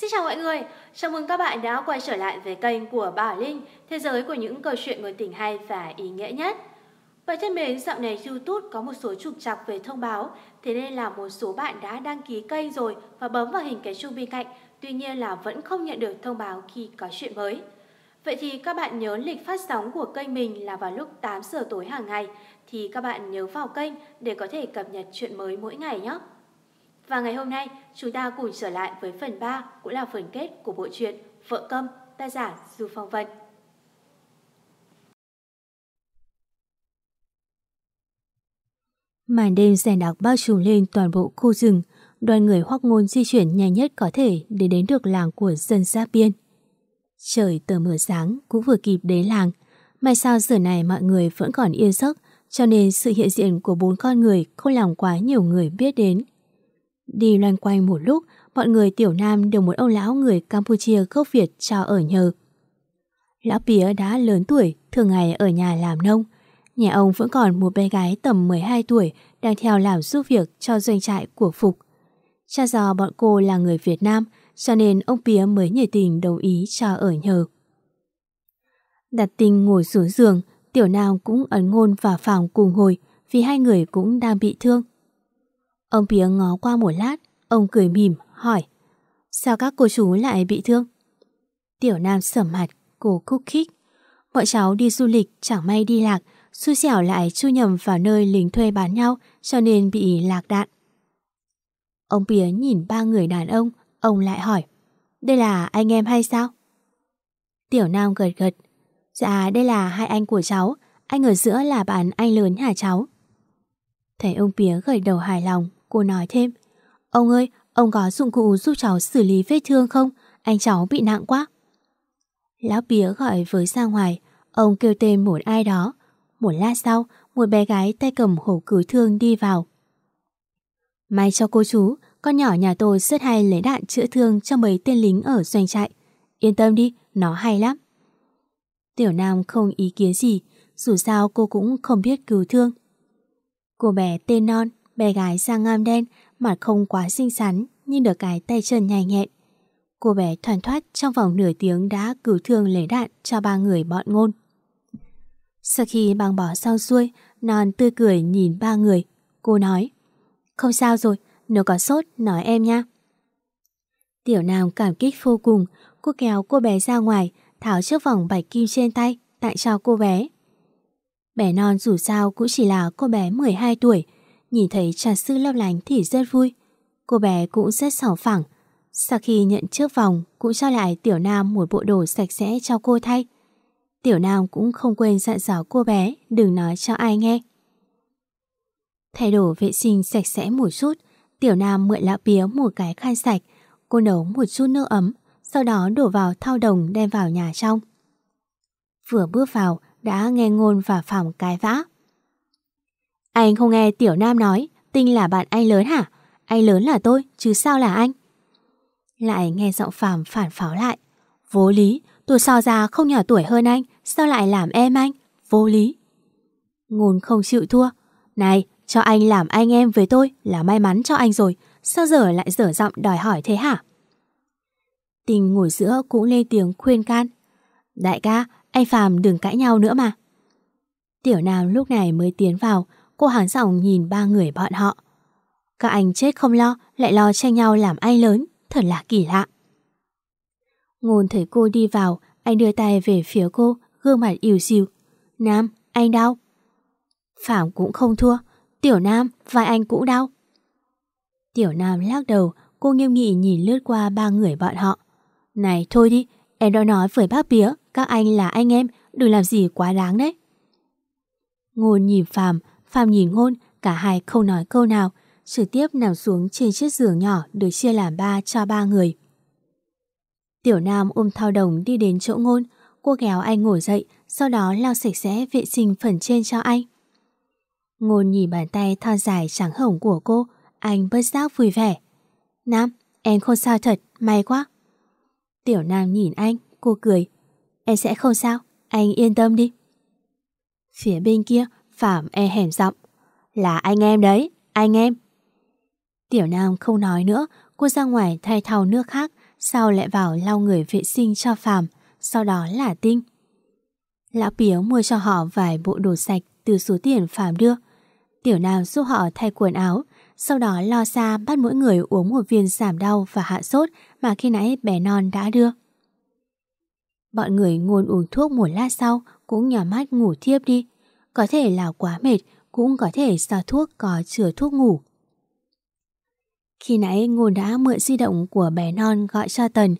Xin chào mọi người, chào mừng các bạn đã quay trở lại với kênh của Bảo Linh, thế giới của những câu chuyện ngôn tình hay và ý nghĩa nhất. Vậy thân mến, dạo này YouTube có một số trục trặc về thông báo, thế nên là một số bạn đã đăng ký kênh rồi và bấm vào hình cái chuông bên cạnh, tuy nhiên là vẫn không nhận được thông báo khi có chuyện mới. Vậy thì các bạn nhớ lịch phát sóng của kênh mình là vào lúc 8 giờ tối hàng ngày, thì các bạn nhớ vào kênh để có thể cập nhật chuyện mới mỗi ngày nhé. Và ngày hôm nay, chúng ta cùng trở lại với phần 3 cũng là phần kết của bộ truyện Vợ Câm, tác giả Du Phong Vân. Màn đêm dày đặc bao trùm lên toàn bộ khu rừng, đoàn người hoắc ngôn di chuyển nhanh nhất có thể để đến được làng của dân giáp biên. Trời tờ mờ sáng cũng vừa kịp đến làng, may sao giờ này mọi người vẫn còn yên giấc, cho nên sự hiện diện của bốn con người không làm quá nhiều người biết đến. Đi loanh quanh một lúc, mọi người tiểu nam được một ông lão người Campuchia gốc Việt cho ở nhờ. Lão Pía đã lớn tuổi, thường ngày ở nhà làm nông. Nhà ông vẫn còn một bé gái tầm 12 tuổi đang theo làm giúp việc cho doanh trại của Phục. Cha dò bọn cô là người Việt Nam, cho nên ông Pía mới nhiệt tình đồng ý cho ở nhờ. Đặt tinh ngồi xuống giường, tiểu nam cũng ấn ngôn và phòng cùng ngồi vì hai người cũng đang bị thương. Ông Pía ngó qua một lát, ông cười mỉm, hỏi Sao các cô chú lại bị thương? Tiểu Nam sẩm mặt, cô khúc khích Bọn cháu đi du lịch chẳng may đi lạc Xui xẻo lại chu nhầm vào nơi lính thuê bán nhau Cho nên bị lạc đạn Ông Pía nhìn ba người đàn ông Ông lại hỏi Đây là anh em hay sao? Tiểu Nam gật gật Dạ đây là hai anh của cháu Anh ở giữa là bạn anh lớn hả cháu? Thấy ông Pía gật đầu hài lòng Cô nói thêm Ông ơi, ông có dụng cụ giúp cháu xử lý vết thương không? Anh cháu bị nặng quá. Lão bía gọi với ra ngoài, ông kêu tên một ai đó. Một lát sau, một bé gái tay cầm hổ cứu thương đi vào. May cho cô chú, con nhỏ nhà tôi rất hay lấy đạn chữa thương cho mấy tên lính ở doanh trại. Yên tâm đi, nó hay lắm. Tiểu Nam không ý kiến gì, dù sao cô cũng không biết cứu thương. Cô bé tên non, Bé gái da ngam đen, mặt không quá xinh xắn nhưng được cái tay chân nhanh nhẹn. Cô bé thoàn thoát trong vòng nửa tiếng đã cứu thương lấy đạn cho ba người bọn ngôn. Sau khi băng bỏ sau xuôi, non tươi cười nhìn ba người. Cô nói, không sao rồi, nếu có sốt nói em nha. Tiểu Nam cảm kích vô cùng, cô kéo cô bé ra ngoài, tháo chiếc vòng bạch kim trên tay, tặng cho cô bé. Bé non dù sao cũng chỉ là cô bé 12 tuổi, Nhìn thấy trà sư lao lánh thì rất vui. Cô bé cũng rất sảo phẳng. Sau khi nhận chiếc vòng, Cũng cho lại Tiểu Nam một bộ đồ sạch sẽ cho cô thay. Tiểu Nam cũng không quên dặn dò cô bé, Đừng nói cho ai nghe. Thay đồ vệ sinh sạch sẽ một chút, Tiểu Nam mượn lão bía một cái khăn sạch, Cô nấu một chút nước ấm, Sau đó đổ vào thao đồng đem vào nhà trong. Vừa bước vào, Đã nghe ngôn và phỏng cái vã anh không nghe Tiểu Nam nói Tinh là bạn anh lớn hả? Anh lớn là tôi, chứ sao là anh? Lại nghe giọng phàm phản pháo lại Vô lý, tôi so ra không nhỏ tuổi hơn anh Sao lại làm em anh? Vô lý Ngôn không chịu thua Này, cho anh làm anh em với tôi Là may mắn cho anh rồi Sao giờ lại dở giọng đòi hỏi thế hả? Tình ngồi giữa cũng lên tiếng khuyên can Đại ca, anh Phàm đừng cãi nhau nữa mà Tiểu Nam lúc này mới tiến vào Cô hàng giọng nhìn ba người bọn họ. Các anh chết không lo, lại lo tranh nhau làm ai lớn, thật là kỳ lạ. Ngôn thấy cô đi vào, anh đưa tay về phía cô, gương mặt yếu xìu. Nam, anh đau. Phạm cũng không thua, Tiểu Nam, vai anh cũng đau. Tiểu Nam lắc đầu, cô nghiêm nghị nhìn lướt qua ba người bọn họ. Này thôi đi, em đã nói với bác Bía, các anh là anh em, đừng làm gì quá đáng đấy. Ngôn nhìn Phạm, Phạm nhìn ngôn, cả hai không nói câu nào, trực tiếp nằm xuống trên chiếc giường nhỏ được chia làm ba cho ba người. Tiểu Nam ôm thao đồng đi đến chỗ ngôn, cô kéo anh ngồi dậy, sau đó lau sạch sẽ vệ sinh phần trên cho anh. Ngôn nhìn bàn tay thon dài trắng hồng của cô, anh bất giác vui vẻ. Nam, em không sao thật, may quá. Tiểu Nam nhìn anh, cô cười. Em sẽ không sao, anh yên tâm đi. Phía bên kia, Phạm e hèn giọng. Là anh em đấy, anh em. Tiểu Nam không nói nữa Cô ra ngoài thay thau nước khác sau lại vào lau người vệ sinh cho Phạm, Sau đó là tinh. Lão Piếu mua cho họ vài bộ đồ sạch Từ số tiền Phạm đưa. Tiểu Nam giúp họ thay quần áo Sau đó lo xa bắt mỗi người uống một viên giảm đau và hạ sốt Mà khi nãy bé non đã đưa. Bọn người ngồi uống thuốc một lát sau Cũng nhắm mắt ngủ thiếp đi. Có thể là quá mệt Cũng có thể do thuốc có chứa thuốc ngủ khi nãy Ngôn đã mượn di động của bé non gọi cho Tần.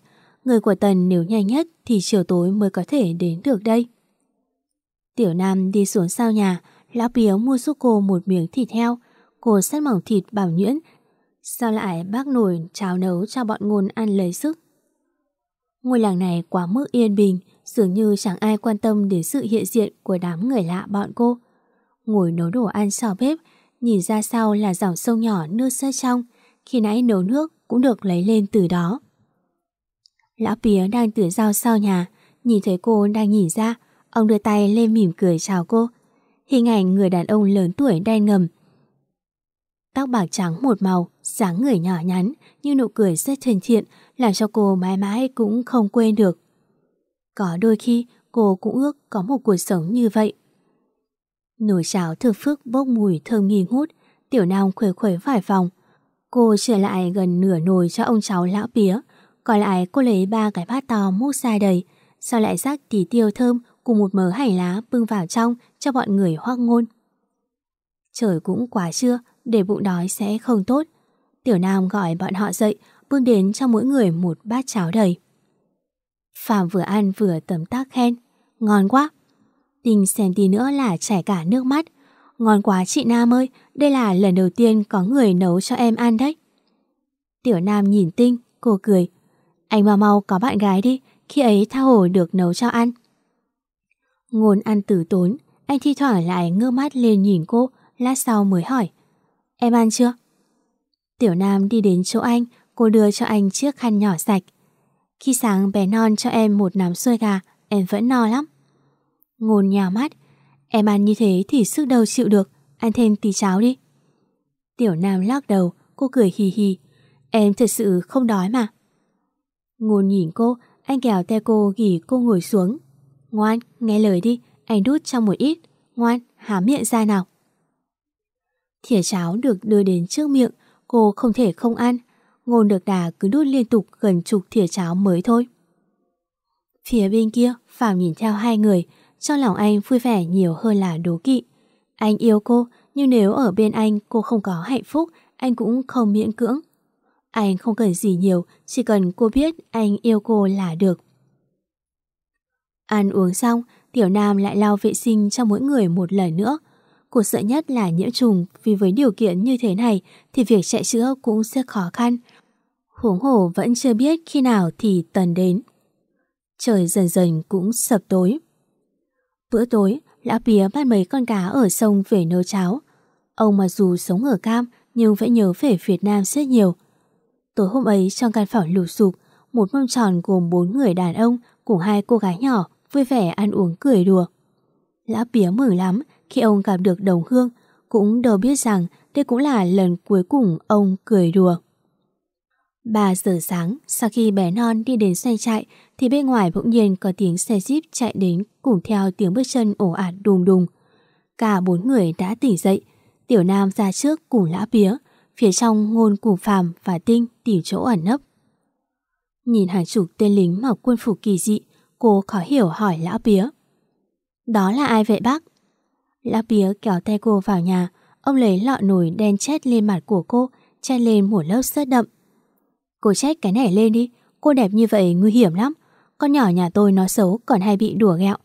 Người của Tần nếu nhanh nhất thì chiều tối mới có thể đến được đây. Tiểu Nam đi xuống sau nhà, lão biếu mua giúp cô một miếng thịt heo. Cô sát mỏng thịt bảo nhuyễn. Sao lại bác nồi cháo nấu cho bọn ngôn ăn lấy sức? Ngôi làng này quá mức yên bình, dường như chẳng ai quan tâm đến sự hiện diện của đám người lạ bọn cô. Ngồi nấu đồ ăn sau bếp, nhìn ra sau là dòng sông nhỏ nước sơ trong, khi nãy nấu nước cũng được lấy lên từ đó. Lão Pía đang tưới rau sau nhà, nhìn thấy cô đang nhìn ra, ông đưa tay lên mỉm cười chào cô. Hình ảnh người đàn ông lớn tuổi đen ngầm. Tóc bạc trắng một màu, dáng người nhỏ nhắn, nhưng nụ cười rất thân thiện, làm cho cô mãi mãi cũng không quên được. Có đôi khi cô cũng ước có một cuộc sống như vậy. Nồi cháo thực phức bốc mùi thơm nghi ngút, tiểu nam khuấy khuấy vài vòng, Cô trở lại gần nửa nồi cho ông cháu lão pía Còn lại cô lấy ba cái bát to múc ra đầy Sau lại rắc tí tiêu thơm Cùng một mớ hành lá bưng vào trong Cho bọn người hoác ngôn. Trời cũng quá trưa Để bụng đói sẽ không tốt. Tiểu Nam gọi bọn họ dậy Bưng đến cho mỗi người một bát cháo đầy. Phạm vừa ăn vừa tấm tác khen Ngon quá Tình xem tí nữa là chảy cả nước mắt Ngon quá chị Nam ơi, đây là lần đầu tiên có người nấu cho em ăn đấy. Tiểu Nam nhìn Tinh, cô cười. Anh mau mau có bạn gái đi, khi ấy tha hồ được nấu cho ăn. Ngôn ăn tử tốn, anh thi thoảng lại ngơ mắt lên nhìn cô, lát sau mới hỏi. Em ăn chưa? Tiểu Nam đi đến chỗ anh, cô đưa cho anh chiếc khăn nhỏ sạch. Khi sáng bé non cho em một nắm xôi gà, em vẫn no lắm. Ngôn nhào mắt, Em ăn như thế thì sức đâu chịu được. Ăn thêm tí cháo đi. Tiểu Nam lắc đầu Cô cười hì hì. Em thật sự không đói mà. Ngôn nhìn cô Anh kéo tay cô ghi cô ngồi xuống. Ngoan, nghe lời đi Anh đút trong một ít. Ngoan, há miệng ra nào. Thìa cháo được đưa đến trước miệng Cô không thể không ăn. Ngôn được đà cứ đút liên tục gần chục thìa cháo mới thôi Phía bên kia Phạm nhìn theo hai người trong lòng anh vui vẻ nhiều hơn là đố kỵ. Anh yêu cô, nhưng nếu ở bên anh cô không có hạnh phúc, anh cũng không miễn cưỡng. Anh không cần gì nhiều, chỉ cần cô biết anh yêu cô là được. Ăn uống xong, Tiểu Nam lại lau vệ sinh cho mỗi người một lần nữa. Cô sợ nhất là nhiễm trùng vì với điều kiện như thế này thì việc chạy chữa cũng sẽ khó khăn. Huống hồ vẫn chưa biết khi nào thì tần đến. Trời dần dần cũng sập tối. Bữa tối, lão bía bắt mấy con cá ở sông về nấu cháo. Ông mặc dù sống ở Cam nhưng vẫn nhớ về Việt Nam rất nhiều. Tối hôm ấy trong căn phòng lụp sụp, một mâm tròn gồm bốn người đàn ông cùng hai cô gái nhỏ vui vẻ ăn uống cười đùa. lão bía mừng lắm khi ông gặp được đồng hương, cũng đâu biết rằng đây cũng là lần cuối cùng ông cười đùa. 3 giờ sáng, sau khi bé non đi đến xe chạy thì bên ngoài bỗng nhiên có tiếng xe jeep chạy đến cùng theo tiếng bước chân ổ ạt đùng đùng. Cả bốn người đã tỉnh dậy, Tiểu Nam ra trước cùng lã bía, phía trong ngôn cùng phàm và tinh tìm chỗ ẩn nấp. Nhìn hàng chục tên lính mặc quân phục kỳ dị, cô khó hiểu hỏi lã bía. Đó là ai vậy bác? Lã bía kéo tay cô vào nhà, ông lấy lọ nồi đen chết lên mặt của cô, che lên một lớp sớt đậm. Cô trách cái này lên đi, cô đẹp như vậy nguy hiểm lắm. Con nhỏ nhà tôi nó xấu còn hay bị đùa ghẹo.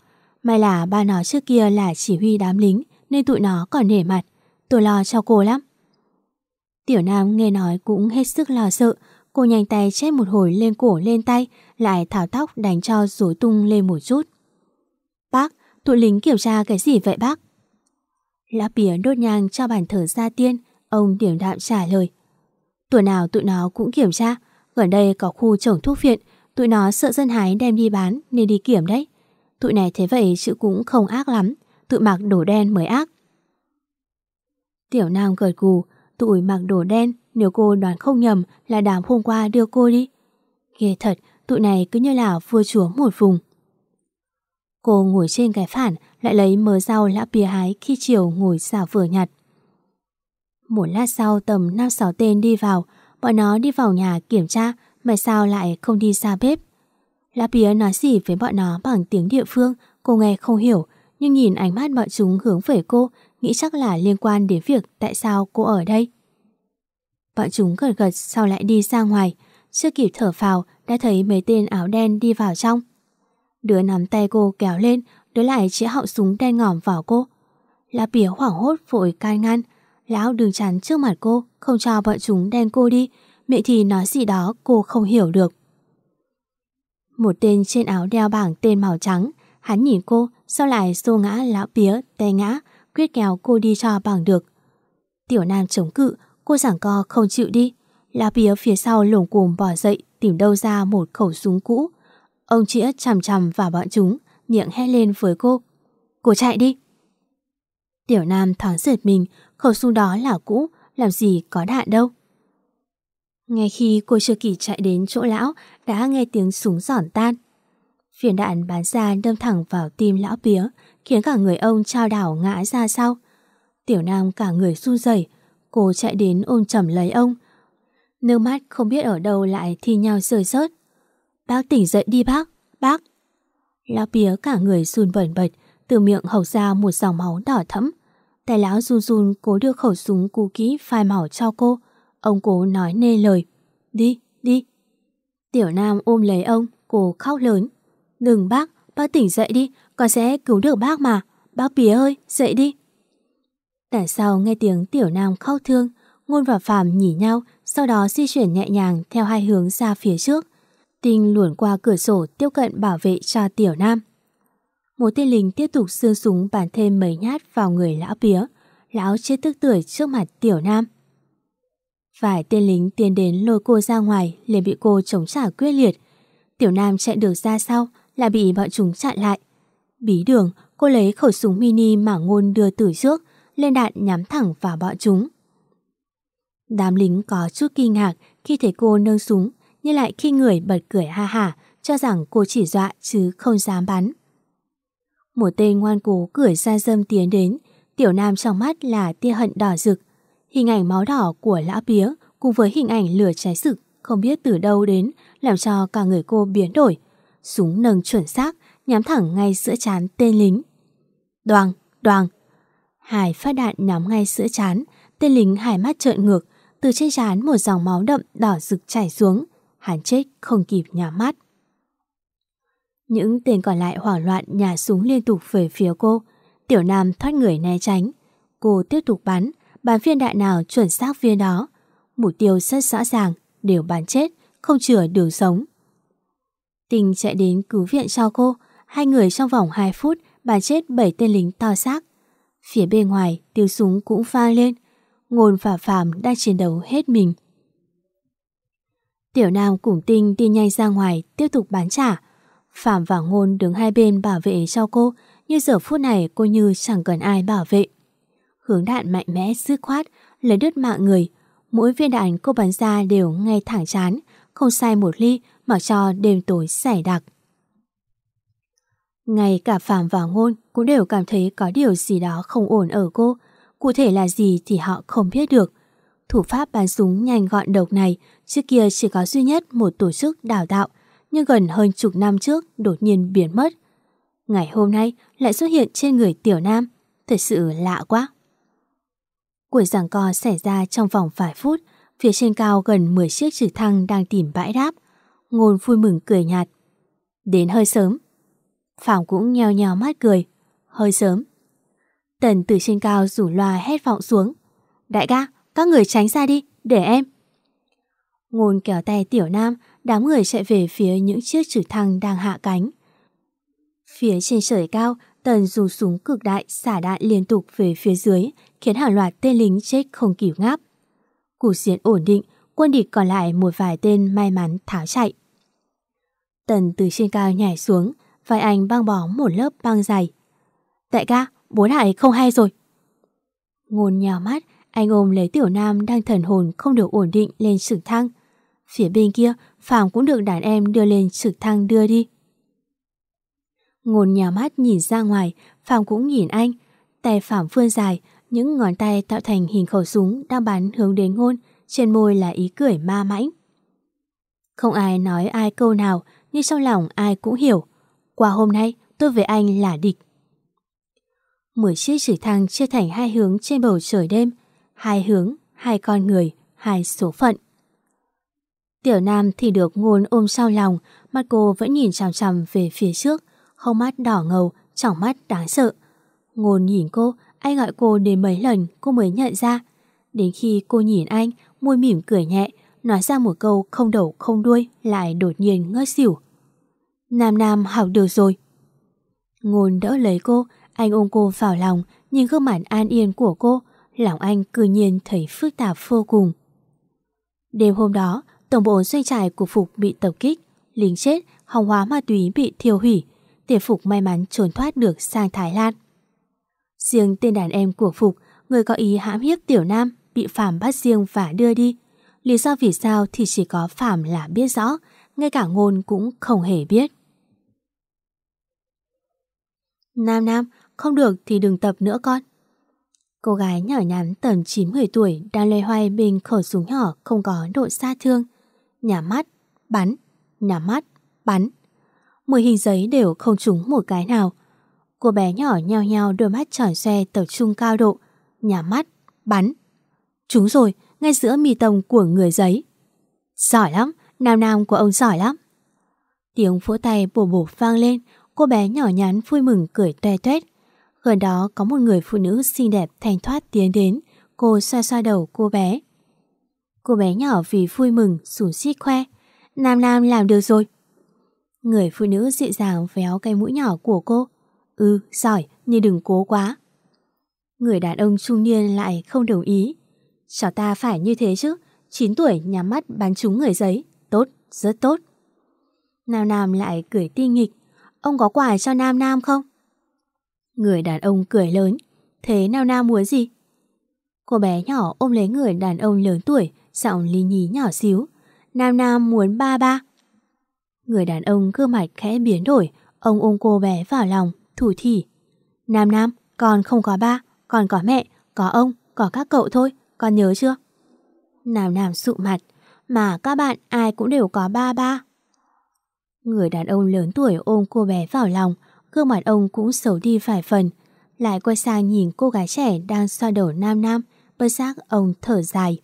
May là ba nó trước kia là chỉ huy đám lính nên tụi nó còn nể mặt. Tôi lo cho cô lắm. Tiểu Nam nghe nói cũng hết sức lo sợ. Cô nhanh tay chết một hồi lên cổ lên tay lại thảo tóc đánh cho rối tung lên một chút. Bác, tụi lính kiểm tra cái gì vậy bác? Lá bìa đốt nhang cho bàn thờ gia tiên, ông điểm đạm trả lời. Tuổi nào tụi nó cũng kiểm tra, gần đây có khu trồng thuốc viện, tụi nó sợ dân hái đem đi bán nên đi kiểm đấy. Tụi này thế vậy chứ cũng không ác lắm, tụi mặc đồ đen mới ác. Tiểu Nam gật gù, tụi mặc đồ đen nếu cô đoán không nhầm là đám hôm qua đưa cô đi. Ghê thật, tụi này cứ như là vua chúa một vùng. Cô ngồi trên cái phản lại lấy mớ rau lã bìa hái khi chiều ngồi xả vừa nhặt. Một lát sau tầm 5-6 tên đi vào, bọn nó đi vào nhà kiểm tra mà sao lại không đi ra bếp. La bìa nói gì với bọn nó bằng tiếng địa phương, cô nghe không hiểu, nhưng nhìn ánh mắt bọn chúng hướng về cô, nghĩ chắc là liên quan đến việc tại sao cô ở đây. Bọn chúng gật gật sau lại đi ra ngoài, chưa kịp thở phào đã thấy mấy tên áo đen đi vào trong. Đứa nắm tay cô kéo lên, đứa lại chĩa họng súng đen ngòm vào cô. La Pía hoảng hốt vội can ngăn. Lão đừng chắn trước mặt cô, không cho bọn chúng đen cô đi. Mẹ thì nói gì đó cô không hiểu được. Một tên trên áo đeo bảng tên màu trắng, hắn nhìn cô, sau lại xô ngã lão Pía, tay ngã, quyết kéo cô đi cho bằng được. Tiểu Nam chống cự, cô giảng co không chịu đi. lão Pía phía sau lủng cùm bỏ dậy tìm đâu ra một khẩu súng cũ. Ông chĩa chằm chằm vào bọn chúng, miệng hét lên với cô. Cô chạy đi. Tiểu Nam thoáng giật mình, khẩu súng đó là cũ, làm gì có đạn đâu. Ngay khi cô chưa kịp chạy đến chỗ lão, đã nghe tiếng súng giòn tan. Phiền đạn bắn ra đâm thẳng vào tim lão pía, khiến cả người ông trao đảo ngã ra sau. Tiểu Nam cả người run rẩy, cô chạy đến ôm chầm lấy ông. Nước mắt không biết ở đâu lại thi nhau rơi rớt. Bác tỉnh dậy đi bác, bác. Lão pía cả người run bẩn bật, từ miệng hộc ra một dòng máu đỏ thẫm tài lão run run cố đưa khẩu súng cú kỹ phai màu cho cô. Ông cố nói nê lời. Đi, đi. Tiểu Nam ôm lấy ông, cô khóc lớn. Đừng bác, bác tỉnh dậy đi, con sẽ cứu được bác mà. Bác Pía ơi, dậy đi. Tại sao nghe tiếng Tiểu Nam khóc thương, Ngôn và Phạm nhỉ nhau, sau đó di chuyển nhẹ nhàng theo hai hướng ra phía trước. Tinh luồn qua cửa sổ tiếp cận bảo vệ cho Tiểu Nam. Một tên lính tiếp tục xương súng bắn thêm mấy nhát vào người lão bía, Lão chết tức tuổi trước mặt Tiểu Nam. Vài tên lính tiến đến lôi cô ra ngoài liền bị cô chống trả quyết liệt. Tiểu Nam chạy được ra sau là bị bọn chúng chặn lại. Bí đường, cô lấy khẩu súng mini mà ngôn đưa từ trước, lên đạn nhắm thẳng vào bọn chúng. Đám lính có chút kinh ngạc khi thấy cô nâng súng, nhưng lại khi người bật cười ha hả, cho rằng cô chỉ dọa chứ không dám bắn. Một tên ngoan cố cười ra dâm tiến đến, tiểu nam trong mắt là tia hận đỏ rực. Hình ảnh máu đỏ của lão bía cùng với hình ảnh lửa cháy rực không biết từ đâu đến làm cho cả người cô biến đổi. Súng nâng chuẩn xác, nhắm thẳng ngay giữa chán tên lính. Đoàng, đoàng. Hải phát đạn nhắm ngay giữa chán, tên lính hải mắt trợn ngược, từ trên trán một dòng máu đậm đỏ rực chảy xuống, hắn chết không kịp nhắm mắt. Những tên còn lại hoảng loạn nhả súng liên tục về phía cô. Tiểu Nam thoát người né tránh. Cô tiếp tục bắn, bắn viên đạn nào chuẩn xác viên đó. Mục tiêu rất rõ ràng, đều bắn chết, không chừa đường sống. Tình chạy đến cứu viện cho cô, hai người trong vòng 2 phút bắn chết 7 tên lính to xác. Phía bên ngoài, tiếng súng cũng vang lên. Ngôn và Phạm đang chiến đấu hết mình. Tiểu Nam cùng Tinh đi nhanh ra ngoài tiếp tục bán trả. Phạm và Ngôn đứng hai bên bảo vệ cho cô, nhưng giờ phút này cô như chẳng cần ai bảo vệ. Hướng đạn mạnh mẽ dứt khoát, lấy đứt mạng người. Mỗi viên đạn cô bắn ra đều ngay thẳng chán, không sai một ly mặc cho đêm tối xảy đặc. Ngay cả Phạm và Ngôn cũng đều cảm thấy có điều gì đó không ổn ở cô. Cụ thể là gì thì họ không biết được. Thủ pháp bắn súng nhanh gọn độc này trước kia chỉ có duy nhất một tổ chức đào tạo nhưng gần hơn chục năm trước đột nhiên biến mất. Ngày hôm nay lại xuất hiện trên người Tiểu Nam, thật sự lạ quá. Cuộc giảng co xảy ra trong vòng vài phút, phía trên cao gần 10 chiếc trực thăng đang tìm bãi đáp. Ngôn vui mừng cười nhạt. Đến hơi sớm. Phạm cũng nheo nheo mắt cười. Hơi sớm. Tần từ trên cao rủ loa hét vọng xuống. Đại ca, các người tránh ra đi, để em. Ngôn kéo tay Tiểu Nam, đám người chạy về phía những chiếc trực thăng đang hạ cánh. Phía trên trời cao, Tần dùng súng cực đại xả đạn liên tục về phía dưới, khiến hàng loạt tên lính chết không kịp ngáp. Cục diện ổn định, quân địch còn lại một vài tên may mắn tháo chạy. Tần từ trên cao nhảy xuống, vai anh băng bó một lớp băng dày. Đại ca, bố đại không hay rồi. Ngôn nhào mắt, anh ôm lấy tiểu nam đang thần hồn không được ổn định lên trực thăng. Phía bên kia, Phạm cũng được đàn em đưa lên trực thăng đưa đi. Ngôn nhà mắt nhìn ra ngoài, Phạm cũng nhìn anh. Tay Phạm vươn dài, những ngón tay tạo thành hình khẩu súng đang bắn hướng đến ngôn, trên môi là ý cười ma mãnh. Không ai nói ai câu nào, nhưng trong lòng ai cũng hiểu. Qua hôm nay, tôi với anh là địch. Mười chiếc trực thăng chia thành hai hướng trên bầu trời đêm. Hai hướng, hai con người, hai số phận. Tiểu Nam thì được ngôn ôm sau lòng, mắt cô vẫn nhìn chằm chằm về phía trước, hốc mắt đỏ ngầu, tròng mắt đáng sợ. Ngôn nhìn cô, anh gọi cô đến mấy lần cô mới nhận ra. Đến khi cô nhìn anh, môi mỉm cười nhẹ, nói ra một câu không đầu không đuôi lại đột nhiên ngất xỉu. Nam Nam học được rồi. Ngôn đỡ lấy cô, anh ôm cô vào lòng, nhìn gương mặt an yên của cô, lòng anh cư nhiên thấy phức tạp vô cùng. Đêm hôm đó, tổng bộ doanh trại của Phục bị tập kích, lính chết, hàng hóa ma túy bị thiêu hủy, Tiền Phục may mắn trốn thoát được sang Thái Lan. Riêng tên đàn em của Phục, người có ý hãm hiếp Tiểu Nam, bị Phạm bắt riêng và đưa đi. Lý do vì sao thì chỉ có Phạm là biết rõ, ngay cả ngôn cũng không hề biết. Nam Nam, không được thì đừng tập nữa con. Cô gái nhỏ nhắn tầm 9-10 tuổi đang loay hoay bên khẩu súng nhỏ không có độ sát thương. Nhà mắt, bắn, nhà mắt, bắn. Mười hình giấy đều không trúng một cái nào. Cô bé nhỏ nheo nheo đôi mắt tròn xoe tập trung cao độ, nhà mắt, bắn. Trúng rồi, ngay giữa mì tông của người giấy. Giỏi lắm, nam nam của ông giỏi lắm. Tiếng vỗ tay bổ bổ vang lên, cô bé nhỏ nhắn vui mừng cười toe toét. Gần đó có một người phụ nữ xinh đẹp thanh thoát tiến đến, cô xoa xoa đầu cô bé. Cô bé nhỏ vì vui mừng sủ xít khoe. Nam Nam làm được rồi. Người phụ nữ dịu dàng véo cái mũi nhỏ của cô. Ừ, giỏi, nhưng đừng cố quá. Người đàn ông trung niên lại không đồng ý. Cháu ta phải như thế chứ, 9 tuổi nhắm mắt bắn trúng người giấy. Tốt, rất tốt. Nam Nam lại cười tinh nghịch. Ông có quà cho Nam Nam không? Người đàn ông cười lớn. Thế Nam Nam muốn gì? Cô bé nhỏ ôm lấy người đàn ông lớn tuổi, giọng lý nhí nhỏ xíu. Nam Nam muốn ba ba. Người đàn ông gương mặt khẽ biến đổi, ông ôm cô bé vào lòng, thủ thỉ. Nam Nam, con không có ba, con có mẹ, có ông, có các cậu thôi, con nhớ chưa? Nam Nam sụ mặt, mà các bạn ai cũng đều có ba ba. Người đàn ông lớn tuổi ôm cô bé vào lòng, gương mặt ông cũng xấu đi vài phần. Lại quay sang nhìn cô gái trẻ đang xoa đầu Nam Nam, bất giác ông thở dài.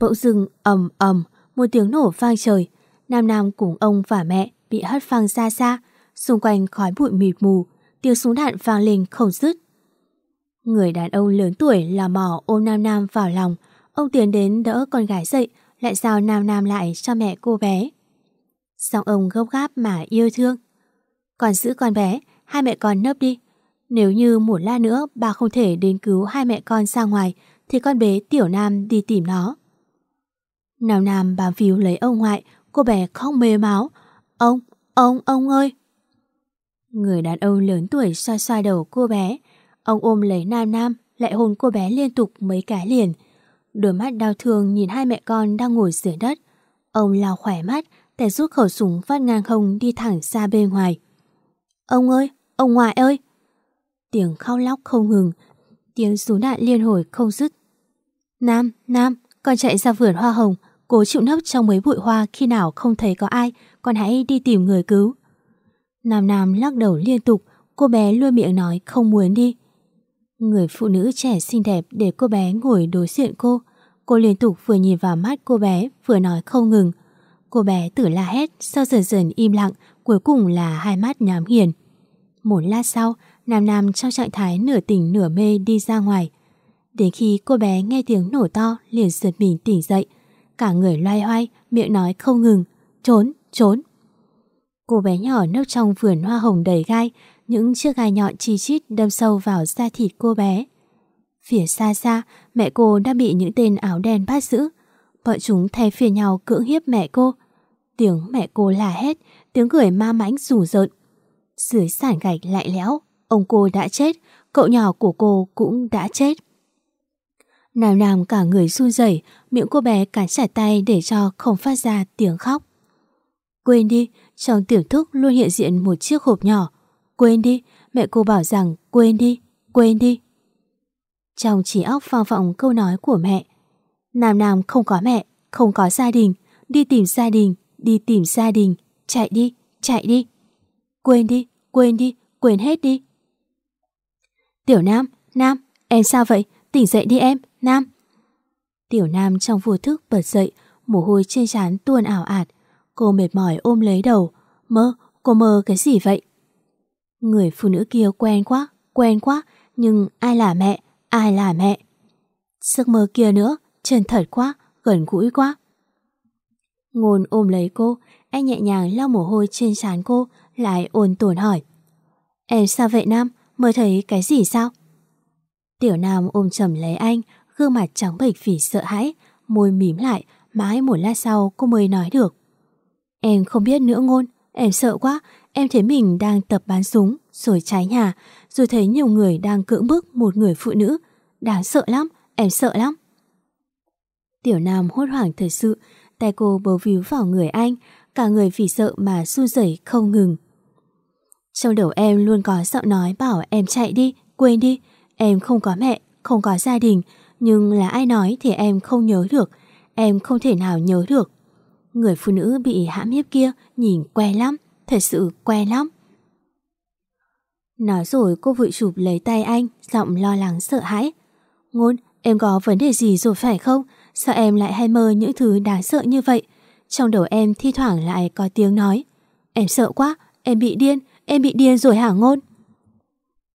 Bỗng dưng ầm ầm, một tiếng nổ vang trời. Nam Nam cùng ông và mẹ bị hất văng ra xa, xung quanh khói bụi mịt mù, tiếng súng đạn vang lên không dứt. Người đàn ông lớn tuổi là mò ôm Nam Nam vào lòng, ông tiến đến đỡ con gái dậy, lại giao Nam Nam lại cho mẹ cô bé. Xong ông gốc gáp mà yêu thương. Còn giữ con bé, hai mẹ con nấp đi. Nếu như một lát nữa bà không thể đến cứu hai mẹ con ra ngoài, thì con bé Tiểu Nam đi tìm nó. Nam Nam bám phiếu lấy ông ngoại, cô bé khóc mê máu. Ông, ông, ông ơi! Người đàn ông lớn tuổi xoa xoa đầu cô bé. Ông ôm lấy Nam Nam, lại hôn cô bé liên tục mấy cái liền. Đôi mắt đau thương nhìn hai mẹ con đang ngồi dưới đất. Ông lao khỏe mắt, tay rút khẩu súng phát ngang không đi thẳng ra bên ngoài. Ông ơi, ông ngoại ơi! Tiếng khóc lóc không ngừng, tiếng súng đạn liên hồi không dứt. Nam, Nam, con chạy ra vườn hoa hồng, cố chịu nấp trong mấy bụi hoa khi nào không thấy có ai, con hãy đi tìm người cứu. Nam Nam lắc đầu liên tục, cô bé luôn miệng nói không muốn đi. Người phụ nữ trẻ xinh đẹp để cô bé ngồi đối diện cô. Cô liên tục vừa nhìn vào mắt cô bé vừa nói không ngừng. Cô bé tử la hét, sau dần dần im lặng, cuối cùng là hai mắt nhắm hiền. Một lát sau, Nam Nam trong trạng thái nửa tỉnh nửa mê đi ra ngoài. Đến khi cô bé nghe tiếng nổ to liền giật mình tỉnh dậy. Cả người loay hoay, miệng nói không ngừng. Trốn, trốn. Cô bé nhỏ nấp trong vườn hoa hồng đầy gai, những chiếc gai nhọn chi chít đâm sâu vào da thịt cô bé. Phía xa xa, mẹ cô đã bị những tên áo đen bắt giữ. Bọn chúng thay phiền nhau cưỡng hiếp mẹ cô. Tiếng mẹ cô là hét, tiếng cười ma mãnh rủ rợn. Dưới sàn gạch lại lẽo, ông cô đã chết, cậu nhỏ của cô cũng đã chết. Nam Nam cả người run rẩy, miệng cô bé cắn chặt tay để cho không phát ra tiếng khóc. Quên đi, trong tiểu thúc luôn hiện diện một chiếc hộp nhỏ. Quên đi, mẹ cô bảo rằng quên đi, quên đi. Trong trí óc vang vọng câu nói của mẹ. Nam Nam không có mẹ, không có gia đình, đi tìm gia đình, đi tìm gia đình, chạy đi, chạy đi. Quên đi, quên đi, quên hết đi. Tiểu Nam, Nam, em sao vậy? Tỉnh dậy đi em, Nam. Tiểu Nam trong vô thức bật dậy, mồ hôi trên trán tuôn ảo ạt. Cô mệt mỏi ôm lấy đầu. Mơ, cô mơ cái gì vậy? Người phụ nữ kia quen quá, quen quá, nhưng ai là mẹ, ai là mẹ? Giấc mơ kia nữa, chân thật quá, gần gũi quá. Ngôn ôm lấy cô, anh nhẹ nhàng lau mồ hôi trên trán cô, lại ôn tồn hỏi. Em sao vậy Nam, mơ thấy cái gì sao? Tiểu Nam ôm chầm lấy anh, gương mặt trắng bệch vì sợ hãi, môi mím lại, mãi một lát sau cô mới nói được. Em không biết nữa ngôn, em sợ quá, em thấy mình đang tập bán súng, rồi cháy nhà, rồi thấy nhiều người đang cưỡng bức một người phụ nữ. Đáng sợ lắm, em sợ lắm. Tiểu Nam hốt hoảng thật sự, tay cô bấu víu vào người anh, cả người vì sợ mà run rẩy không ngừng. Trong đầu em luôn có giọng nói bảo em chạy đi, quên đi, em không có mẹ, không có gia đình, nhưng là ai nói thì em không nhớ được, em không thể nào nhớ được. Người phụ nữ bị hãm hiếp kia nhìn que lắm, thật sự que lắm. Nói rồi cô vội chụp lấy tay anh, giọng lo lắng sợ hãi. Ngôn, em có vấn đề gì rồi phải không? Sao em lại hay mơ những thứ đáng sợ như vậy? Trong đầu em thi thoảng lại có tiếng nói. Em sợ quá, em bị điên, em bị điên rồi hả Ngôn?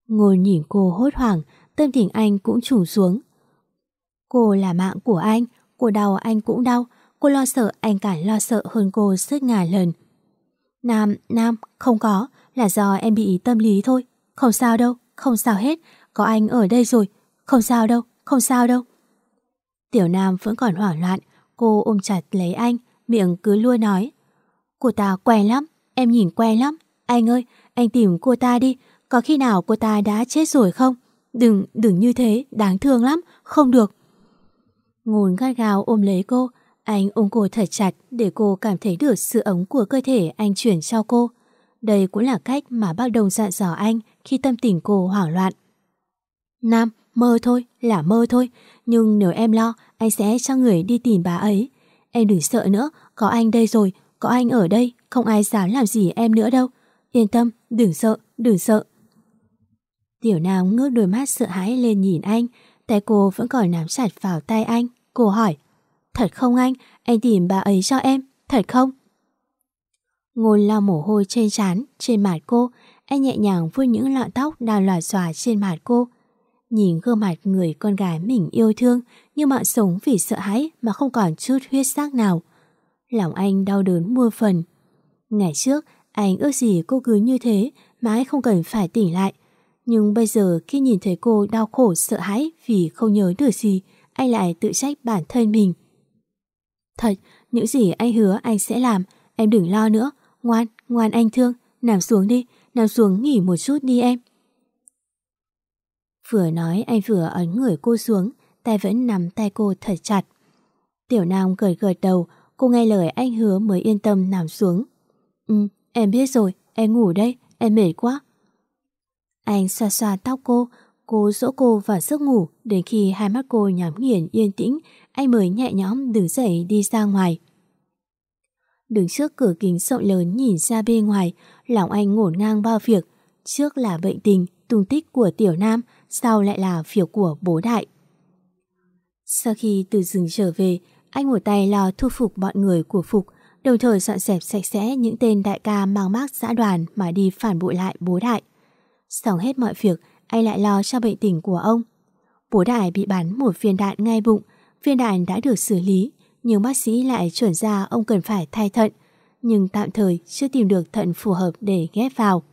Ngôn nhìn cô hốt hoảng, tâm tình anh cũng trùng xuống. Cô là mạng của anh, cô đau anh cũng đau, cô lo sợ anh càng lo sợ hơn cô suốt ngàn lần. Nam, Nam, không có, là do em bị tâm lý thôi. Không sao đâu, không sao hết, có anh ở đây rồi, không sao đâu, không sao đâu. Tiểu Nam vẫn còn hoảng loạn, cô ôm chặt lấy anh, miệng cứ lua nói. Cô ta quen lắm, em nhìn quen lắm. Anh ơi, anh tìm cô ta đi, có khi nào cô ta đã chết rồi không? Đừng, đừng như thế, đáng thương lắm, không được. Ngôn gắt gao ôm lấy cô, anh ôm cô thật chặt để cô cảm thấy được sự ống của cơ thể anh chuyển cho cô. Đây cũng là cách mà bác Đông dặn dò anh khi tâm tình cô hoảng loạn. Nam, mơ thôi, là mơ thôi, nhưng nếu em lo, anh sẽ cho người đi tìm bà ấy. Em đừng sợ nữa, có anh đây rồi, có anh ở đây, không ai dám làm gì em nữa đâu. Yên tâm, đừng sợ, đừng sợ. Tiểu Nam ngước đôi mắt sợ hãi lên nhìn anh, tay cô vẫn còn nắm chặt vào tay anh. Cô hỏi, thật không anh, anh tìm bà ấy cho em, thật không? Ngôn lau mồ hôi trên trán, trên mặt cô, anh nhẹ nhàng vuốt những lọn tóc đang lòa xòa trên mặt cô. Nhìn gương mặt người con gái mình yêu thương như mạng sống vì sợ hãi mà không còn chút huyết sắc nào. Lòng anh đau đớn mua phần. Ngày trước, anh ước gì cô cứ như thế, mãi không cần phải tỉnh lại. Nhưng bây giờ khi nhìn thấy cô đau khổ sợ hãi vì không nhớ được gì, anh lại tự trách bản thân mình. Thật, những gì anh hứa anh sẽ làm, em đừng lo nữa. Ngoan, ngoan anh thương, nằm xuống đi, nằm xuống nghỉ một chút đi em. Vừa nói anh vừa ấn người cô xuống, tay vẫn nắm tay cô thật chặt. Tiểu Nam gật gật đầu, cô nghe lời anh hứa mới yên tâm nằm xuống. Ừ, em biết rồi, em ngủ đây, em mệt quá. Anh xoa xoa tóc cô, cô dỗ cô vào giấc ngủ đến khi hai mắt cô nhắm nghiền yên tĩnh, anh mới nhẹ nhõm đứng dậy đi ra ngoài. Đứng trước cửa kính rộng lớn nhìn ra bên ngoài, lòng anh ngổn ngang bao việc. Trước là bệnh tình, tung tích của tiểu nam, sau lại là việc của bố đại. Sau khi từ rừng trở về, anh một tay lo thu phục bọn người của Phục, đồng thời dọn dẹp sạch sẽ những tên đại ca mang mác xã đoàn mà đi phản bội lại bố đại. Xong hết mọi việc, anh lại lo cho bệnh tình của ông. Bố đại bị bắn một viên đạn ngay bụng, viên đạn đã được xử lý, nhưng bác sĩ lại chuẩn ra ông cần phải thay thận, nhưng tạm thời chưa tìm được thận phù hợp để ghép vào.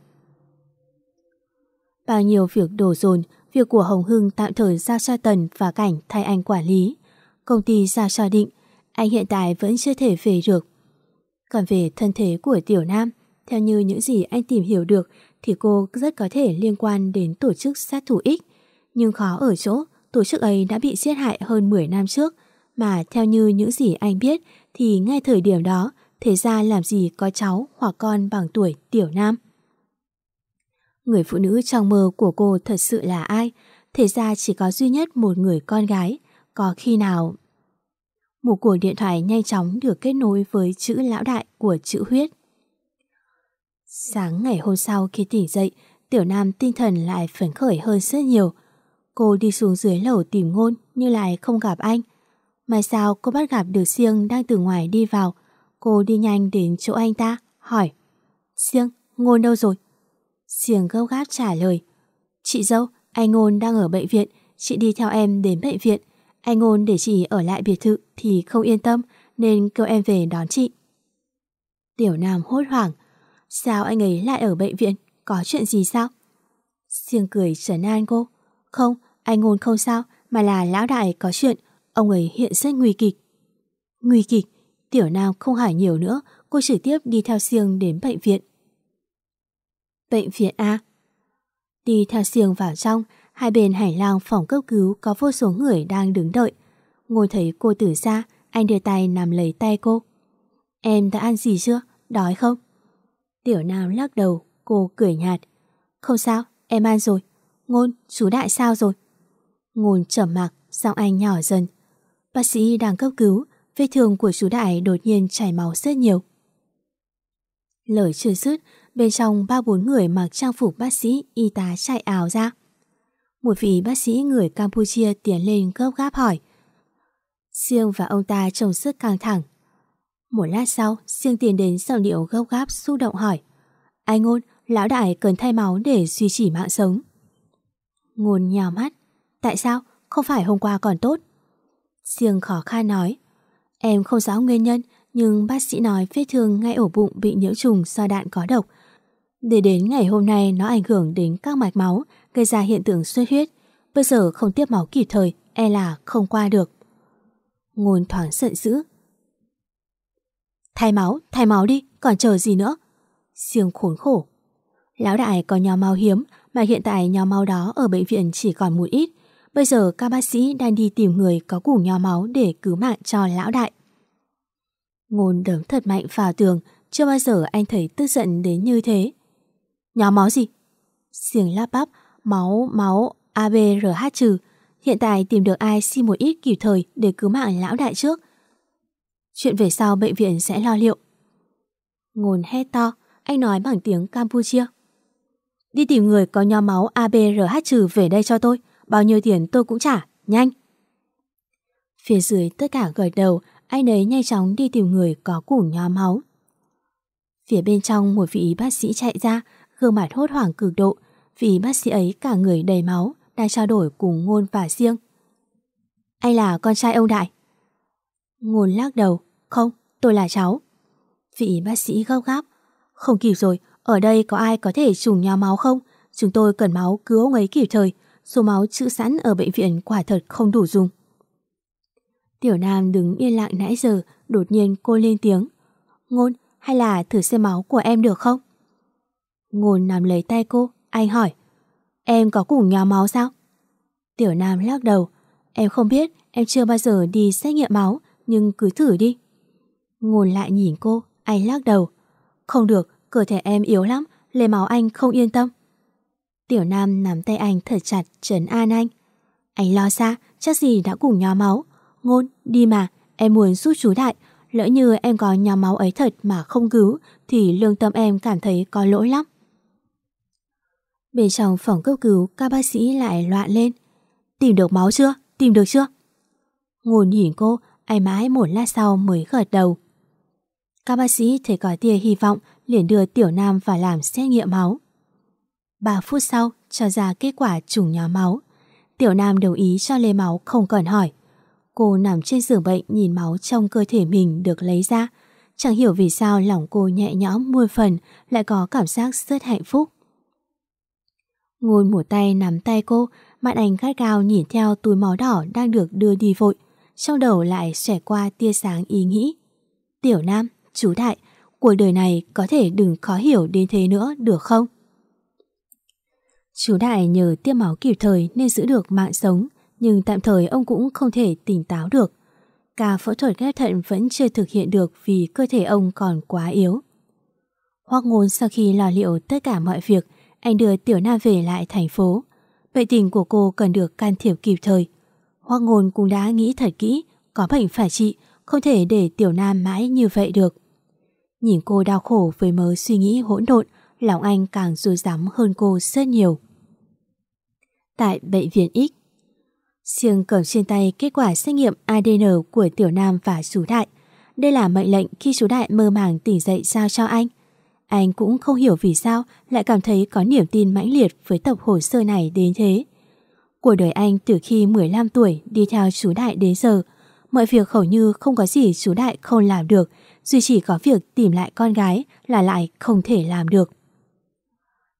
Bao nhiêu việc đổ dồn, việc của Hồng Hưng tạm thời giao cho Tần và Cảnh thay anh quản lý. Công ty giao cho định, anh hiện tại vẫn chưa thể về được. Còn về thân thế của Tiểu Nam, theo như những gì anh tìm hiểu được thì cô rất có thể liên quan đến tổ chức sát thủ X. Nhưng khó ở chỗ, tổ chức ấy đã bị giết hại hơn 10 năm trước, mà theo như những gì anh biết thì ngay thời điểm đó, thế ra làm gì có cháu hoặc con bằng tuổi Tiểu Nam. Người phụ nữ trong mơ của cô thật sự là ai? Thế ra chỉ có duy nhất một người con gái. Có khi nào... Một cuộc điện thoại nhanh chóng được kết nối với chữ lão đại của chữ huyết. Sáng ngày hôm sau khi tỉnh dậy, Tiểu Nam tinh thần lại phấn khởi hơn rất nhiều. Cô đi xuống dưới lầu tìm ngôn nhưng lại không gặp anh. Mai sao cô bắt gặp được Siêng đang từ ngoài đi vào. Cô đi nhanh đến chỗ anh ta, hỏi. Siêng, ngôn đâu rồi? Siêng gấp gáp trả lời. Chị dâu, anh ngôn đang ở bệnh viện, chị đi theo em đến bệnh viện. Anh ngôn để chị ở lại biệt thự thì không yên tâm nên kêu em về đón chị. Tiểu Nam hốt hoảng. Sao anh ấy lại ở bệnh viện? Có chuyện gì sao? Siêng cười trấn an cô. Không, anh ngôn không sao, mà là lão đại có chuyện. Ông ấy hiện rất nguy kịch. Nguy kịch? Tiểu Nam không hỏi nhiều nữa, cô trực tiếp đi theo Siêng đến bệnh viện. Bệnh viện A Đi theo Siêng vào trong, hai bên hành lang phòng cấp cứu có vô số người đang đứng đợi. Ngồi thấy cô tử ra, anh đưa tay nằm lấy tay cô. Em đã ăn gì chưa? Đói không? Tiểu Nam lắc đầu, cô cười nhạt. Không sao, em ăn rồi. Ngôn, chú đại sao rồi? Ngôn trầm mặc, giọng anh nhỏ dần. Bác sĩ đang cấp cứu, vết thương của chú đại đột nhiên chảy máu rất nhiều. Lời chưa dứt, bên trong ba bốn người mặc trang phục bác sĩ y tá chạy ảo ra. Một vị bác sĩ người Campuchia tiến lên gấp gáp hỏi. Siêng và ông ta trông rất căng thẳng. Một lát sau, Siêng tiền đến giọng điệu gấp gáp xúc động hỏi. Anh ngôn, lão đại cần thay máu để duy trì mạng sống. Ngôn nhào mắt. Tại sao? Không phải hôm qua còn tốt. Siêng khó khăn nói. Em không rõ nguyên nhân, nhưng bác sĩ nói vết thương ngay ổ bụng bị nhiễm trùng do đạn có độc. Để đến ngày hôm nay nó ảnh hưởng đến các mạch máu, gây ra hiện tượng xuất huyết. Bây giờ không tiếp máu kịp thời, e là không qua được. Ngôn thoáng giận dữ. Thay máu, thay máu đi, còn chờ gì nữa? Siêng khốn khổ. Lão đại có nhóm máu hiếm, mà hiện tại nhóm máu đó ở bệnh viện chỉ còn một ít. Bây giờ các bác sĩ đang đi tìm người có củ nho máu để cứu mạng cho lão đại. Ngôn đấm thật mạnh vào tường, chưa bao giờ anh thấy tức giận đến như thế. nho máu gì? Xiềng lắp bắp, máu, máu, ABRH trừ. Hiện tại tìm được ai xin một ít kịp thời để cứu mạng lão đại trước. Chuyện về sau bệnh viện sẽ lo liệu. Ngôn hét to, anh nói bằng tiếng Campuchia. Đi tìm người có nhóm máu ABRH trừ về đây cho tôi. Bao nhiêu tiền tôi cũng trả, nhanh. Phía dưới tất cả gật đầu, anh ấy nhanh chóng đi tìm người có củ nhóm máu. Phía bên trong một vị bác sĩ chạy ra, gương mặt hốt hoảng cực độ, vì bác sĩ ấy cả người đầy máu, đang trao đổi cùng Ngôn và riêng Anh là con trai ông Đại. Ngôn lắc đầu, không, tôi là cháu. Vị bác sĩ gấp gáp, không kịp rồi, ở đây có ai có thể trùng nhóm máu không? Chúng tôi cần máu cứu ông ấy kịp thời, số máu trữ sẵn ở bệnh viện quả thật không đủ dùng. Tiểu Nam đứng yên lặng nãy giờ, đột nhiên cô lên tiếng. Ngôn, hay là thử xem máu của em được không? Ngôn nằm lấy tay cô, anh hỏi. Em có cùng nhóm máu sao? Tiểu Nam lắc đầu. Em không biết, em chưa bao giờ đi xét nghiệm máu, nhưng cứ thử đi. Ngôn lại nhìn cô, anh lắc đầu. Không được, cơ thể em yếu lắm, lấy máu anh không yên tâm. Tiểu Nam nắm tay anh thật chặt, trấn an anh. Anh lo xa, chắc gì đã cùng nhóm máu. Ngôn, đi mà, em muốn giúp chú Đại. Lỡ như em có nhóm máu ấy thật mà không cứu, thì lương tâm em cảm thấy có lỗi lắm. Bên trong phòng cấp cứu, các bác sĩ lại loạn lên. Tìm được máu chưa? Tìm được chưa? Ngôn nhìn cô, anh mãi một lát sau mới gật đầu. Các bác sĩ thấy có tia hy vọng liền đưa Tiểu Nam vào làm xét nghiệm máu. 3 phút sau cho ra kết quả trùng nhóm máu. Tiểu Nam đồng ý cho lấy máu không cần hỏi. Cô nằm trên giường bệnh nhìn máu trong cơ thể mình được lấy ra. Chẳng hiểu vì sao lòng cô nhẹ nhõm muôn phần lại có cảm giác rất hạnh phúc. Ngôn một tay nắm tay cô, mặt anh gắt gao nhìn theo túi máu đỏ đang được đưa đi vội. Trong đầu lại xẻ qua tia sáng ý nghĩ. Tiểu Nam, chú Đại, cuộc đời này có thể đừng khó hiểu đến thế nữa được không? Chú Đại nhờ tiêm máu kịp thời nên giữ được mạng sống, nhưng tạm thời ông cũng không thể tỉnh táo được. Cả phẫu thuật ghép thận vẫn chưa thực hiện được vì cơ thể ông còn quá yếu. Hoác ngôn sau khi lo liệu tất cả mọi việc, anh đưa Tiểu Nam về lại thành phố. Bệnh tình của cô cần được can thiệp kịp thời. Hoác ngôn cũng đã nghĩ thật kỹ, có bệnh phải trị, không thể để Tiểu Nam mãi như vậy được. Nhìn cô đau khổ với mớ suy nghĩ hỗn độn, lòng anh càng dối rắm hơn cô rất nhiều. Tại bệnh viện X, Siêng cầm trên tay kết quả xét nghiệm ADN của Tiểu Nam và chú Đại. Đây là mệnh lệnh khi chú Đại mơ màng tỉnh dậy giao cho anh. Anh cũng không hiểu vì sao lại cảm thấy có niềm tin mãnh liệt với tập hồ sơ này đến thế. Cuộc đời anh từ khi 15 tuổi đi theo chú Đại đến giờ, mọi việc hầu như không có gì chú Đại không làm được, duy chỉ có việc tìm lại con gái là lại không thể làm được.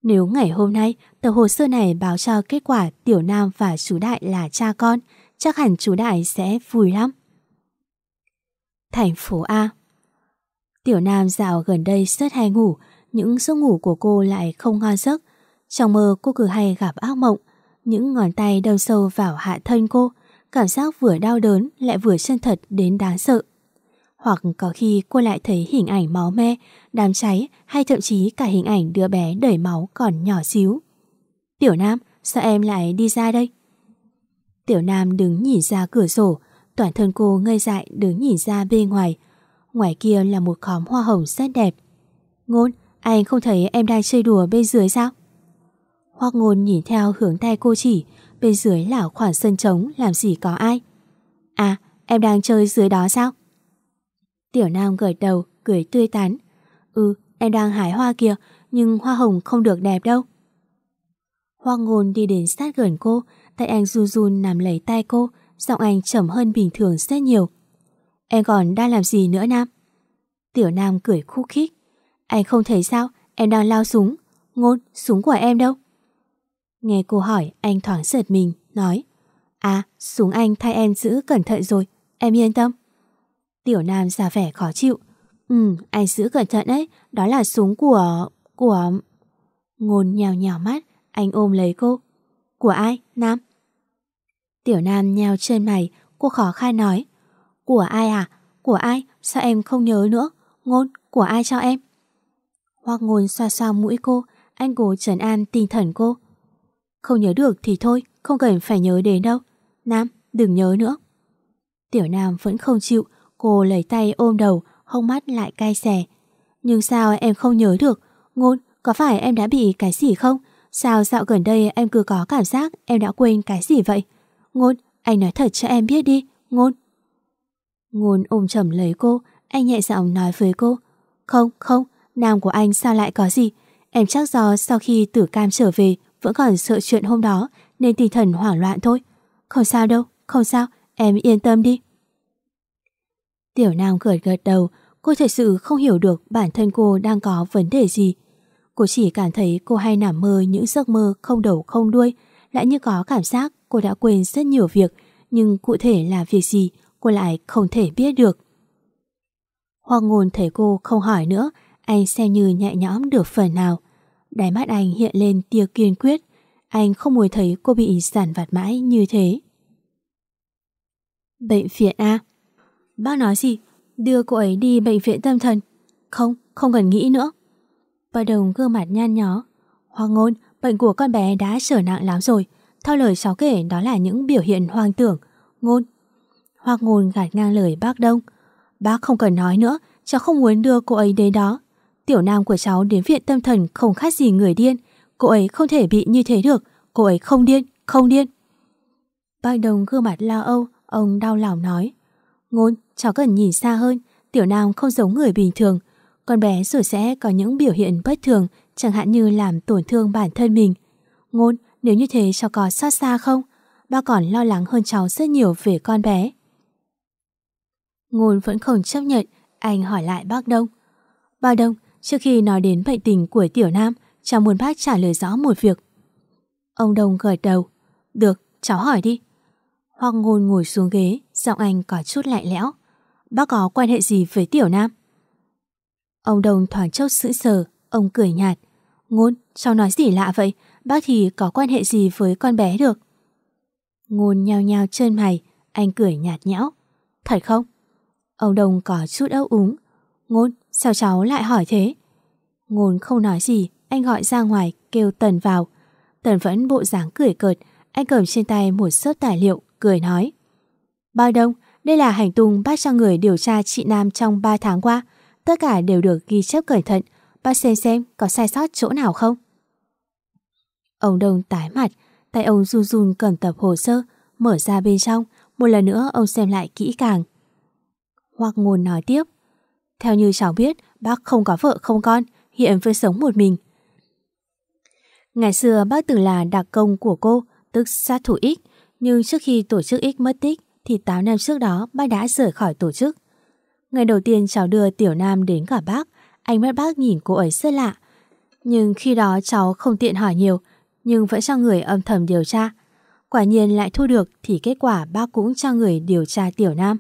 Nếu ngày hôm nay tờ hồ sơ này báo cho kết quả Tiểu Nam và chú Đại là cha con, chắc hẳn chú Đại sẽ vui lắm. Thành phố A Tiểu Nam dạo gần đây rất hay ngủ, những giấc ngủ của cô lại không ngon giấc. Trong mơ cô cứ hay gặp ác mộng, những ngón tay đâm sâu vào hạ thân cô, cảm giác vừa đau đớn lại vừa chân thật đến đáng sợ. Hoặc có khi cô lại thấy hình ảnh máu me, đám cháy hay thậm chí cả hình ảnh đứa bé đẩy máu còn nhỏ xíu. Tiểu Nam, sao em lại đi ra đây? Tiểu Nam đứng nhìn ra cửa sổ, toàn thân cô ngây dại đứng nhìn ra bên ngoài. Ngoài kia là một khóm hoa hồng rất đẹp. Ngôn, anh không thấy em đang chơi đùa bên dưới sao? Hoác ngôn nhìn theo hướng tay cô chỉ, bên dưới là khoảng sân trống làm gì có ai. À, em đang chơi dưới đó sao? Tiểu Nam gật đầu, cười tươi tắn. Ừ, em đang hái hoa kìa, nhưng hoa hồng không được đẹp đâu. Hoa ngôn đi đến sát gần cô, tay anh run run nằm lấy tay cô, giọng anh trầm hơn bình thường rất nhiều. Em còn đang làm gì nữa Nam? Tiểu Nam cười khúc khích. Anh không thấy sao, em đang lao súng. Ngôn, súng của em đâu? Nghe cô hỏi, anh thoáng giật mình, nói. À, súng anh thay em giữ cẩn thận rồi, em yên tâm. Tiểu Nam ra vẻ khó chịu. Ừ, anh giữ cẩn thận ấy, đó là súng của... của... Ngôn nhào nhào mắt, anh ôm lấy cô. Của ai, Nam? Tiểu Nam nhào chân mày, cô khó khai nói. Của ai à? Của ai? Sao em không nhớ nữa? Ngôn, của ai cho em? Hoặc ngôn xoa xoa mũi cô, anh cố trấn an tinh thần cô. Không nhớ được thì thôi, không cần phải nhớ đến đâu. Nam, đừng nhớ nữa. Tiểu Nam vẫn không chịu, Cô lấy tay ôm đầu, hông mắt lại cay xè. Nhưng sao em không nhớ được? Ngôn, có phải em đã bị cái gì không? Sao dạo gần đây em cứ có cảm giác em đã quên cái gì vậy? Ngôn, anh nói thật cho em biết đi, Ngôn. Ngôn ôm chầm lấy cô, anh nhẹ giọng nói với cô. Không, không, nam của anh sao lại có gì? Em chắc do sau khi tử cam trở về vẫn còn sợ chuyện hôm đó nên tinh thần hoảng loạn thôi. Không sao đâu, không sao, em yên tâm đi. Tiểu Nam gật gật đầu, cô thật sự không hiểu được bản thân cô đang có vấn đề gì. Cô chỉ cảm thấy cô hay nằm mơ những giấc mơ không đầu không đuôi, lại như có cảm giác cô đã quên rất nhiều việc, nhưng cụ thể là việc gì cô lại không thể biết được. hoàng ngôn thấy cô không hỏi nữa, anh xem như nhẹ nhõm được phần nào. Đáy mắt anh hiện lên tia kiên quyết, anh không muốn thấy cô bị giản vặt mãi như thế. Bệnh viện A Bác nói gì? Đưa cô ấy đi bệnh viện tâm thần. Không, không cần nghĩ nữa. Bà Đồng gương mặt nhan nhó. Hoa ngôn, bệnh của con bé đã trở nặng lắm rồi. Theo lời cháu kể đó là những biểu hiện hoang tưởng. Ngôn. Hoa ngôn gạt ngang lời bác Đông. Bác không cần nói nữa, cháu không muốn đưa cô ấy đến đó. Tiểu nam của cháu đến viện tâm thần không khác gì người điên. Cô ấy không thể bị như thế được. Cô ấy không điên, không điên. Bác Đồng gương mặt lo âu, ông đau lòng nói. Ngôn, cháu cần nhìn xa hơn, tiểu nam không giống người bình thường. Con bé rồi sẽ có những biểu hiện bất thường, chẳng hạn như làm tổn thương bản thân mình. Ngôn, nếu như thế cháu có xót xa không? Ba còn lo lắng hơn cháu rất nhiều về con bé. Ngôn vẫn không chấp nhận, anh hỏi lại bác Đông. Bác Đông, trước khi nói đến bệnh tình của tiểu nam, cháu muốn bác trả lời rõ một việc. Ông Đông gật đầu. Được, cháu hỏi đi. Hoặc ngôn ngồi xuống ghế, giọng anh có chút lạnh lẽo. Bác có quan hệ gì với Tiểu Nam? Ông Đông thoáng chốc sững sờ, ông cười nhạt. Ngôn, cháu nói gì lạ vậy? Bác thì có quan hệ gì với con bé được? Ngôn nhao nhao chân mày, anh cười nhạt nhẽo. Thật không? Ông Đông có chút âu úng. Ngôn, sao cháu lại hỏi thế? Ngôn không nói gì, anh gọi ra ngoài, kêu Tần vào. Tần vẫn bộ dáng cười cợt, anh cầm trên tay một sớp tài liệu, cười nói. Bao đông, đây là hành tung bác cho người điều tra chị Nam trong 3 tháng qua. Tất cả đều được ghi chép cẩn thận. Bác xem xem có sai sót chỗ nào không? Ông Đông tái mặt, tay ông run run cầm tập hồ sơ, mở ra bên trong. Một lần nữa ông xem lại kỹ càng. Hoặc ngôn nói tiếp. Theo như cháu biết, bác không có vợ không con, hiện vẫn sống một mình. Ngày xưa bác từng là đặc công của cô, tức sát thủ X, nhưng trước khi tổ chức X mất tích thì 8 năm trước đó bác đã rời khỏi tổ chức. Ngày đầu tiên cháu đưa Tiểu Nam đến gặp bác, anh mắt bác nhìn cô ấy rất lạ. Nhưng khi đó cháu không tiện hỏi nhiều, nhưng vẫn cho người âm thầm điều tra. Quả nhiên lại thu được thì kết quả bác cũng cho người điều tra Tiểu Nam.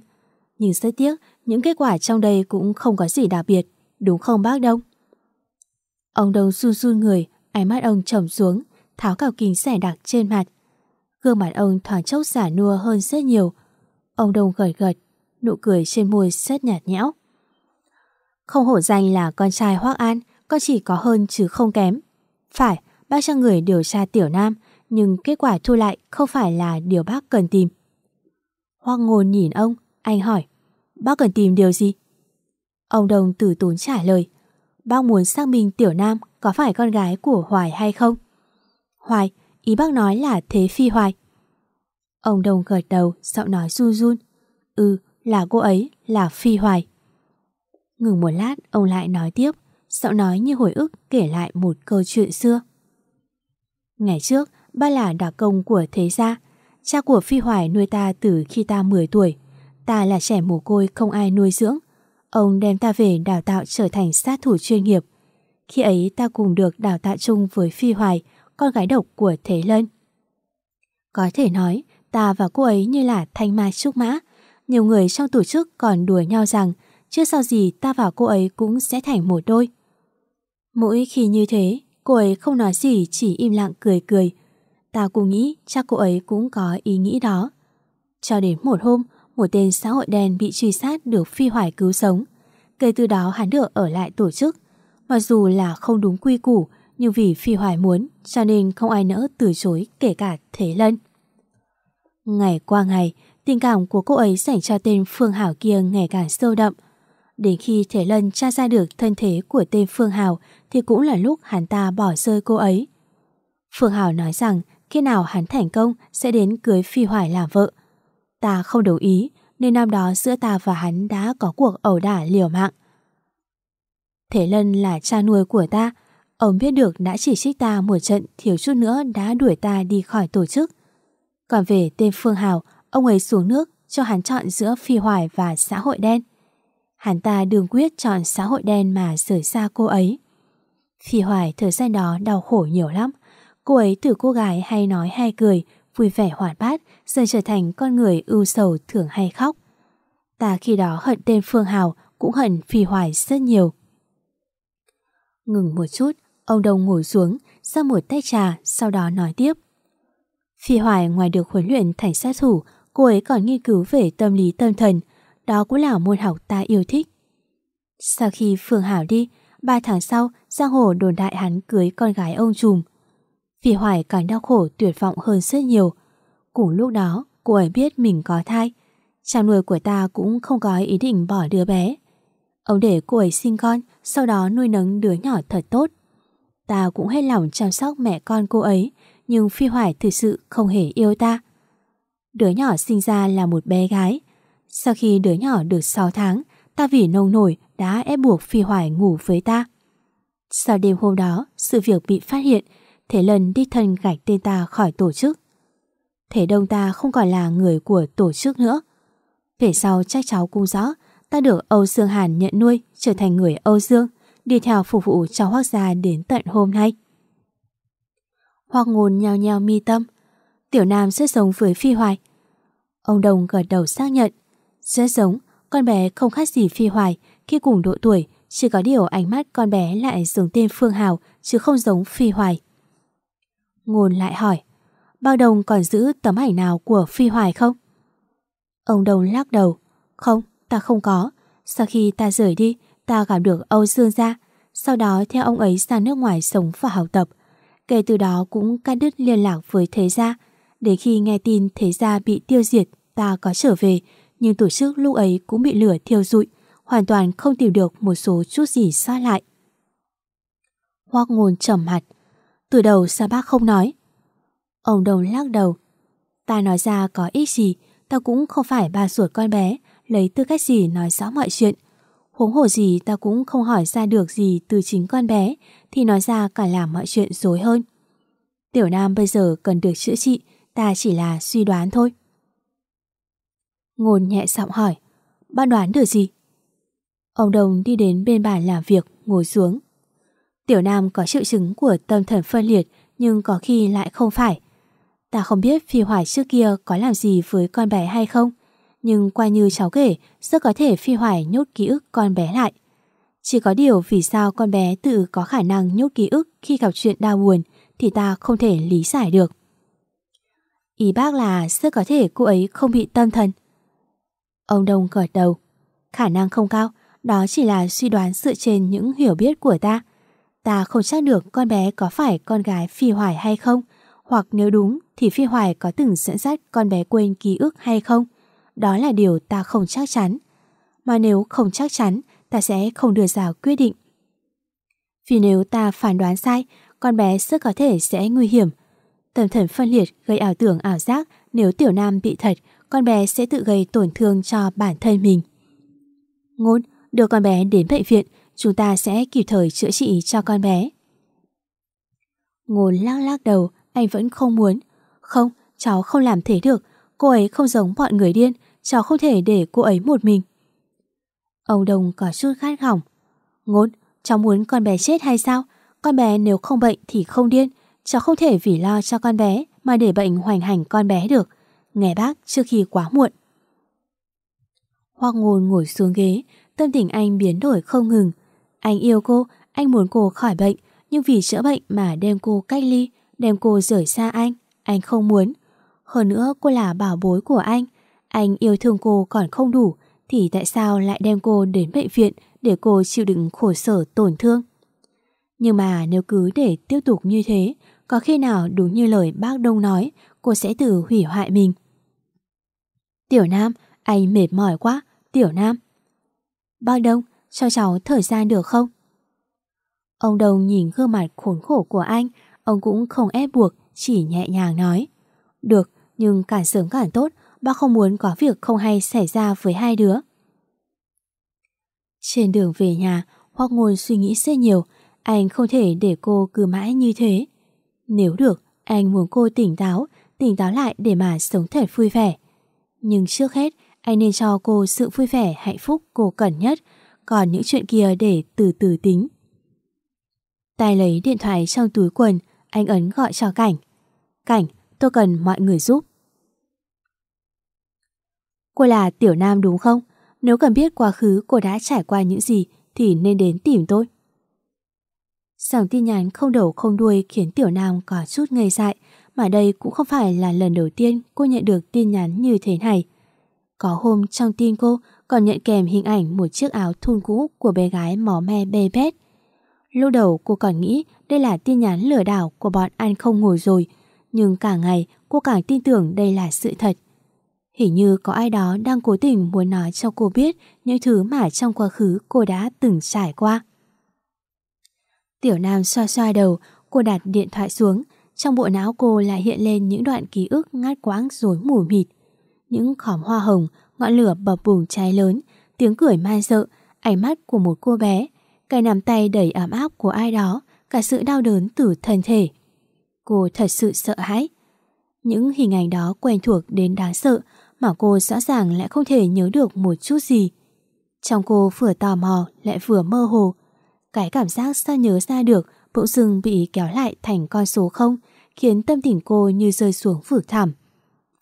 Nhưng rất tiếc, những kết quả trong đây cũng không có gì đặc biệt, đúng không bác Đông? Ông Đông run run người, ánh mắt ông trầm xuống, tháo cào kính xẻ đặc trên mặt. Gương mặt ông thoáng chốc giả nua hơn rất nhiều. Ông Đông gật gật, nụ cười trên môi rất nhạt nhẽo. Không hổ danh là con trai Hoác An, con chỉ có hơn chứ không kém. Phải, bác cho người điều tra Tiểu Nam, nhưng kết quả thu lại không phải là điều bác cần tìm. Hoác Ngôn nhìn ông, anh hỏi, bác cần tìm điều gì? Ông đồng tử tốn trả lời, bác muốn xác minh Tiểu Nam có phải con gái của Hoài hay không? Hoài, ý bác nói là Thế Phi Hoài. Ông đồng gật đầu, giọng nói run run. Ừ, là cô ấy, là Phi Hoài. Ngừng một lát, ông lại nói tiếp, giọng nói như hồi ức kể lại một câu chuyện xưa. Ngày trước, ba là đặc công của thế gia. Cha của Phi Hoài nuôi ta từ khi ta 10 tuổi. Ta là trẻ mồ côi không ai nuôi dưỡng. Ông đem ta về đào tạo trở thành sát thủ chuyên nghiệp. Khi ấy ta cùng được đào tạo chung với Phi Hoài, con gái độc của Thế Lân. Có thể nói, ta và cô ấy như là thanh mai trúc mã. Nhiều người trong tổ chức còn đùa nhau rằng chưa sau gì ta và cô ấy cũng sẽ thành một đôi. Mỗi khi như thế, cô ấy không nói gì chỉ im lặng cười cười. Ta cũng nghĩ chắc cô ấy cũng có ý nghĩ đó. Cho đến một hôm, một tên xã hội đen bị truy sát được Phi Hoài cứu sống. Kể từ đó hắn được ở lại tổ chức. Mặc dù là không đúng quy củ, nhưng vì Phi Hoài muốn, cho nên không ai nỡ từ chối kể cả Thế Lân. Ngày qua ngày, tình cảm của cô ấy dành cho tên Phương Hảo kia ngày càng sâu đậm. Đến khi Thế Lân tra ra được thân thế của tên Phương Hảo thì cũng là lúc hắn ta bỏ rơi cô ấy. Phương Hảo nói rằng khi nào hắn thành công sẽ đến cưới Phi Hoài làm vợ. Ta không đồng ý nên năm đó giữa ta và hắn đã có cuộc ẩu đả liều mạng. Thế Lân là cha nuôi của ta, ông biết được đã chỉ trích ta một trận thiếu chút nữa đã đuổi ta đi khỏi tổ chức. Còn về tên Phương Hào, ông ấy xuống nước cho hắn chọn giữa phi hoài và xã hội đen. Hắn ta đường quyết chọn xã hội đen mà rời xa cô ấy. Phi hoài thời gian đó đau khổ nhiều lắm. Cô ấy từ cô gái hay nói hay cười, vui vẻ hoạt bát, dần trở thành con người ưu sầu thường hay khóc. Ta khi đó hận tên Phương Hào cũng hận Phi Hoài rất nhiều. Ngừng một chút, ông Đông ngồi xuống, ra một tách trà, sau đó nói tiếp. Phi Hoài ngoài được huấn luyện thành sát thủ, cô ấy còn nghiên cứu về tâm lý tâm thần, đó cũng là môn học ta yêu thích. Sau khi Phương Hảo đi, ba tháng sau, Giang Hồ đồn đại hắn cưới con gái ông trùm. Phi Hoài càng đau khổ tuyệt vọng hơn rất nhiều. Cùng lúc đó, cô ấy biết mình có thai. Cha nuôi của ta cũng không có ý định bỏ đứa bé. Ông để cô ấy sinh con, sau đó nuôi nấng đứa nhỏ thật tốt. Ta cũng hết lòng chăm sóc mẹ con cô ấy, nhưng Phi Hoài thực sự không hề yêu ta. Đứa nhỏ sinh ra là một bé gái. Sau khi đứa nhỏ được 6 tháng, ta vì nông nổi đã ép buộc Phi Hoài ngủ với ta. Sau đêm hôm đó, sự việc bị phát hiện, Thế lần đi thân gạch tên ta khỏi tổ chức. Thế đông ta không còn là người của tổ chức nữa. Về sau chắc cháu cũng rõ, ta được Âu Dương Hàn nhận nuôi trở thành người Âu Dương, đi theo phục vụ cho Hoác Gia đến tận hôm nay. Hoác ngôn nhao nhao mi tâm. Tiểu Nam rất giống với Phi Hoài. Ông Đồng gật đầu xác nhận. Rất giống, con bé không khác gì Phi Hoài khi cùng độ tuổi, chỉ có điều ánh mắt con bé lại giống tên Phương Hào chứ không giống Phi Hoài. Ngôn lại hỏi, Bao đồng còn giữ tấm ảnh nào của Phi Hoài không? Ông Đồng lắc đầu. Không, ta không có. Sau khi ta rời đi, ta gặp được Âu Dương Gia. Sau đó theo ông ấy sang nước ngoài sống và học tập. Kể từ đó cũng cắt đứt liên lạc với Thế Gia. Để khi nghe tin Thế Gia bị tiêu diệt, ta có trở về. Nhưng tổ chức lúc ấy cũng bị lửa thiêu rụi. Hoàn toàn không tìm được một số chút gì sót lại. Hoác ngôn trầm mặt. Từ đầu sao bác không nói? Ông Đồng lắc đầu. Ta nói ra có ích gì, ta cũng không phải ba ruột con bé, lấy tư cách gì nói rõ mọi chuyện. Huống hồ gì ta cũng không hỏi ra được gì từ chính con bé, thì nói ra cả làm mọi chuyện dối hơn. Tiểu Nam bây giờ cần được chữa trị, ta chỉ là suy đoán thôi. Ngôn nhẹ giọng hỏi, bác đoán được gì? Ông Đồng đi đến bên bàn làm việc, ngồi xuống. Tiểu Nam có triệu chứng của tâm thần phân liệt, nhưng có khi lại không phải. Ta không biết Phi Hoài trước kia có làm gì với con bé hay không, nhưng qua như cháu kể, rất có thể Phi Hoài nhốt ký ức con bé lại. Chỉ có điều vì sao con bé tự có khả năng nhốt ký ức khi gặp chuyện đau buồn thì ta không thể lý giải được. Ý bác là rất có thể cô ấy không bị tâm thần. Ông Đông gật đầu. Khả năng không cao, đó chỉ là suy đoán dựa trên những hiểu biết của ta. Ta không chắc được con bé có phải con gái Phi Hoài hay không, hoặc nếu đúng thì Phi Hoài có từng dẫn dắt con bé quên ký ức hay không. Đó là điều ta không chắc chắn. Mà nếu không chắc chắn, ta sẽ không đưa ra quyết định. Vì nếu ta phán đoán sai, con bé rất có thể sẽ nguy hiểm. Tâm thần phân liệt gây ảo tưởng ảo giác nếu tiểu nam bị thật, con bé sẽ tự gây tổn thương cho bản thân mình. Ngôn, đưa con bé đến bệnh viện, chúng ta sẽ kịp thời chữa trị cho con bé. Ngôn lắc lắc đầu, anh vẫn không muốn. Không, cháu không làm thế được, cô ấy không giống bọn người điên, cháu không thể để cô ấy một mình. Ông Đông có chút khát khỏng. Ngôn, cháu muốn con bé chết hay sao? Con bé nếu không bệnh thì không điên, cháu không thể vì lo cho con bé mà để bệnh hoành hành con bé được. Nghe bác trước khi quá muộn. Hoác ngôn ngồi xuống ghế, tâm tình anh biến đổi không ngừng. Anh yêu cô, anh muốn cô khỏi bệnh, nhưng vì chữa bệnh mà đem cô cách ly, đem cô rời xa anh, anh không muốn. Hơn nữa cô là bảo bối của anh, anh yêu thương cô còn không đủ, thì tại sao lại đem cô đến bệnh viện để cô chịu đựng khổ sở tổn thương? Nhưng mà nếu cứ để tiếp tục như thế, có khi nào đúng như lời bác Đông nói, cô sẽ tự hủy hoại mình. Tiểu Nam, anh mệt mỏi quá, Tiểu Nam. Bác Đông, cho cháu thời gian được không? Ông Đông nhìn gương mặt khốn khổ của anh, ông cũng không ép buộc, chỉ nhẹ nhàng nói. Được, nhưng càng sớm càng tốt, bác không muốn có việc không hay xảy ra với hai đứa. Trên đường về nhà, Hoác Ngôn suy nghĩ rất nhiều, anh không thể để cô cứ mãi như thế. Nếu được, anh muốn cô tỉnh táo, tỉnh táo lại để mà sống thật vui vẻ. Nhưng trước hết, anh nên cho cô sự vui vẻ, hạnh phúc cô cần nhất, còn những chuyện kia để từ từ tính. Tài lấy điện thoại trong túi quần, anh ấn gọi cho Cảnh. Cảnh, tôi cần mọi người giúp. Cô là Tiểu Nam đúng không? Nếu cần biết quá khứ cô đã trải qua những gì thì nên đến tìm tôi. Dòng tin nhắn không đầu không đuôi khiến Tiểu Nam có chút ngây dại, mà đây cũng không phải là lần đầu tiên cô nhận được tin nhắn như thế này. Có hôm trong tin cô còn nhận kèm hình ảnh một chiếc áo thun cũ của bé gái mỏ me bê bét. Lúc đầu cô còn nghĩ đây là tin nhắn lừa đảo của bọn ăn không ngồi rồi, nhưng cả ngày cô càng tin tưởng đây là sự thật. Hình như có ai đó đang cố tình muốn nói cho cô biết những thứ mà trong quá khứ cô đã từng trải qua. Tiểu Nam xoa xoa đầu, cô đặt điện thoại xuống, trong bộ não cô lại hiện lên những đoạn ký ức ngát quãng rối mù mịt. Những khóm hoa hồng, ngọn lửa bập bùng cháy lớn, tiếng cười man sợ, ánh mắt của một cô bé, cái nắm tay đầy ấm áp của ai đó, cả sự đau đớn từ thân thể. Cô thật sự sợ hãi. Những hình ảnh đó quen thuộc đến đáng sợ mà cô rõ ràng lại không thể nhớ được một chút gì. Trong cô vừa tò mò lại vừa mơ hồ. Cái cảm giác sao nhớ ra được bỗng dưng bị kéo lại thành con số không khiến tâm tình cô như rơi xuống vực thẳm.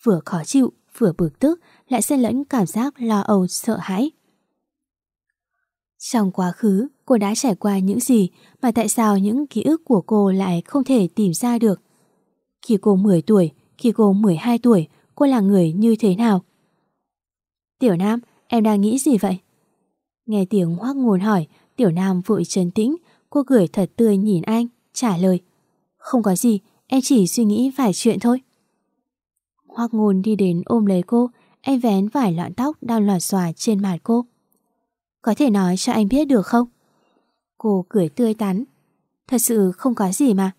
Vừa khó chịu, vừa bực tức lại xen lẫn cảm giác lo âu sợ hãi. Trong quá khứ, cô đã trải qua những gì mà tại sao những ký ức của cô lại không thể tìm ra được. Khi cô 10 tuổi, khi cô 12 tuổi, cô là người như thế nào. Tiểu Nam, em đang nghĩ gì vậy? Nghe tiếng hoác ngôn hỏi, Tiểu Nam vội trấn tĩnh, cô cười thật tươi nhìn anh, trả lời. Không có gì, em chỉ suy nghĩ vài chuyện thôi. Hoác ngôn đi đến ôm lấy cô, anh vén vài lọn tóc đang lòa xòa trên mặt cô. Có thể nói cho anh biết được không? Cô cười tươi tắn. Thật sự không có gì mà.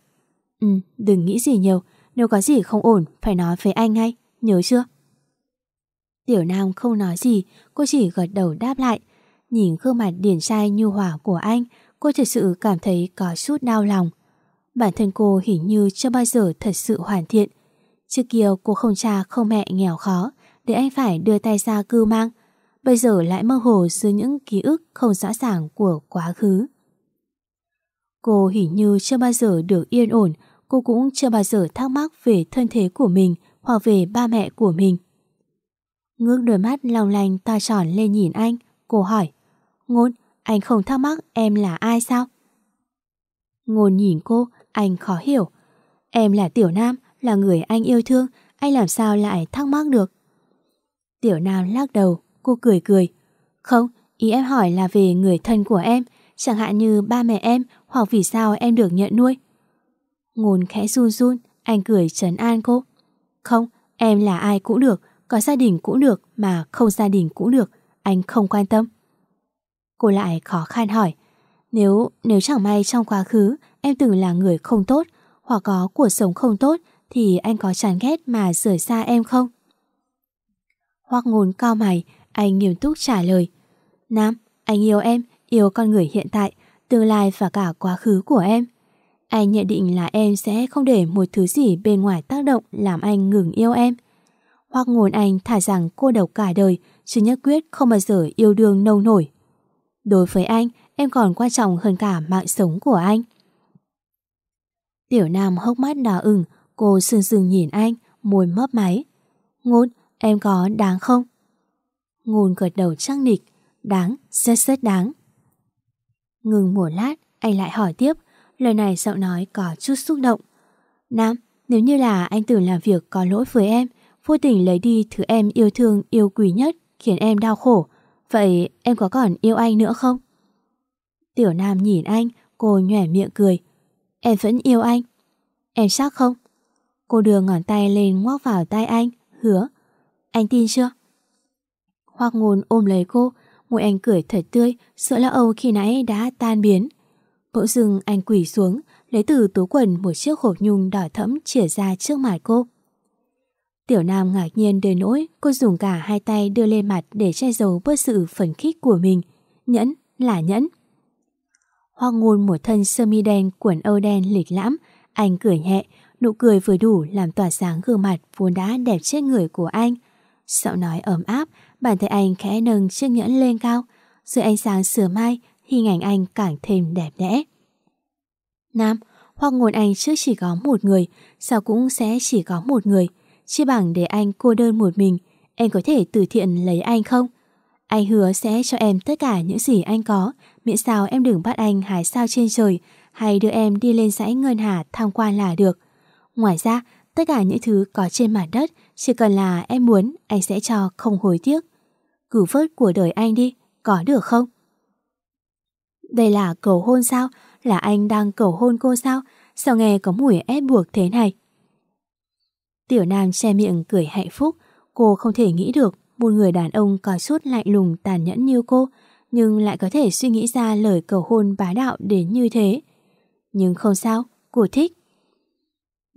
Ừ, đừng nghĩ gì nhiều. Nếu có gì không ổn, phải nói với anh ngay. Nhớ chưa? Tiểu Nam không nói gì, cô chỉ gật đầu đáp lại. Nhìn gương mặt điển trai nhu hòa của anh, cô thật sự cảm thấy có chút đau lòng. Bản thân cô hình như chưa bao giờ thật sự hoàn thiện. Trước kia cô không cha không mẹ nghèo khó, để anh phải đưa tay ra cưu mang. Bây giờ lại mơ hồ dưới những ký ức không rõ ràng của quá khứ. Cô hình như chưa bao giờ được yên ổn, cô cũng chưa bao giờ thắc mắc về thân thế của mình hoặc về ba mẹ của mình. Ngước đôi mắt long lanh to tròn lên nhìn anh, cô hỏi. Ngôn, anh không thắc mắc em là ai sao? Ngôn nhìn cô, anh khó hiểu. Em là Tiểu Nam, là người anh yêu thương, anh làm sao lại thắc mắc được? Tiểu Nam lắc đầu, cô cười cười. Không, ý em hỏi là về người thân của em, chẳng hạn như ba mẹ em hoặc vì sao em được nhận nuôi. Ngôn khẽ run run, anh cười trấn an cô. Không, em là ai cũng được, có gia đình cũng được mà không gia đình cũng được, anh không quan tâm. Cô lại khó khăn hỏi, nếu nếu chẳng may trong quá khứ em từng là người không tốt hoặc có cuộc sống không tốt thì anh có chán ghét mà rời xa em không? Hoác ngôn cao mày, anh nghiêm túc trả lời. Nam, anh yêu em, yêu con người hiện tại, tương lai và cả quá khứ của em. Anh nhận định là em sẽ không để một thứ gì bên ngoài tác động làm anh ngừng yêu em. Hoặc ngôn anh thả rằng cô độc cả đời, chứ nhất quyết không bao giờ yêu đương nâu nổi. Đối với anh, em còn quan trọng hơn cả mạng sống của anh. Tiểu Nam hốc mắt đỏ ửng, cô sương sương nhìn anh, môi mấp máy. Ngôn, em có đáng không? Ngôn gật đầu trăng nịch, đáng, rất rất đáng. Ngừng một lát, anh lại hỏi tiếp, lời này giọng nói có chút xúc động. Nam, nếu như là anh tưởng làm việc có lỗi với em, vô tình lấy đi thứ em yêu thương yêu quý nhất, khiến em đau khổ, vậy em có còn yêu anh nữa không? Tiểu Nam nhìn anh, cô nhỏe miệng cười. Em vẫn yêu anh. Em chắc không? Cô đưa ngón tay lên ngoắc vào tay anh, hứa. Anh tin chưa? Hoác ngôn ôm lấy cô, môi anh cười thật tươi, sợ lão âu khi nãy đã tan biến. Bỗng dưng anh quỳ xuống, lấy từ túi quần một chiếc hộp nhung đỏ thẫm chìa ra trước mặt cô. Tiểu Nam ngạc nhiên đến nỗi cô dùng cả hai tay đưa lên mặt để che giấu bớt sự phấn khích của mình. Nhẫn là nhẫn. Hoa ngôn một thân sơ mi đen quần âu đen lịch lãm, anh cười nhẹ, nụ cười vừa đủ làm tỏa sáng gương mặt vốn đã đẹp chết người của anh. Giọng nói ấm áp, bàn tay anh khẽ nâng chiếc nhẫn lên cao, dưới ánh sáng sửa mai, hình ảnh anh càng thêm đẹp đẽ. Nam, hoặc nguồn anh trước chỉ có một người, sao cũng sẽ chỉ có một người. Chỉ bằng để anh cô đơn một mình, em có thể từ thiện lấy anh không? Anh hứa sẽ cho em tất cả những gì anh có, miễn sao em đừng bắt anh hái sao trên trời hay đưa em đi lên dãy ngân hà tham quan là được. Ngoài ra, tất cả những thứ có trên mặt đất, chỉ cần là em muốn, anh sẽ cho không hối tiếc. Cử vớt của đời anh đi, có được không? Đây là cầu hôn sao? Là anh đang cầu hôn cô sao? Sao nghe có mùi ép buộc thế này? Tiểu Nam che miệng cười hạnh phúc. Cô không thể nghĩ được một người đàn ông có chút lạnh lùng tàn nhẫn như cô, nhưng lại có thể suy nghĩ ra lời cầu hôn bá đạo đến như thế. Nhưng không sao, cô thích.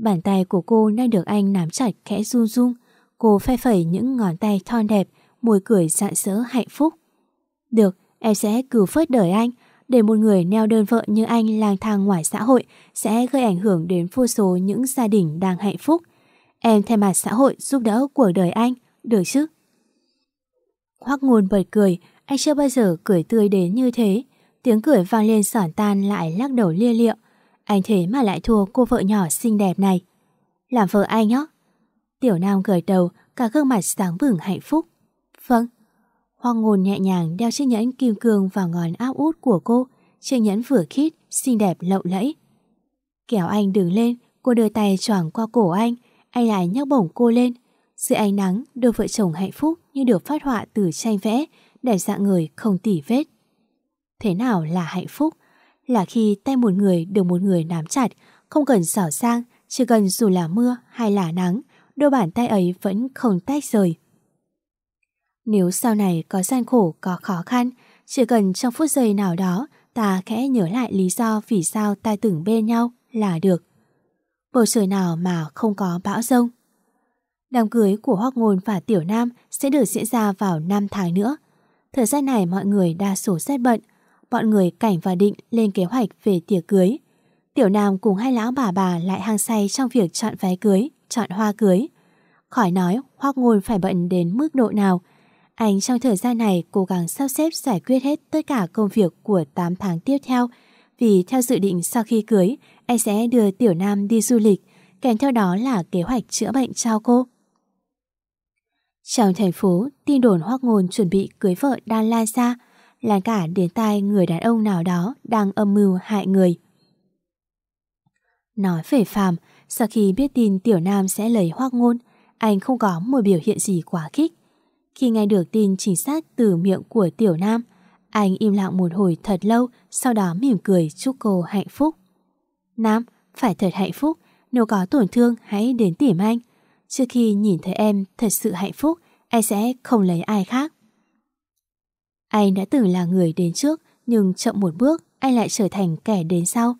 Bàn tay của cô đang được anh nắm chặt khẽ run run. Cô phe phẩy những ngón tay thon đẹp, môi cười rạng rỡ hạnh phúc. Được, em sẽ cứu phớt đời anh, để một người neo đơn vợ như anh lang thang ngoài xã hội sẽ gây ảnh hưởng đến vô số những gia đình đang hạnh phúc. Em thay mặt xã hội giúp đỡ cuộc đời anh, được chứ? Hoắc ngôn bật cười, anh chưa bao giờ cười tươi đến như thế. Tiếng cười vang lên sỏn tan lại lắc đầu lia liệu. Anh thế mà lại thua cô vợ nhỏ xinh đẹp này. Làm vợ anh nhá. Tiểu Nam gật đầu, cả gương mặt sáng bừng hạnh phúc. Vâng. hoa ngôn nhẹ nhàng đeo chiếc nhẫn kim cương vào ngón áp út của cô. Chiếc nhẫn vừa khít, xinh đẹp lộng lẫy. Kéo anh đứng lên, cô đưa tay choàng qua cổ anh. anh lại nhấc bổng cô lên. Dưới ánh nắng, đôi vợ chồng hạnh phúc như được phát họa từ tranh vẽ, đẹp dạng người không tỉ vết. Thế nào là hạnh phúc? Là khi tay một người được một người nắm chặt, không cần xảo sang, chỉ cần dù là mưa hay là nắng, đôi bàn tay ấy vẫn không tách rời. Nếu sau này có gian khổ, có khó khăn, chỉ cần trong phút giây nào đó ta khẽ nhớ lại lý do vì sao ta từng bên nhau là được. Bầu trời nào mà không có bão rông. Đám cưới của Hoác Ngôn và Tiểu Nam sẽ được diễn ra vào 5 tháng nữa. Thời gian này mọi người đa số rất bận. Bọn người cảnh và định lên kế hoạch về tiệc cưới. Tiểu Nam cùng hai lão bà bà lại hăng say trong việc chọn váy cưới, chọn hoa cưới. Khỏi nói Hoác Ngôn phải bận đến mức độ nào. Anh trong thời gian này cố gắng sắp xếp giải quyết hết tất cả công việc của 8 tháng tiếp theo vì theo dự định sau khi cưới, anh sẽ đưa Tiểu Nam đi du lịch, kèm theo đó là kế hoạch chữa bệnh cho cô. Trong thành phố, tin đồn hoác ngôn chuẩn bị cưới vợ đang lan xa, là cả đến tai người đàn ông nào đó đang âm mưu hại người. Nói về phàm, sau khi biết tin Tiểu Nam sẽ lấy hoác ngôn, anh không có một biểu hiện gì quá khích. Khi nghe được tin chính xác từ miệng của Tiểu Nam, anh im lặng một hồi thật lâu, sau đó mỉm cười chúc cô hạnh phúc. Nam, phải thật hạnh phúc, nếu có tổn thương hãy đến tìm anh. Trước khi nhìn thấy em thật sự hạnh phúc, anh sẽ không lấy ai khác. Anh đã từng là người đến trước, nhưng chậm một bước, anh lại trở thành kẻ đến sau.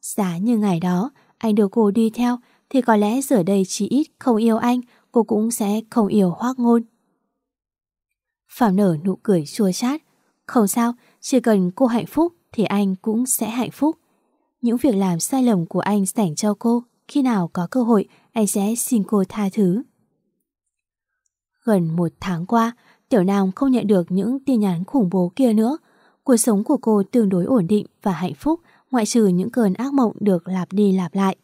Giá như ngày đó, anh đưa cô đi theo, thì có lẽ giờ đây chỉ ít không yêu anh, cô cũng sẽ không yêu hoác ngôn. Phạm nở nụ cười chua chát. Không sao, chỉ cần cô hạnh phúc thì anh cũng sẽ hạnh phúc. Những việc làm sai lầm của anh dành cho cô, khi nào có cơ hội anh sẽ xin cô tha thứ. Gần một tháng qua, Tiểu Nam không nhận được những tin nhắn khủng bố kia nữa. Cuộc sống của cô tương đối ổn định và hạnh phúc ngoại trừ những cơn ác mộng được lặp đi lặp lại.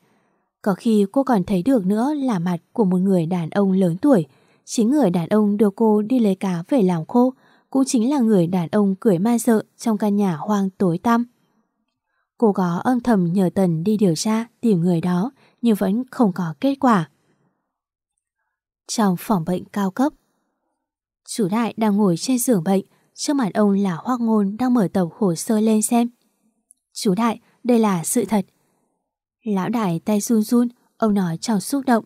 Có khi cô còn thấy được nữa là mặt của một người đàn ông lớn tuổi. Chính người đàn ông đưa cô đi lấy cá về làm khô cũng chính là người đàn ông cười ma sợ trong căn nhà hoang tối tăm. Cô có âm thầm nhờ Tần đi điều tra tìm người đó nhưng vẫn không có kết quả. Trong phòng bệnh cao cấp, chủ đại đang ngồi trên giường bệnh, trước mặt ông là Hoác Ngôn đang mở tập hồ sơ lên xem. Chú đại, đây là sự thật. Lão đại tay run run, ông nói trong xúc động.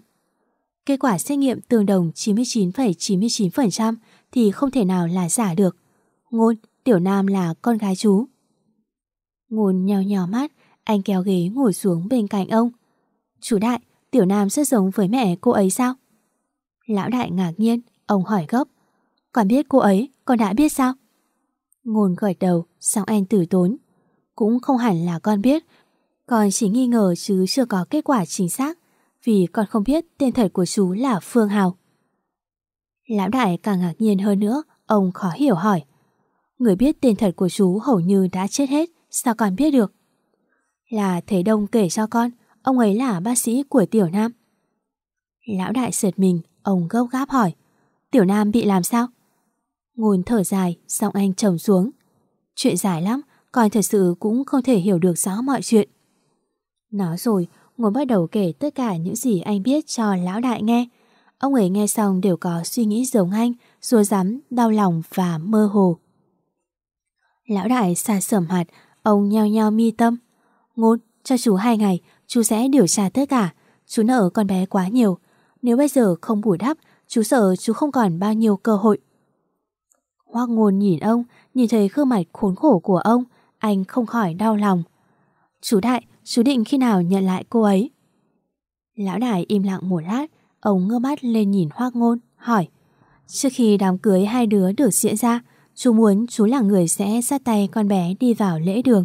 Kết quả xét nghiệm tương đồng 99,99% ,99 thì không thể nào là giả được. Ngôn, Tiểu Nam là con gái chú. Ngôn nhào nhào mắt, anh kéo ghế ngồi xuống bên cạnh ông. Chú đại, Tiểu Nam rất giống với mẹ cô ấy sao? Lão đại ngạc nhiên, ông hỏi gấp. Còn biết cô ấy, con đã biết sao? Ngôn gật đầu, xong anh tử tốn. Cũng không hẳn là con biết, con chỉ nghi ngờ chứ chưa có kết quả chính xác, vì con không biết tên thật của chú là Phương Hào. Lão đại càng ngạc nhiên hơn nữa, ông khó hiểu hỏi. Người biết tên thật của chú hầu như đã chết hết, sao con biết được? Là Thế Đông kể cho con, ông ấy là bác sĩ của Tiểu Nam. Lão đại sượt mình, ông gấp gáp hỏi. Tiểu Nam bị làm sao? Ngôn thở dài, giọng anh trầm xuống. Chuyện dài lắm, con thật sự cũng không thể hiểu được rõ mọi chuyện. Nói rồi, Ngôn bắt đầu kể tất cả những gì anh biết cho lão đại nghe. Ông ấy nghe xong đều có suy nghĩ giống anh, rùa rắm, đau lòng và mơ hồ. Lão đại xa sầm hạt, ông nheo nheo mi tâm. Ngôn, cho chú hai ngày, chú sẽ điều tra tất cả. Chú nợ con bé quá nhiều. Nếu bây giờ không bù đắp, chú sợ chú không còn bao nhiêu cơ hội. Hoác ngôn nhìn ông, nhìn thấy gương mặt khốn khổ của ông, anh không khỏi đau lòng. Chú Đại, chú định khi nào nhận lại cô ấy? Lão Đại im lặng một lát, ông ngơ mắt lên nhìn Hoác Ngôn, hỏi. Trước khi đám cưới hai đứa được diễn ra, chú muốn chú là người sẽ sát tay con bé đi vào lễ đường.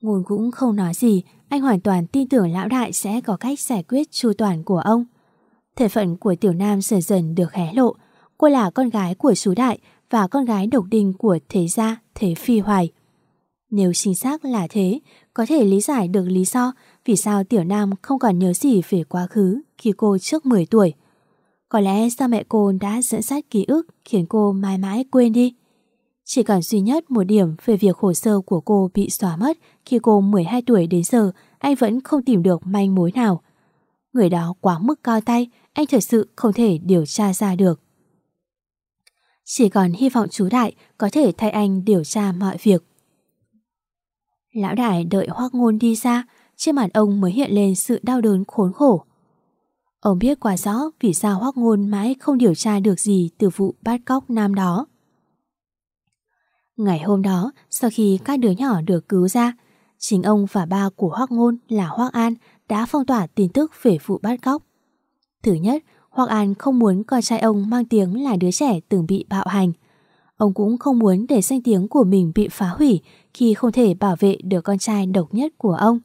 Ngôn cũng không nói gì, anh hoàn toàn tin tưởng lão đại sẽ có cách giải quyết chu toàn của ông. Thể phận của tiểu nam dần dần được hé lộ. Cô là con gái của chú đại và con gái độc đinh của thế gia Thế Phi Hoài. Nếu chính xác là thế, có thể lý giải được lý do vì sao Tiểu Nam không còn nhớ gì về quá khứ khi cô trước 10 tuổi. Có lẽ do mẹ cô đã dẫn dắt ký ức khiến cô mãi mãi quên đi. Chỉ còn duy nhất một điểm về việc hồ sơ của cô bị xóa mất khi cô 12 tuổi đến giờ anh vẫn không tìm được manh mối nào. Người đó quá mức cao tay, anh thật sự không thể điều tra ra được. Chỉ còn hy vọng chú Đại có thể thay anh điều tra mọi việc. Lão Đại đợi Hoác Ngôn đi ra, trên mặt ông mới hiện lên sự đau đớn khốn khổ. Ông biết quá rõ vì sao Hoác Ngôn mãi không điều tra được gì từ vụ bắt cóc nam đó. Ngày hôm đó, sau khi các đứa nhỏ được cứu ra, chính ông và ba của Hoác Ngôn là Hoác An đã phong tỏa tin tức về vụ bắt cóc. Thứ nhất, hoặc An không muốn con trai ông mang tiếng là đứa trẻ từng bị bạo hành. Ông cũng không muốn để danh tiếng của mình bị phá hủy khi không thể bảo vệ được con trai độc nhất của ông.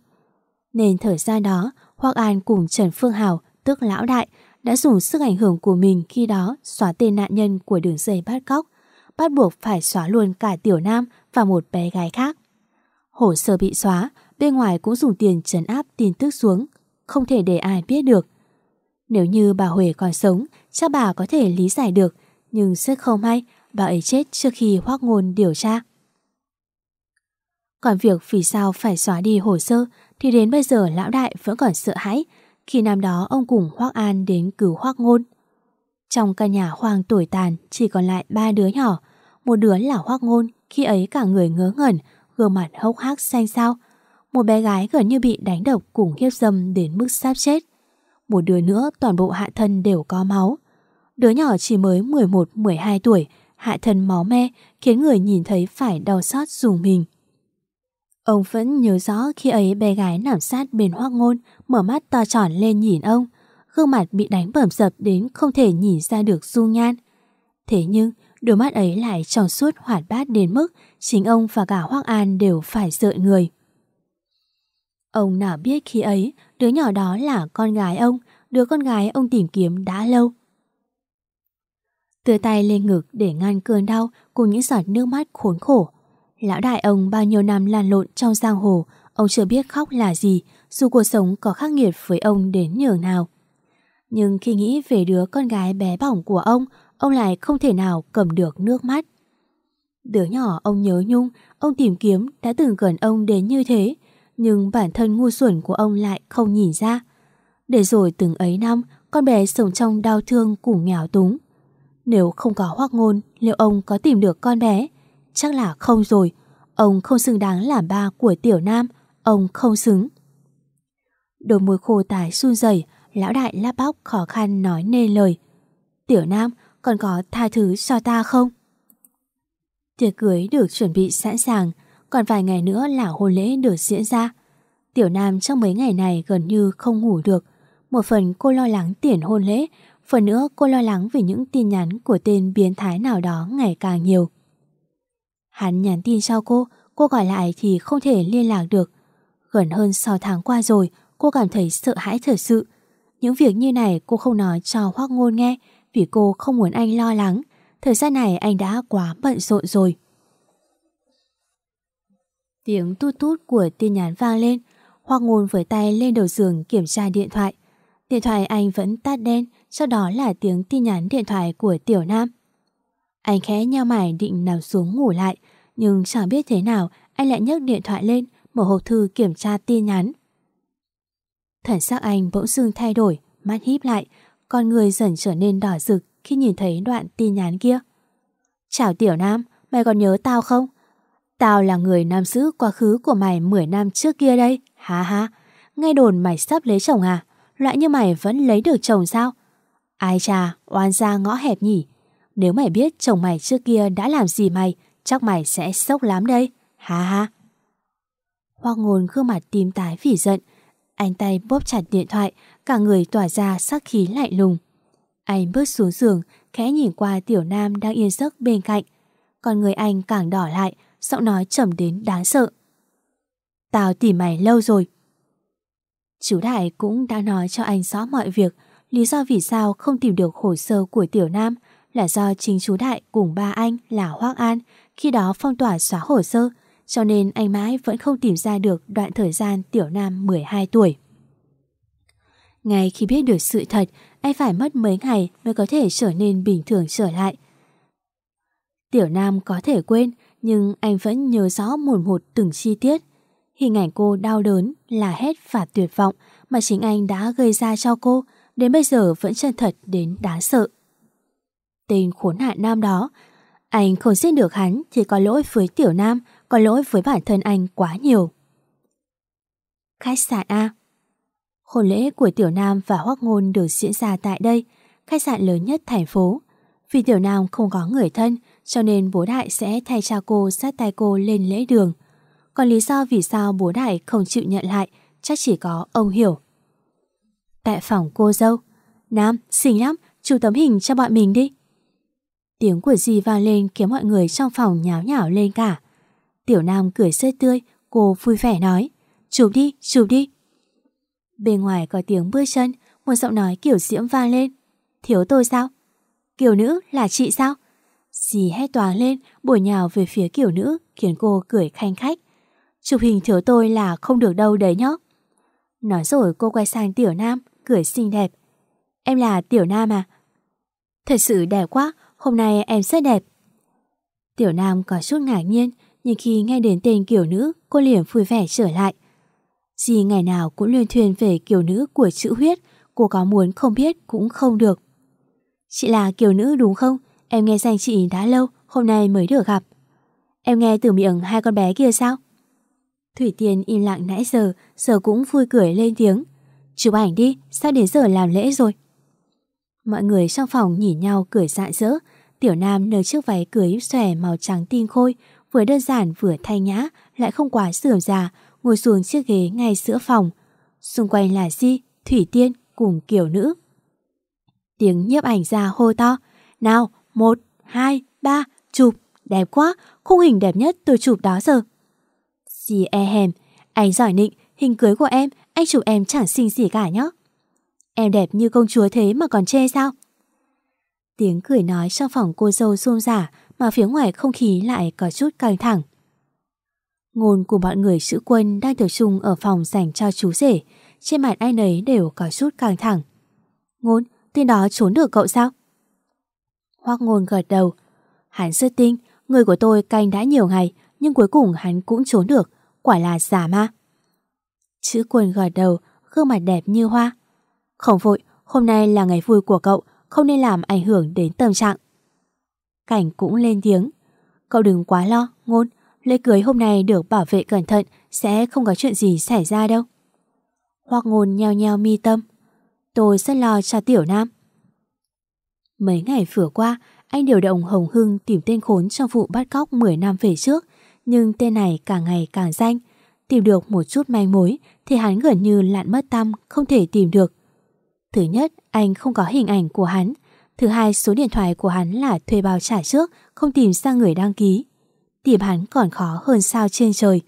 Nên thời gian đó, Hoác An cùng Trần Phương Hào, tức Lão Đại, đã dùng sức ảnh hưởng của mình khi đó xóa tên nạn nhân của đường dây bắt cóc, bắt buộc phải xóa luôn cả Tiểu Nam và một bé gái khác. Hồ sơ bị xóa, bên ngoài cũng dùng tiền trấn áp tin tức xuống, không thể để ai biết được. Nếu như bà Huệ còn sống, chắc bà có thể lý giải được, nhưng rất không may, bà ấy chết trước khi hoác ngôn điều tra. Còn việc vì sao phải xóa đi hồ sơ thì đến bây giờ lão đại vẫn còn sợ hãi khi năm đó ông cùng Hoác An đến cứu Hoác Ngôn. Trong căn nhà hoang tuổi tàn chỉ còn lại ba đứa nhỏ, một đứa là Hoác Ngôn khi ấy cả người ngớ ngẩn, gương mặt hốc hác xanh xao. Một bé gái gần như bị đánh độc cùng hiếp dâm đến mức sắp chết. Một đứa nữa toàn bộ hạ thân đều có máu. Đứa nhỏ chỉ mới 11-12 tuổi, hạ thân máu me khiến người nhìn thấy phải đau xót dùng mình. Ông vẫn nhớ rõ khi ấy bé gái nằm sát bên hoác ngôn, mở mắt to tròn lên nhìn ông. Gương mặt bị đánh bẩm dập đến không thể nhìn ra được dung nhan. Thế nhưng, đôi mắt ấy lại trong suốt hoạt bát đến mức chính ông và cả Hoác An đều phải sợ người. Ông nào biết khi ấy, đứa nhỏ đó là con gái ông, đứa con gái ông tìm kiếm đã lâu. Đưa tay lên ngực để ngăn cơn đau cùng những giọt nước mắt khốn khổ. Lão đại ông bao nhiêu năm lăn lộn trong giang hồ, ông chưa biết khóc là gì, dù cuộc sống có khắc nghiệt với ông đến nhường nào. Nhưng khi nghĩ về đứa con gái bé bỏng của ông, ông lại không thể nào cầm được nước mắt. Đứa nhỏ ông nhớ nhung, ông tìm kiếm đã từng gần ông đến như thế, nhưng bản thân ngu xuẩn của ông lại không nhìn ra. Để rồi từng ấy năm, con bé sống trong đau thương cùng nghèo túng. Nếu không có hoác ngôn, liệu ông có tìm được con bé? Chắc là không rồi. Ông không xứng đáng làm ba của tiểu nam, ông không xứng. Đôi môi khô tái run rẩy, lão đại lắp bóc khó khăn nói nên lời. Tiểu nam, còn có tha thứ cho ta không? Tiệc cưới được chuẩn bị sẵn sàng, còn vài ngày nữa là hôn lễ được diễn ra. Tiểu Nam trong mấy ngày này gần như không ngủ được. Một phần cô lo lắng tiền hôn lễ, phần nữa cô lo lắng về những tin nhắn của tên biến thái nào đó ngày càng nhiều. Hắn nhắn tin cho cô, cô gọi lại thì không thể liên lạc được. Gần hơn 6 tháng qua rồi, cô cảm thấy sợ hãi thật sự. Những việc như này cô không nói cho Hoác Ngôn nghe vì cô không muốn anh lo lắng. Thời gian này anh đã quá bận rộn rồi. Tiếng tút tút của tin nhắn vang lên, Hoác Ngôn với tay lên đầu giường kiểm tra điện thoại. Điện thoại anh vẫn tắt đen, sau đó là tiếng tin nhắn điện thoại của Tiểu Nam. Anh khẽ nhau mải định nằm xuống ngủ lại, nhưng chẳng biết thế nào anh lại nhấc điện thoại lên, mở hộp thư kiểm tra tin nhắn. Thần sắc anh bỗng dưng thay đổi, mắt híp lại, con người dần trở nên đỏ rực khi nhìn thấy đoạn tin nhắn kia. Chào Tiểu Nam, mày còn nhớ tao không? Tao là người nam giữ quá khứ của mày 10 năm trước kia đây, ha ha. Nghe đồn mày sắp lấy chồng à? Loại như mày vẫn lấy được chồng sao? Ai chà, oan ra ngõ hẹp nhỉ? Nếu mày biết chồng mày trước kia đã làm gì mày, chắc mày sẽ sốc lắm đây, ha ha. Hoa ngôn gương mặt tím tái vì giận, anh tay bóp chặt điện thoại, cả người tỏa ra sắc khí lạnh lùng. Anh bước xuống giường, khẽ nhìn qua tiểu nam đang yên giấc bên cạnh. Còn người anh càng đỏ lại, giọng nói trầm đến đáng sợ. Tao tìm mày lâu rồi. Chú Đại cũng đã nói cho anh rõ mọi việc, lý do vì sao không tìm được hồ sơ của Tiểu Nam là do chính chú Đại cùng ba anh là Hoác An khi đó phong tỏa xóa hồ sơ, cho nên anh mãi vẫn không tìm ra được đoạn thời gian Tiểu Nam 12 tuổi. Ngay khi biết được sự thật, anh phải mất mấy ngày mới có thể trở nên bình thường trở lại. Tiểu Nam có thể quên, nhưng anh vẫn nhớ rõ một một từng chi tiết. Hình ảnh cô đau đớn, là hết và tuyệt vọng mà chính anh đã gây ra cho cô, đến bây giờ vẫn chân thật đến đáng sợ. Tên khốn nạn nam đó, anh không giết được hắn thì có lỗi với Tiểu Nam, có lỗi với bản thân anh quá nhiều. Khách sạn A Hôn lễ của Tiểu Nam và Hoác Ngôn được diễn ra tại đây, khách sạn lớn nhất thành phố. Vì Tiểu Nam không có người thân, cho nên bố đại sẽ thay cha cô sát tay cô lên lễ đường. Còn lý do vì sao bố đại không chịu nhận lại chắc chỉ có ông hiểu. Tại phòng cô dâu, Nam, xinh lắm, chụp tấm hình cho bọn mình đi. Tiếng của dì vang lên khiến mọi người trong phòng nháo nhảo lên cả. Tiểu Nam cười rất tươi, cô vui vẻ nói, chụp đi, chụp đi. Bên ngoài có tiếng bước chân, một giọng nói kiểu diễm vang lên. Thiếu tôi sao? Kiểu nữ là chị sao? Dì hét toáng lên, bổ nhào về phía kiểu nữ, khiến cô cười khanh khách. Chụp hình thiếu tôi là không được đâu đấy nhóc. Nói rồi cô quay sang Tiểu Nam, cười xinh đẹp. Em là Tiểu Nam à? Thật sự đẹp quá, hôm nay em rất đẹp. Tiểu Nam có chút ngạc nhiên, nhưng khi nghe đến tên kiểu nữ, cô liền vui vẻ trở lại. Dì ngày nào cũng luyên thuyền về kiểu nữ của chữ huyết, cô có muốn không biết cũng không được. Chị là kiểu nữ đúng không? Em nghe danh chị đã lâu, hôm nay mới được gặp. Em nghe từ miệng hai con bé kia sao? Thủy Tiên im lặng nãy giờ, giờ cũng vui cười lên tiếng. Chụp ảnh đi, sao đến giờ làm lễ rồi? Mọi người trong phòng nhìn nhau cười rạng rỡ. Tiểu Nam nơi chiếc váy cưới xòe màu trắng tinh khôi, vừa đơn giản vừa thanh nhã, lại không quá sườm già, ngồi xuống chiếc ghế ngay giữa phòng. Xung quanh là Di, Thủy Tiên cùng kiểu nữ. Tiếng nhiếp ảnh ra hô to. Nào, một, hai, ba, chụp, đẹp quá, khung hình đẹp nhất tôi chụp đó giờ. Dì e hèm, anh giỏi nịnh, hình cưới của em, anh chụp em chẳng xinh gì cả nhá. Em đẹp như công chúa thế mà còn chê sao? Tiếng cười nói trong phòng cô dâu rôm rả mà phía ngoài không khí lại có chút căng thẳng. Ngôn của bọn người chữ quân đang tập trung ở phòng dành cho chú rể, trên mặt ai nấy đều có chút căng thẳng. Ngôn, tên đó trốn được cậu sao? Hoác ngôn gật đầu. Hắn rất tinh, người của tôi canh đã nhiều ngày, nhưng cuối cùng hắn cũng trốn được, quả là giả ma. Chữ quân gật đầu, gương mặt đẹp như hoa. Không vội, hôm nay là ngày vui của cậu, không nên làm ảnh hưởng đến tâm trạng. Cảnh cũng lên tiếng. Cậu đừng quá lo, ngôn, lễ cưới hôm nay được bảo vệ cẩn thận, sẽ không có chuyện gì xảy ra đâu. Hoặc ngôn nheo nheo mi tâm. Tôi rất lo cho tiểu nam. Mấy ngày vừa qua, anh điều động Hồng Hưng tìm tên khốn trong vụ bắt cóc 10 năm về trước, nhưng tên này càng ngày càng danh. Tìm được một chút manh mối thì hắn gần như lạn mất tâm, không thể tìm được. Thứ nhất, anh không có hình ảnh của hắn. Thứ hai, số điện thoại của hắn là thuê bao trả trước, không tìm ra người đăng ký. Tìm hắn còn khó hơn sao trên trời.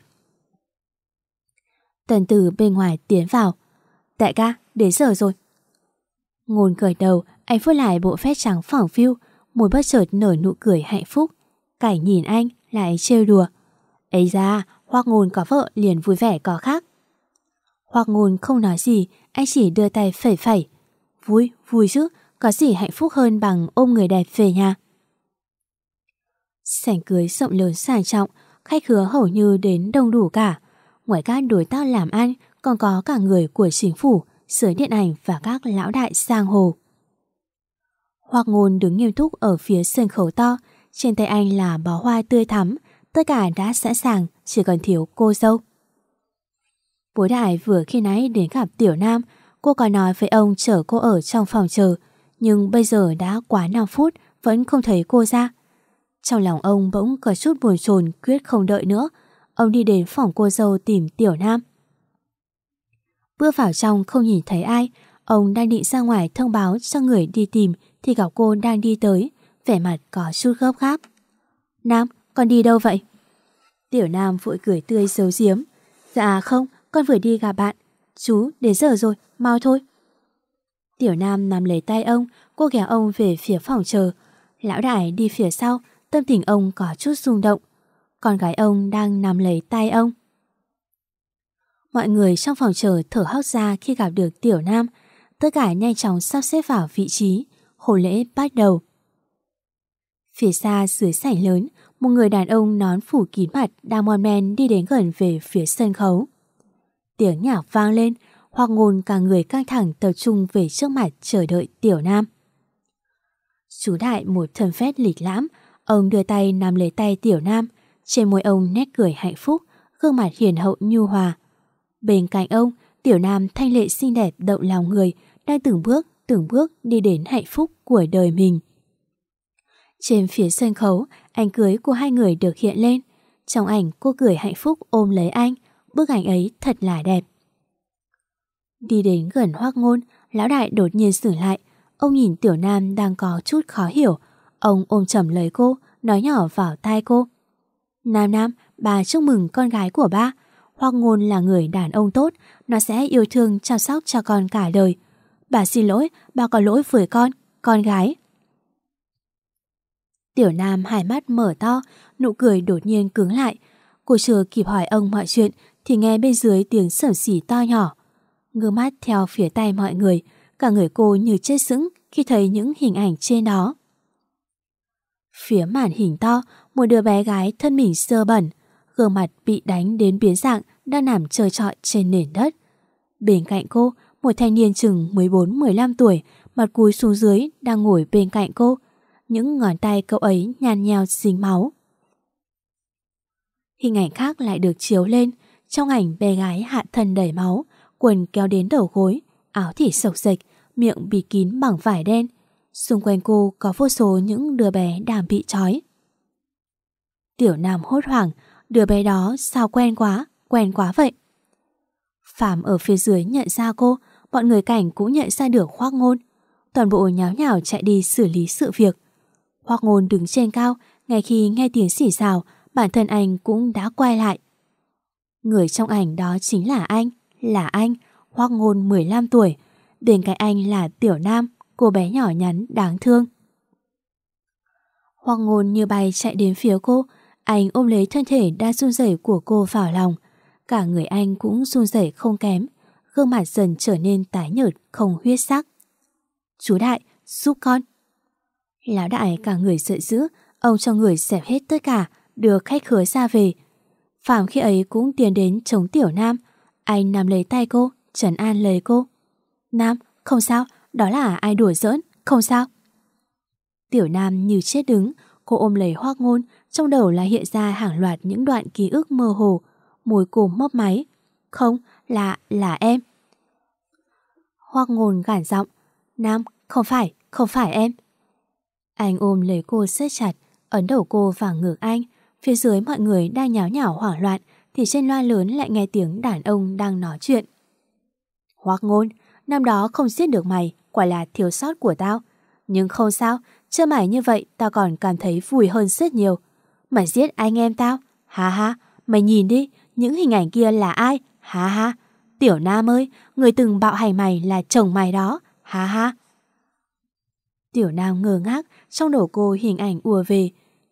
Tần tử bên ngoài tiến vào. Đại ca, đến giờ rồi. Ngôn cởi đầu, anh phút lại bộ vest trắng phẳng phiu, môi bất chợt nở nụ cười hạnh phúc. Cải nhìn anh, lại trêu đùa. ấy ra, Hoác Ngôn có vợ liền vui vẻ có khác. Hoác Ngôn không nói gì, anh chỉ đưa tay phẩy phẩy. Vui, vui chứ, có gì hạnh phúc hơn bằng ôm người đẹp về nhà. Sảnh cưới rộng lớn sang trọng, khách khứa hầu như đến đông đủ cả. Ngoài các đối tác làm ăn, còn có cả người của chính phủ, giới điện ảnh và các lão đại sang hồ. Hoặc ngôn đứng nghiêm túc ở phía sân khấu to, trên tay anh là bó hoa tươi thắm, tất cả đã sẵn sàng, chỉ còn thiếu cô dâu. Bố đại vừa khi nãy đến gặp Tiểu Nam, cô còn nói với ông chở cô ở trong phòng chờ, nhưng bây giờ đã quá 5 phút vẫn không thấy cô ra. Trong lòng ông bỗng có chút buồn chồn quyết không đợi nữa, ông đi đến phòng cô dâu tìm Tiểu Nam. Bước vào trong không nhìn thấy ai, ông đang định ra ngoài thông báo cho người đi tìm thì gặp cô đang đi tới, vẻ mặt có chút gấp gáp. Nam, con đi đâu vậy? Tiểu Nam vội cười tươi xấu giếm. Dạ không, con vừa đi gặp bạn. Chú, đến giờ rồi, mau thôi. Tiểu Nam nắm lấy tay ông, cô kéo ông về phía phòng chờ. Lão đại đi phía sau, tâm tình ông có chút rung động. Con gái ông đang nắm lấy tay ông. Mọi người trong phòng chờ thở hóc ra khi gặp được Tiểu Nam. Tất cả nhanh chóng sắp xếp vào vị trí khổ lễ bắt đầu. Phía xa dưới sảnh lớn, một người đàn ông nón phủ kín mặt đang mon men đi đến gần về phía sân khấu. Tiếng nhạc vang lên, hoặc ngôn cả người căng thẳng tập trung về trước mặt chờ đợi Tiểu Nam. Chú đại một thân phép lịch lãm, ông đưa tay nắm lấy tay Tiểu Nam, trên môi ông nét cười hạnh phúc, gương mặt hiền hậu nhu hòa. Bên cạnh ông, Tiểu Nam thanh lệ xinh đẹp động lòng người, đang từng bước, từng bước đi đến hạnh phúc của đời mình. Trên phía sân khấu, ảnh cưới của hai người được hiện lên. Trong ảnh cô cười hạnh phúc ôm lấy anh, bức ảnh ấy thật là đẹp. Đi đến gần hoác ngôn, lão đại đột nhiên sửa lại. Ông nhìn tiểu nam đang có chút khó hiểu. Ông ôm chầm lấy cô, nói nhỏ vào tai cô. Nam Nam, bà chúc mừng con gái của ba. Hoác ngôn là người đàn ông tốt, nó sẽ yêu thương chăm sóc cho con cả đời. Bà xin lỗi, bà có lỗi với con, con gái. Tiểu Nam hai mắt mở to, nụ cười đột nhiên cứng lại. Cô chưa kịp hỏi ông mọi chuyện thì nghe bên dưới tiếng sẩm xỉ to nhỏ. Ngơ mắt theo phía tay mọi người, cả người cô như chết sững khi thấy những hình ảnh trên đó. Phía màn hình to, một đứa bé gái thân mình sơ bẩn, gương mặt bị đánh đến biến dạng đang nằm trơ trọi trên nền đất. Bên cạnh cô, một thanh niên chừng 14-15 tuổi, mặt cúi xuống dưới đang ngồi bên cạnh cô, những ngón tay cậu ấy nhàn nhào dính máu. Hình ảnh khác lại được chiếu lên, trong ảnh bé gái hạ thân đầy máu, quần kéo đến đầu gối, áo thì sộc sạch, miệng bị kín bằng vải đen. Xung quanh cô có vô số những đứa bé đang bị trói. Tiểu Nam hốt hoảng, đứa bé đó sao quen quá, quen quá vậy. Phạm ở phía dưới nhận ra cô, bọn người cảnh cũng nhận ra được khoác ngôn. Toàn bộ nháo nhào chạy đi xử lý sự việc. Hoác ngôn đứng trên cao, ngay khi nghe tiếng xỉ xào, bản thân anh cũng đã quay lại. Người trong ảnh đó chính là anh, là anh, Hoác ngôn 15 tuổi. Bên cạnh anh là Tiểu Nam, cô bé nhỏ nhắn đáng thương. Hoác ngôn như bay chạy đến phía cô, anh ôm lấy thân thể đang run rẩy của cô vào lòng. Cả người anh cũng run rẩy không kém, gương mặt dần trở nên tái nhợt, không huyết sắc. Chú Đại, giúp con. Lão đại cả người giận dữ, ông cho người xẹp hết tất cả, đưa khách khứa ra về. Phạm khi ấy cũng tiến đến chống tiểu nam, anh nắm lấy tay cô, trấn an lời cô. Nam, không sao, đó là ai đùa giỡn, không sao. Tiểu nam như chết đứng, cô ôm lấy hoác ngôn, trong đầu là hiện ra hàng loạt những đoạn ký ức mơ hồ, môi cô mấp máy. Không, là, là em. Hoác ngôn gản giọng, Nam, không phải, không phải em. Anh ôm lấy cô siết chặt, ấn đầu cô vào ngực anh. Phía dưới mọi người đang nháo nhảo hoảng loạn, thì trên loa lớn lại nghe tiếng đàn ông đang nói chuyện. Hoác ngôn, năm đó không giết được mày, quả là thiếu sót của tao. Nhưng không sao, chưa mày như vậy tao còn cảm thấy vui hơn rất nhiều. Mày giết anh em tao, ha ha, mày nhìn đi, những hình ảnh kia là ai, ha ha. Tiểu Nam ơi, người từng bạo hành mày là chồng mày đó, ha ha. Tiểu Nam ngơ ngác, trong đầu cô hình ảnh ùa về.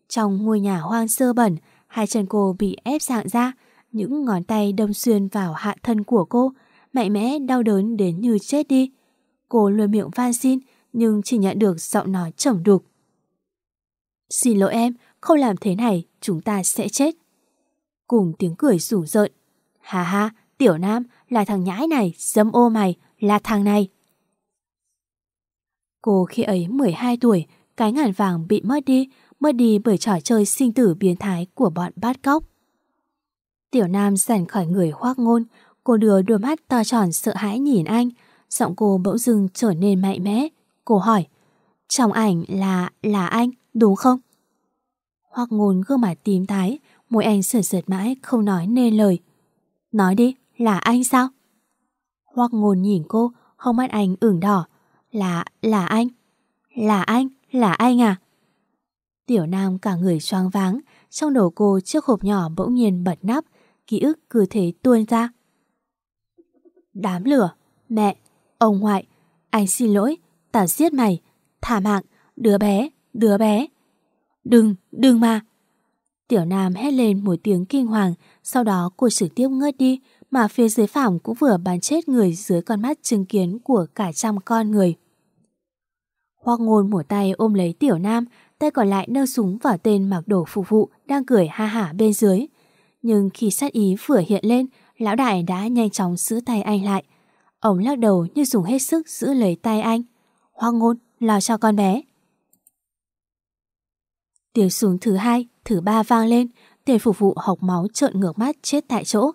Trong ngôi nhà hoang sơ bẩn, hai chân cô bị ép dạng ra, những ngón tay đâm xuyên vào hạ thân của cô, mạnh mẽ đau đớn đến như chết đi. Cô luôn miệng van xin, nhưng chỉ nhận được giọng nói trầm đục. Xin lỗi em, không làm thế này, chúng ta sẽ chết. Cùng tiếng cười rủ rợn. Hà ha, tiểu nam, là thằng nhãi này, dâm ô mày, là thằng này. Cô khi ấy 12 tuổi, cái ngàn vàng bị mất đi, mất đi bởi trò chơi sinh tử biến thái của bọn bát cóc. Tiểu Nam giành khỏi người hoác ngôn, cô đưa đôi mắt to tròn sợ hãi nhìn anh, giọng cô bỗng dưng trở nên mạnh mẽ. Cô hỏi, trong ảnh là, là anh, đúng không? Hoác ngôn gương mặt tím tái, môi anh sửa sượt mãi không nói nên lời. Nói đi, là anh sao? Hoặc ngồn nhìn cô, hông mắt anh ửng đỏ. Là, là anh. Là anh, là anh à? Tiểu Nam cả người choáng váng, trong đầu cô chiếc hộp nhỏ bỗng nhiên bật nắp, ký ức cứ thế tuôn ra. Đám lửa, mẹ, ông ngoại, anh xin lỗi, ta giết mày, thả mạng, đứa bé, đứa bé. Đừng, đừng mà. Tiểu Nam hét lên một tiếng kinh hoàng, sau đó cô trực tiếp ngất đi, mà phía dưới phòng cũng vừa bắn chết người dưới con mắt chứng kiến của cả trăm con người. Hoác ngôn một tay ôm lấy Tiểu Nam, tay còn lại nâng súng vào tên mặc đồ phục vụ đang cười ha hả bên dưới. Nhưng khi sát ý vừa hiện lên, lão đại đã nhanh chóng giữ tay anh lại. Ông lắc đầu như dùng hết sức giữ lấy tay anh. Hoác ngôn, lo cho con bé. Tiếng súng thứ hai, thứ ba vang lên, tiền phục vụ học máu trợn ngược mắt chết tại chỗ.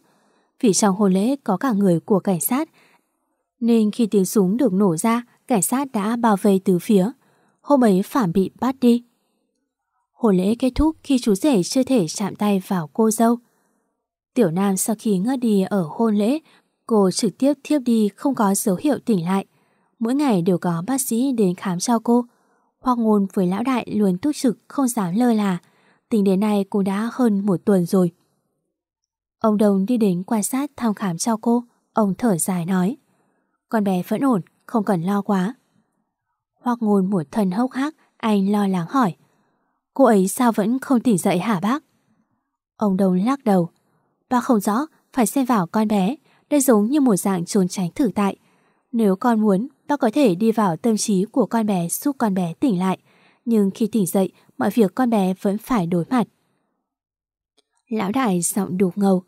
Vì trong hôn lễ có cả người của cảnh sát, nên khi tiếng súng được nổ ra, cảnh sát đã bao vây từ phía. Hôm ấy Phạm bị bắt đi. Hôn lễ kết thúc khi chú rể chưa thể chạm tay vào cô dâu. Tiểu Nam sau khi ngất đi ở hôn lễ, cô trực tiếp thiếp đi không có dấu hiệu tỉnh lại. Mỗi ngày đều có bác sĩ đến khám cho cô. Hoặc ngôn với lão đại luôn túc trực không dám lơ là. Tính đến nay cô đã hơn một tuần rồi. Ông Đông đi đến quan sát thăm khám cho cô. Ông thở dài nói. Con bé vẫn ổn, không cần lo quá. Hoặc ngôn một thân hốc hác, anh lo lắng hỏi. Cô ấy sao vẫn không tỉnh dậy hả bác? Ông Đông lắc đầu. Bác không rõ, phải xem vào con bé. Đây giống như một dạng trốn tránh thử tại. Nếu con muốn, bác có thể đi vào tâm trí của con bé giúp con bé tỉnh lại. Nhưng khi tỉnh dậy, mọi việc con bé vẫn phải đối mặt. Lão đại giọng đục ngầu.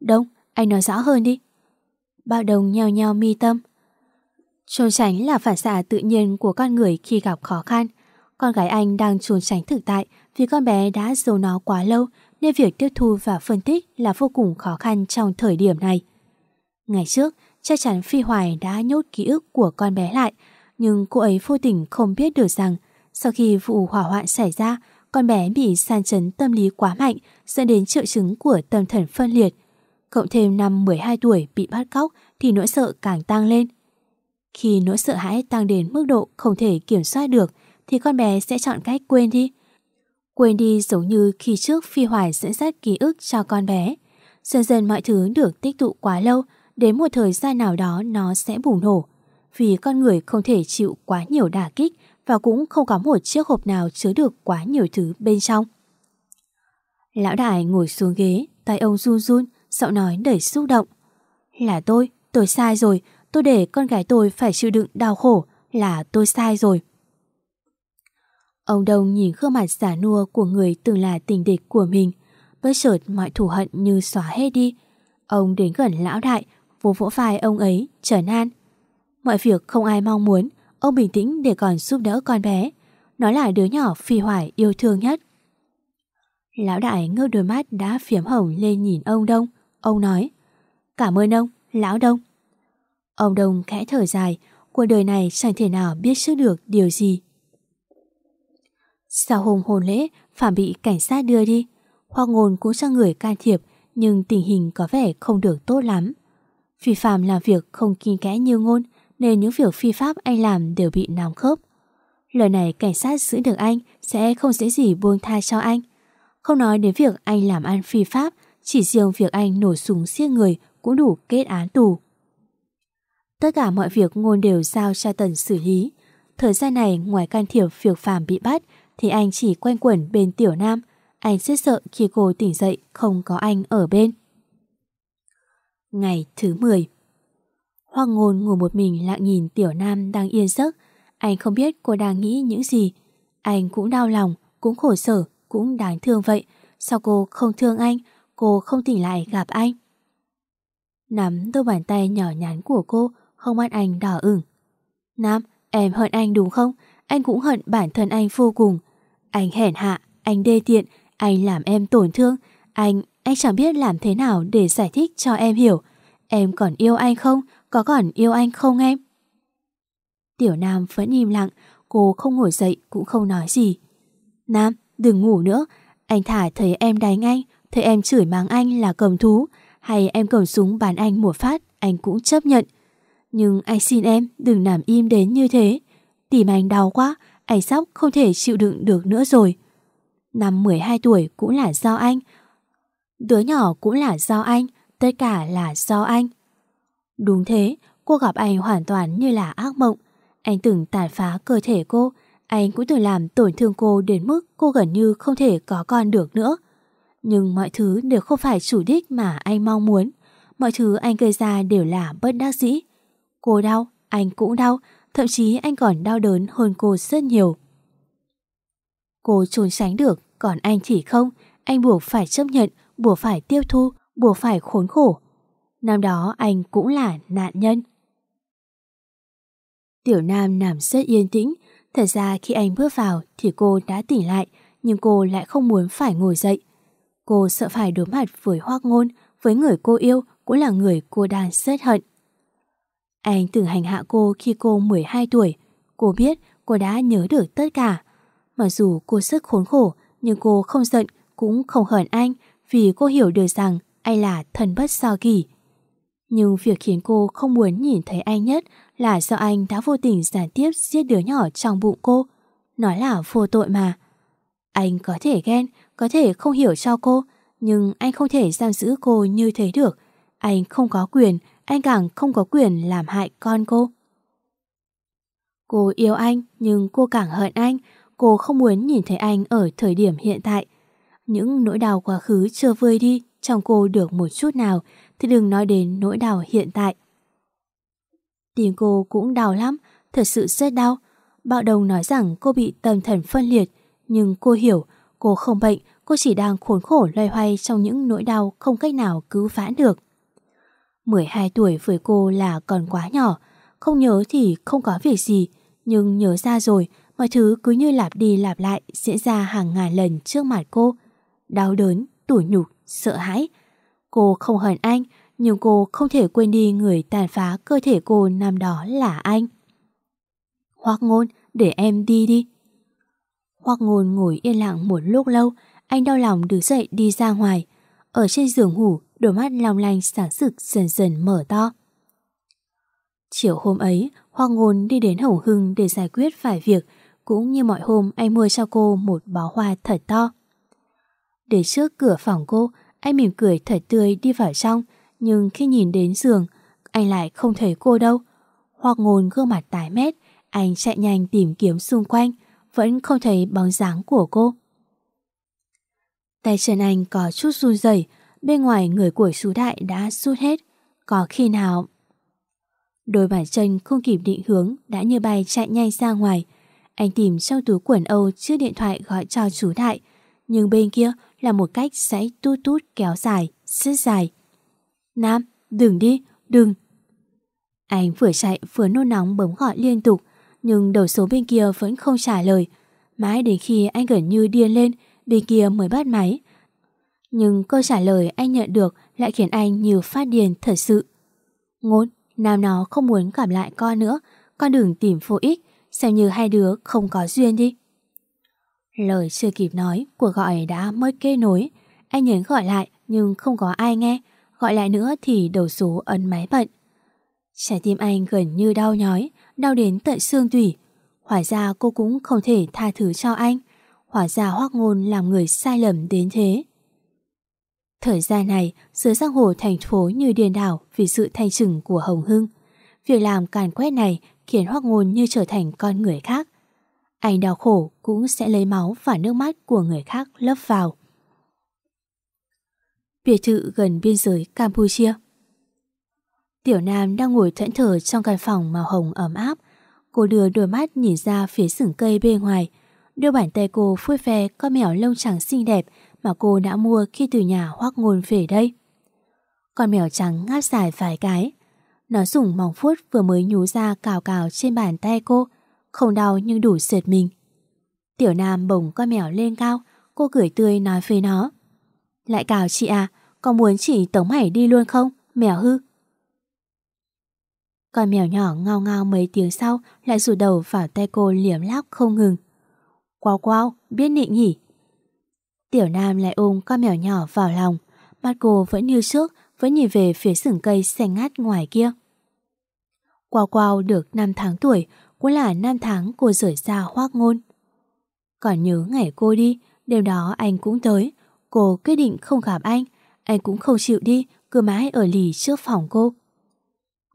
Đông, anh nói rõ hơn đi. Bao đồng nheo nheo mi tâm. Trốn tránh là phản xạ tự nhiên của con người khi gặp khó khăn. Con gái anh đang trốn tránh thực tại vì con bé đã giấu nó quá lâu nên việc tiếp thu và phân tích là vô cùng khó khăn trong thời điểm này. Ngày trước, chắc chắn Phi Hoài đã nhốt ký ức của con bé lại, nhưng cô ấy vô tình không biết được rằng sau khi vụ hỏa hoạn xảy ra, con bé bị san chấn tâm lý quá mạnh dẫn đến triệu chứng của tâm thần phân liệt. Cộng thêm năm 12 tuổi bị bắt cóc thì nỗi sợ càng tăng lên. Khi nỗi sợ hãi tăng đến mức độ không thể kiểm soát được thì con bé sẽ chọn cách quên đi. Quên đi giống như khi trước Phi Hoài dẫn dắt ký ức cho con bé. Dần dần mọi thứ được tích tụ quá lâu, đến một thời gian nào đó nó sẽ bùng nổ. Vì con người không thể chịu quá nhiều đả kích và cũng không có một chiếc hộp nào chứa được quá nhiều thứ bên trong. Lão đại ngồi xuống ghế, tay ông run run, giọng nói đầy xúc động. Là tôi, tôi sai rồi, tôi để con gái tôi phải chịu đựng đau khổ, là tôi sai rồi. Ông Đông nhìn gương mặt giả nua của người từng là tình địch của mình, bất chợt mọi thù hận như xóa hết đi. Ông đến gần lão đại, vỗ vỗ vai ông ấy, trấn an. Mọi việc không ai mong muốn, ông bình tĩnh để còn giúp đỡ con bé. Nó là đứa nhỏ phi hoài yêu thương nhất. Lão đại ngơ đôi mắt đã phiếm hồng lên nhìn ông Đông. Ông nói, cảm ơn ông, lão Đông. Ông Đông khẽ thở dài, cuộc đời này chẳng thể nào biết trước được điều gì. Sau hôm hôn lễ, Phạm bị cảnh sát đưa đi. Hoa ngôn cũng cho người can thiệp, nhưng tình hình có vẻ không được tốt lắm. Vì Phạm làm việc không kinh kẽ như ngôn, nên những việc phi pháp anh làm đều bị nóng khớp. Lần này cảnh sát giữ được anh sẽ không dễ gì buông tha cho anh. Không nói đến việc anh làm ăn phi pháp, chỉ riêng việc anh nổ súng giết người cũng đủ kết án tù. Tất cả mọi việc ngôn đều giao cho Tần xử lý. Thời gian này ngoài can thiệp việc Phạm bị bắt thì anh chỉ quanh quẩn bên Tiểu Nam. Anh rất sợ khi cô tỉnh dậy không có anh ở bên. Ngày thứ 10 Hoàng ngôn ngồi một mình lặng nhìn Tiểu Nam đang yên giấc. Anh không biết cô đang nghĩ những gì. Anh cũng đau lòng, cũng khổ sở, cũng đáng thương vậy. Sao cô không thương anh, cô không tỉnh lại gặp anh? Nắm đôi bàn tay nhỏ nhắn của cô, không mắt anh đỏ ửng. Nam, em hận anh đúng không? Anh cũng hận bản thân anh vô cùng. Anh hèn hạ, anh đê tiện, anh làm em tổn thương. Anh, anh chẳng biết làm thế nào để giải thích cho em hiểu. Em còn yêu anh không? Có còn yêu anh không em? Tiểu Nam vẫn im lặng, cô không ngồi dậy cũng không nói gì. Nam, đừng ngủ nữa. Anh thả thấy em đánh anh, thấy em chửi mắng anh là cầm thú, hay em cầm súng bắn anh một phát, anh cũng chấp nhận. Nhưng anh xin em đừng nằm im đến như thế. Tìm anh đau quá, anh sắp không thể chịu đựng được nữa rồi. Năm 12 tuổi cũng là do anh. Đứa nhỏ cũng là do anh, tất cả là do anh. Đúng thế, cô gặp anh hoàn toàn như là ác mộng. Anh từng tàn phá cơ thể cô, anh cũng từng làm tổn thương cô đến mức cô gần như không thể có con được nữa. Nhưng mọi thứ đều không phải chủ đích mà anh mong muốn. Mọi thứ anh gây ra đều là bất đắc dĩ. Cô đau, anh cũng đau, thậm chí anh còn đau đớn hơn cô rất nhiều. Cô trốn tránh được, còn anh thì không, anh buộc phải chấp nhận, buộc phải tiêu thu, buộc phải khốn khổ. Năm đó anh cũng là nạn nhân. Tiểu Nam nằm rất yên tĩnh, thật ra khi anh bước vào thì cô đã tỉnh lại, nhưng cô lại không muốn phải ngồi dậy. Cô sợ phải đối mặt với hoác ngôn, với người cô yêu cũng là người cô đang rất hận. Anh từng hành hạ cô khi cô 12 tuổi. Cô biết cô đã nhớ được tất cả. Mặc dù cô rất khốn khổ, nhưng cô không giận, cũng không hận anh vì cô hiểu được rằng anh là thần bất so kỳ. Nhưng việc khiến cô không muốn nhìn thấy anh nhất là do anh đã vô tình gián tiếp giết đứa nhỏ trong bụng cô. Nói là vô tội mà. Anh có thể ghen, có thể không hiểu cho cô, nhưng anh không thể giam giữ cô như thế được. Anh không có quyền, anh càng không có quyền làm hại con cô. Cô yêu anh nhưng cô càng hận anh, cô không muốn nhìn thấy anh ở thời điểm hiện tại. Những nỗi đau quá khứ chưa vơi đi trong cô được một chút nào thì đừng nói đến nỗi đau hiện tại. Tim cô cũng đau lắm, thật sự rất đau. Bạo đồng nói rằng cô bị tâm thần phân liệt, nhưng cô hiểu cô không bệnh, cô chỉ đang khốn khổ loay hoay trong những nỗi đau không cách nào cứu vãn được. 12 tuổi với cô là còn quá nhỏ, không nhớ thì không có việc gì, nhưng nhớ ra rồi, mọi thứ cứ như lặp đi lặp lại diễn ra hàng ngàn lần trước mặt cô. Đau đớn, tủi nhục, sợ hãi. Cô không hận anh, nhưng cô không thể quên đi người tàn phá cơ thể cô năm đó là anh. Hoác ngôn, để em đi đi. Hoặc ngôn ngồi yên lặng một lúc lâu, anh đau lòng đứng dậy đi ra ngoài. Ở trên giường ngủ, đôi mắt long lanh sáng rực dần dần mở to. Chiều hôm ấy, Hoa Ngôn đi đến Hồng Hưng để giải quyết vài việc, cũng như mọi hôm anh mua cho cô một bó hoa thật to. Để trước cửa phòng cô, anh mỉm cười thật tươi đi vào trong, nhưng khi nhìn đến giường, anh lại không thấy cô đâu. Hoa Ngôn gương mặt tái mét, anh chạy nhanh tìm kiếm xung quanh, vẫn không thấy bóng dáng của cô. Tay chân anh có chút run rẩy, bên ngoài người của chú đại đã rút hết. Có khi nào... Đôi bàn chân không kịp định hướng đã như bay chạy nhanh ra ngoài. Anh tìm trong túi quần Âu chiếc điện thoại gọi cho chú đại. Nhưng bên kia là một cách sẽ tút tút kéo dài, rất dài. Nam, đừng đi, đừng. Anh vừa chạy vừa nôn nóng bấm gọi liên tục, nhưng đầu số bên kia vẫn không trả lời. Mãi đến khi anh gần như điên lên, bên kia mới bắt máy. Nhưng câu trả lời anh nhận được lại khiến anh như phát điên thật sự. Ngôn, Nam nó không muốn gặp lại con nữa, con đừng tìm vô ích, xem như hai đứa không có duyên đi. Lời chưa kịp nói, cuộc gọi đã mất kết nối. Anh nhấn gọi lại nhưng không có ai nghe, gọi lại nữa thì đầu số ấn máy bận. Trái tim anh gần như đau nhói, đau đến tận xương tủy. Hỏa ra cô cũng không thể tha thứ cho anh. Hỏa ra hoác ngôn làm người sai lầm đến thế. Thời gian này, dưới giang hồ thành phố như điên đảo vì sự thanh trừng của Hồng Hưng. Việc làm càn quét này khiến Hoác Ngôn như trở thành con người khác. Anh đau khổ cũng sẽ lấy máu và nước mắt của người khác lấp vào. Biệt thự gần biên giới Campuchia Tiểu Nam đang ngồi thẫn thờ trong căn phòng màu hồng ấm áp. Cô đưa đôi mắt nhìn ra phía sừng cây bên ngoài. Đưa bàn tay cô phui phe con mèo lông trắng xinh đẹp mà cô đã mua khi từ nhà hoác ngôn về đây. Con mèo trắng ngáp dài vài cái. Nó dùng mỏng phút vừa mới nhú ra cào cào trên bàn tay cô, không đau nhưng đủ sệt mình. Tiểu Nam bồng con mèo lên cao, cô cười tươi nói với nó. Lại cào chị à, có muốn chị tống mày đi luôn không, mèo hư? Con mèo nhỏ ngao ngao mấy tiếng sau lại rủ đầu vào tay cô liếm láp không ngừng. Quao quao, biết nịnh nhỉ? Tiểu Nam lại ôm con mèo nhỏ vào lòng. Mắt cô vẫn như trước, vẫn nhìn về phía rừng cây xanh ngát ngoài kia. Quao Quao được 5 tháng tuổi, cũng là 5 tháng cô rời xa hoác ngôn. Còn nhớ ngày cô đi, đêm đó anh cũng tới. Cô quyết định không gặp anh, anh cũng không chịu đi, cứ mãi ở lì trước phòng cô.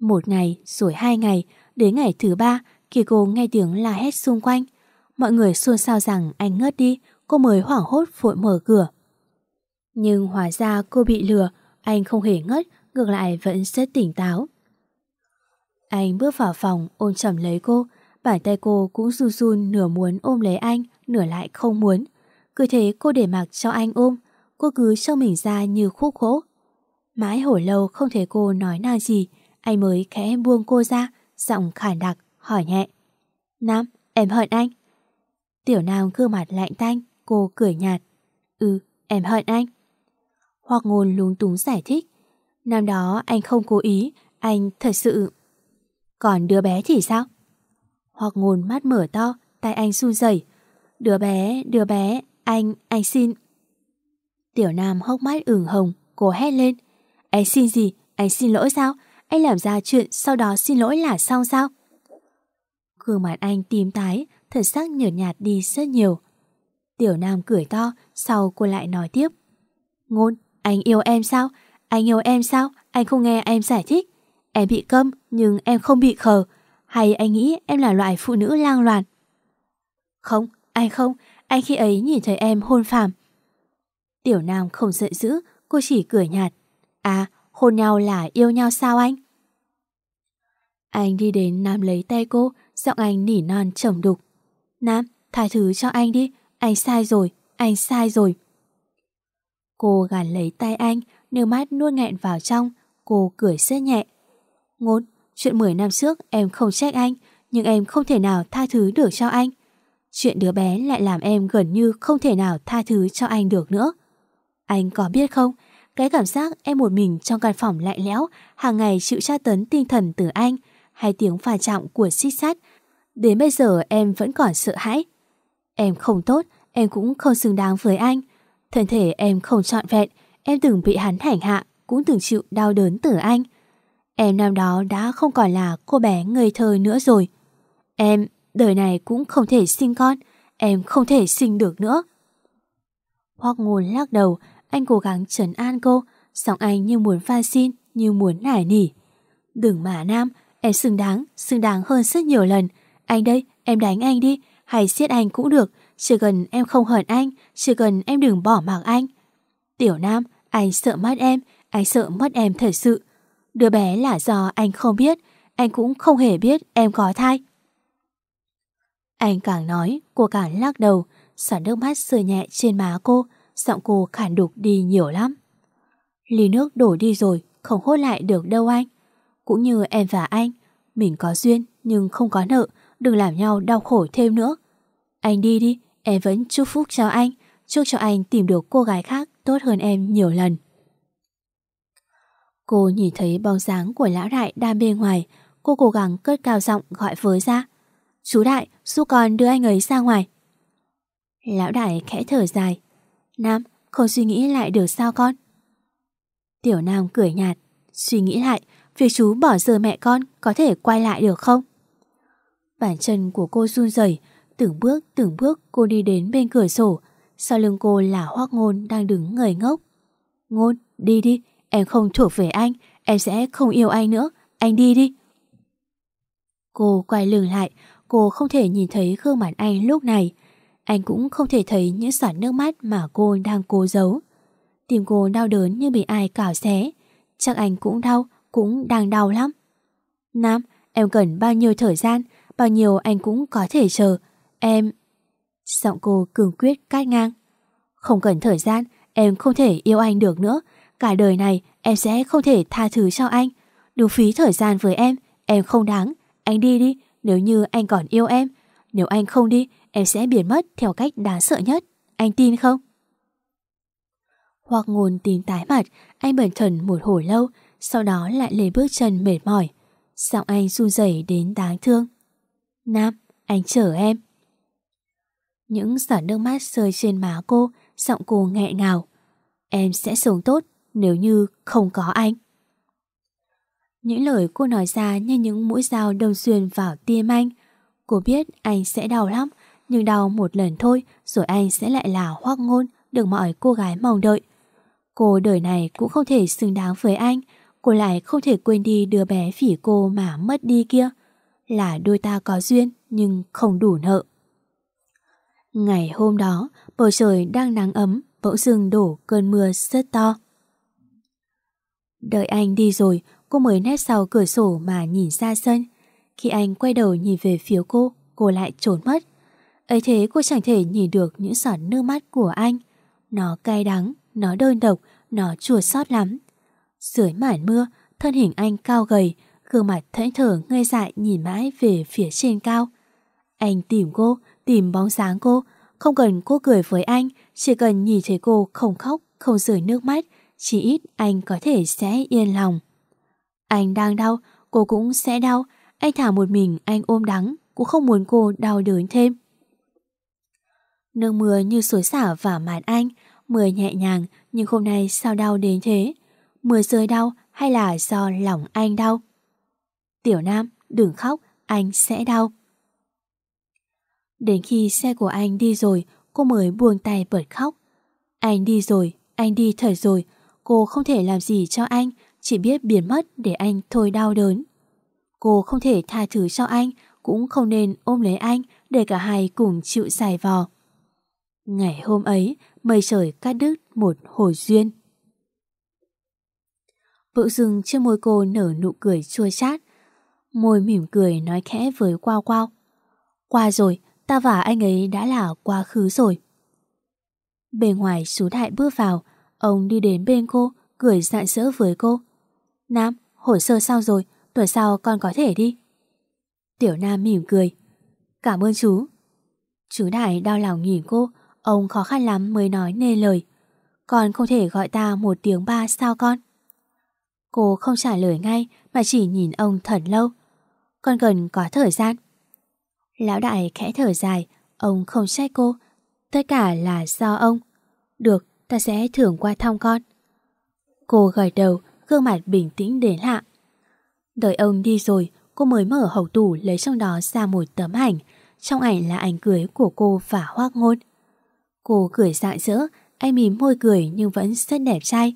Một ngày, rồi hai ngày, đến ngày thứ ba, khi cô nghe tiếng la hét xung quanh. Mọi người xôn xao rằng anh ngất đi, cô mới hoảng hốt vội mở cửa. Nhưng hóa ra cô bị lừa, anh không hề ngất, ngược lại vẫn rất tỉnh táo. Anh bước vào phòng ôm chầm lấy cô, bàn tay cô cũng run run nửa muốn ôm lấy anh, nửa lại không muốn. Cứ thế cô để mặc cho anh ôm, cô cứ cho mình ra như khúc gỗ. Mãi hồi lâu không thấy cô nói năng gì, anh mới khẽ buông cô ra, giọng khản đặc, hỏi nhẹ. Nam, em hận anh. Tiểu Nam gương mặt lạnh tanh, cô cười nhạt. Ừ, em hận anh. Hoặc ngôn lúng túng giải thích. Năm đó anh không cố ý, anh thật sự... Còn đứa bé thì sao? Hoặc ngôn mắt mở to, tay anh run rẩy. Đứa bé, đứa bé, anh, anh xin. Tiểu Nam hốc mắt ửng hồng, cô hét lên. Anh xin gì? Anh xin lỗi sao? Anh làm ra chuyện sau đó xin lỗi là xong sao? Gương mặt anh tím tái, thật sắc nhợt nhạt đi rất nhiều. Tiểu Nam cười to, sau cô lại nói tiếp. Ngôn, anh yêu em sao? Anh yêu em sao? Anh không nghe em giải thích. Em bị câm nhưng em không bị khờ. Hay anh nghĩ em là loại phụ nữ lang loạn? Không, anh không. Anh khi ấy nhìn thấy em hôn phàm. Tiểu Nam không giận dữ, cô chỉ cười nhạt. À, hôn nhau là yêu nhau sao anh? Anh đi đến Nam lấy tay cô, giọng anh nỉ non trầm đục. Nam, tha thứ cho anh đi, anh sai rồi, anh sai rồi. Cô gạt lấy tay anh, nước mắt nuốt nghẹn vào trong, cô cười rất nhẹ. Ngôn, chuyện 10 năm trước em không trách anh, nhưng em không thể nào tha thứ được cho anh. Chuyện đứa bé lại làm em gần như không thể nào tha thứ cho anh được nữa. Anh có biết không, cái cảm giác em một mình trong căn phòng lạnh lẽo, hàng ngày chịu tra tấn tinh thần từ anh, hay tiếng pha trọng của xích sắt, đến bây giờ em vẫn còn sợ hãi. Em không tốt, em cũng không xứng đáng với anh. Thân thể em không trọn vẹn, em từng bị hắn hành hạ, cũng từng chịu đau đớn từ anh. Em năm đó đã không còn là cô bé ngây thơ nữa rồi. Em, đời này cũng không thể sinh con, em không thể sinh được nữa. Hoác ngôn lắc đầu, anh cố gắng trấn an cô, giọng anh như muốn pha xin, như muốn nải nỉ. Đừng mà Nam, em xứng đáng, xứng đáng hơn rất nhiều lần. Anh đây, em đánh anh đi, hay siết anh cũng được, chỉ cần em không hận anh, chỉ cần em đừng bỏ mặc anh. Tiểu Nam, anh sợ mất em, anh sợ mất em thật sự. Đứa bé là do anh không biết, anh cũng không hề biết em có thai. Anh càng nói, cô càng lắc đầu, xả nước mắt rơi nhẹ trên má cô, giọng cô khản đục đi nhiều lắm. Ly nước đổ đi rồi, không hốt lại được đâu anh. Cũng như em và anh, mình có duyên nhưng không có nợ, đừng làm nhau đau khổ thêm nữa. Anh đi đi, em vẫn chúc phúc cho anh, chúc cho anh tìm được cô gái khác tốt hơn em nhiều lần. Cô nhìn thấy bóng dáng của lão đại đang bên ngoài, cô cố gắng cất cao giọng gọi với ra. Chú đại, giúp con đưa anh ấy ra ngoài. Lão đại khẽ thở dài. Nam, không suy nghĩ lại được sao con? Tiểu Nam cười nhạt. Suy nghĩ lại, việc chú bỏ rơi mẹ con có thể quay lại được không? Bàn chân của cô run rẩy, từng bước từng bước cô đi đến bên cửa sổ. Sau lưng cô là Hoắc Ngôn đang đứng ngời ngốc. Ngôn, đi đi, em không thuộc về anh, em sẽ không yêu anh nữa, anh đi đi. Cô quay lưng lại, cô không thể nhìn thấy gương mặt anh lúc này. Anh cũng không thể thấy những giọt nước mắt mà cô đang cố giấu. Tim cô đau đớn như bị ai cào xé. Chắc anh cũng đau, cũng đang đau lắm. Nam, em cần bao nhiêu thời gian, bao nhiêu anh cũng có thể chờ. Em... Giọng cô cường quyết cắt ngang. Không cần thời gian, em không thể yêu anh được nữa. Cả đời này em sẽ không thể tha thứ cho anh. Đừng phí thời gian với em, em không đáng. Anh đi đi, nếu như anh còn yêu em. Nếu anh không đi, em sẽ biến mất theo cách đáng sợ nhất. Anh tin không? Hoặc ngôn tin tái mặt, anh bẩn thần một hồi lâu, sau đó lại lấy bước chân mệt mỏi. Giọng anh run rẩy đến đáng thương. Nam, anh chờ em. Những giọt nước mắt rơi trên má cô, giọng cô nghẹn ngào. Em sẽ sống tốt nếu như không có anh. Những lời cô nói ra như những mũi dao đông xuyên vào tim anh. Cô biết anh sẽ đau lắm, nhưng đau một lần thôi rồi anh sẽ lại là hoác ngôn được mọi cô gái mong đợi. Cô đời này cũng không thể xứng đáng với anh, cô lại không thể quên đi đứa bé phỉ cô mà mất đi kia. Là đôi ta có duyên nhưng không đủ nợ. Ngày hôm đó, bầu trời đang nắng ấm, bỗng dưng đổ cơn mưa rất to. Đợi anh đi rồi, cô mới nét sau cửa sổ mà nhìn ra sân. Khi anh quay đầu nhìn về phía cô, cô lại trốn mất. ấy thế cô chẳng thể nhìn được những giọt nước mắt của anh. Nó cay đắng, nó đơn độc, nó chua xót lắm. Dưới màn mưa, thân hình anh cao gầy, gương mặt thẫn thờ ngây dại nhìn mãi về phía trên cao. Anh tìm cô, tìm bóng dáng cô, không cần cô cười với anh, chỉ cần nhìn thấy cô không khóc, không rơi nước mắt, chỉ ít anh có thể sẽ yên lòng. Anh đang đau, cô cũng sẽ đau, anh thả một mình anh ôm đắng, cũng không muốn cô đau đớn thêm. Nước mưa như xối xả vào mặt anh, mưa nhẹ nhàng nhưng hôm nay sao đau đến thế? Mưa rơi đau hay là do lòng anh đau? Tiểu Nam, đừng khóc, anh sẽ đau. Đến khi xe của anh đi rồi, cô mới buông tay bật khóc. Anh đi rồi, anh đi thật rồi, cô không thể làm gì cho anh, chỉ biết biến mất để anh thôi đau đớn. Cô không thể tha thứ cho anh, cũng không nên ôm lấy anh để cả hai cùng chịu dài vò. Ngày hôm ấy, mây trời cắt đứt một hồi duyên. Bỗng dưng trên môi cô nở nụ cười chua chát. Môi mỉm cười nói khẽ với Quao Quao. Qua rồi, ta và anh ấy đã là quá khứ rồi. Bên ngoài chú đại bước vào, ông đi đến bên cô, cười rạng rỡ với cô. Nam, hồ sơ sao rồi, tuần sau con có thể đi. Tiểu Nam mỉm cười. Cảm ơn chú. Chú Đại đau lòng nhìn cô, ông khó khăn lắm mới nói nên lời. Con không thể gọi ta một tiếng ba sao con? Cô không trả lời ngay mà chỉ nhìn ông thật lâu. Con gần có thời gian. Lão đại khẽ thở dài, ông không trách cô. Tất cả là do ông. Được, ta sẽ thưởng qua thăm con. Cô gật đầu, gương mặt bình tĩnh đến lạ. Đợi ông đi rồi, cô mới mở hậu tủ lấy trong đó ra một tấm ảnh. Trong ảnh là ảnh cưới của cô và Hoác Ngôn. Cô cười rạng rỡ, anh mím môi cười nhưng vẫn rất đẹp trai.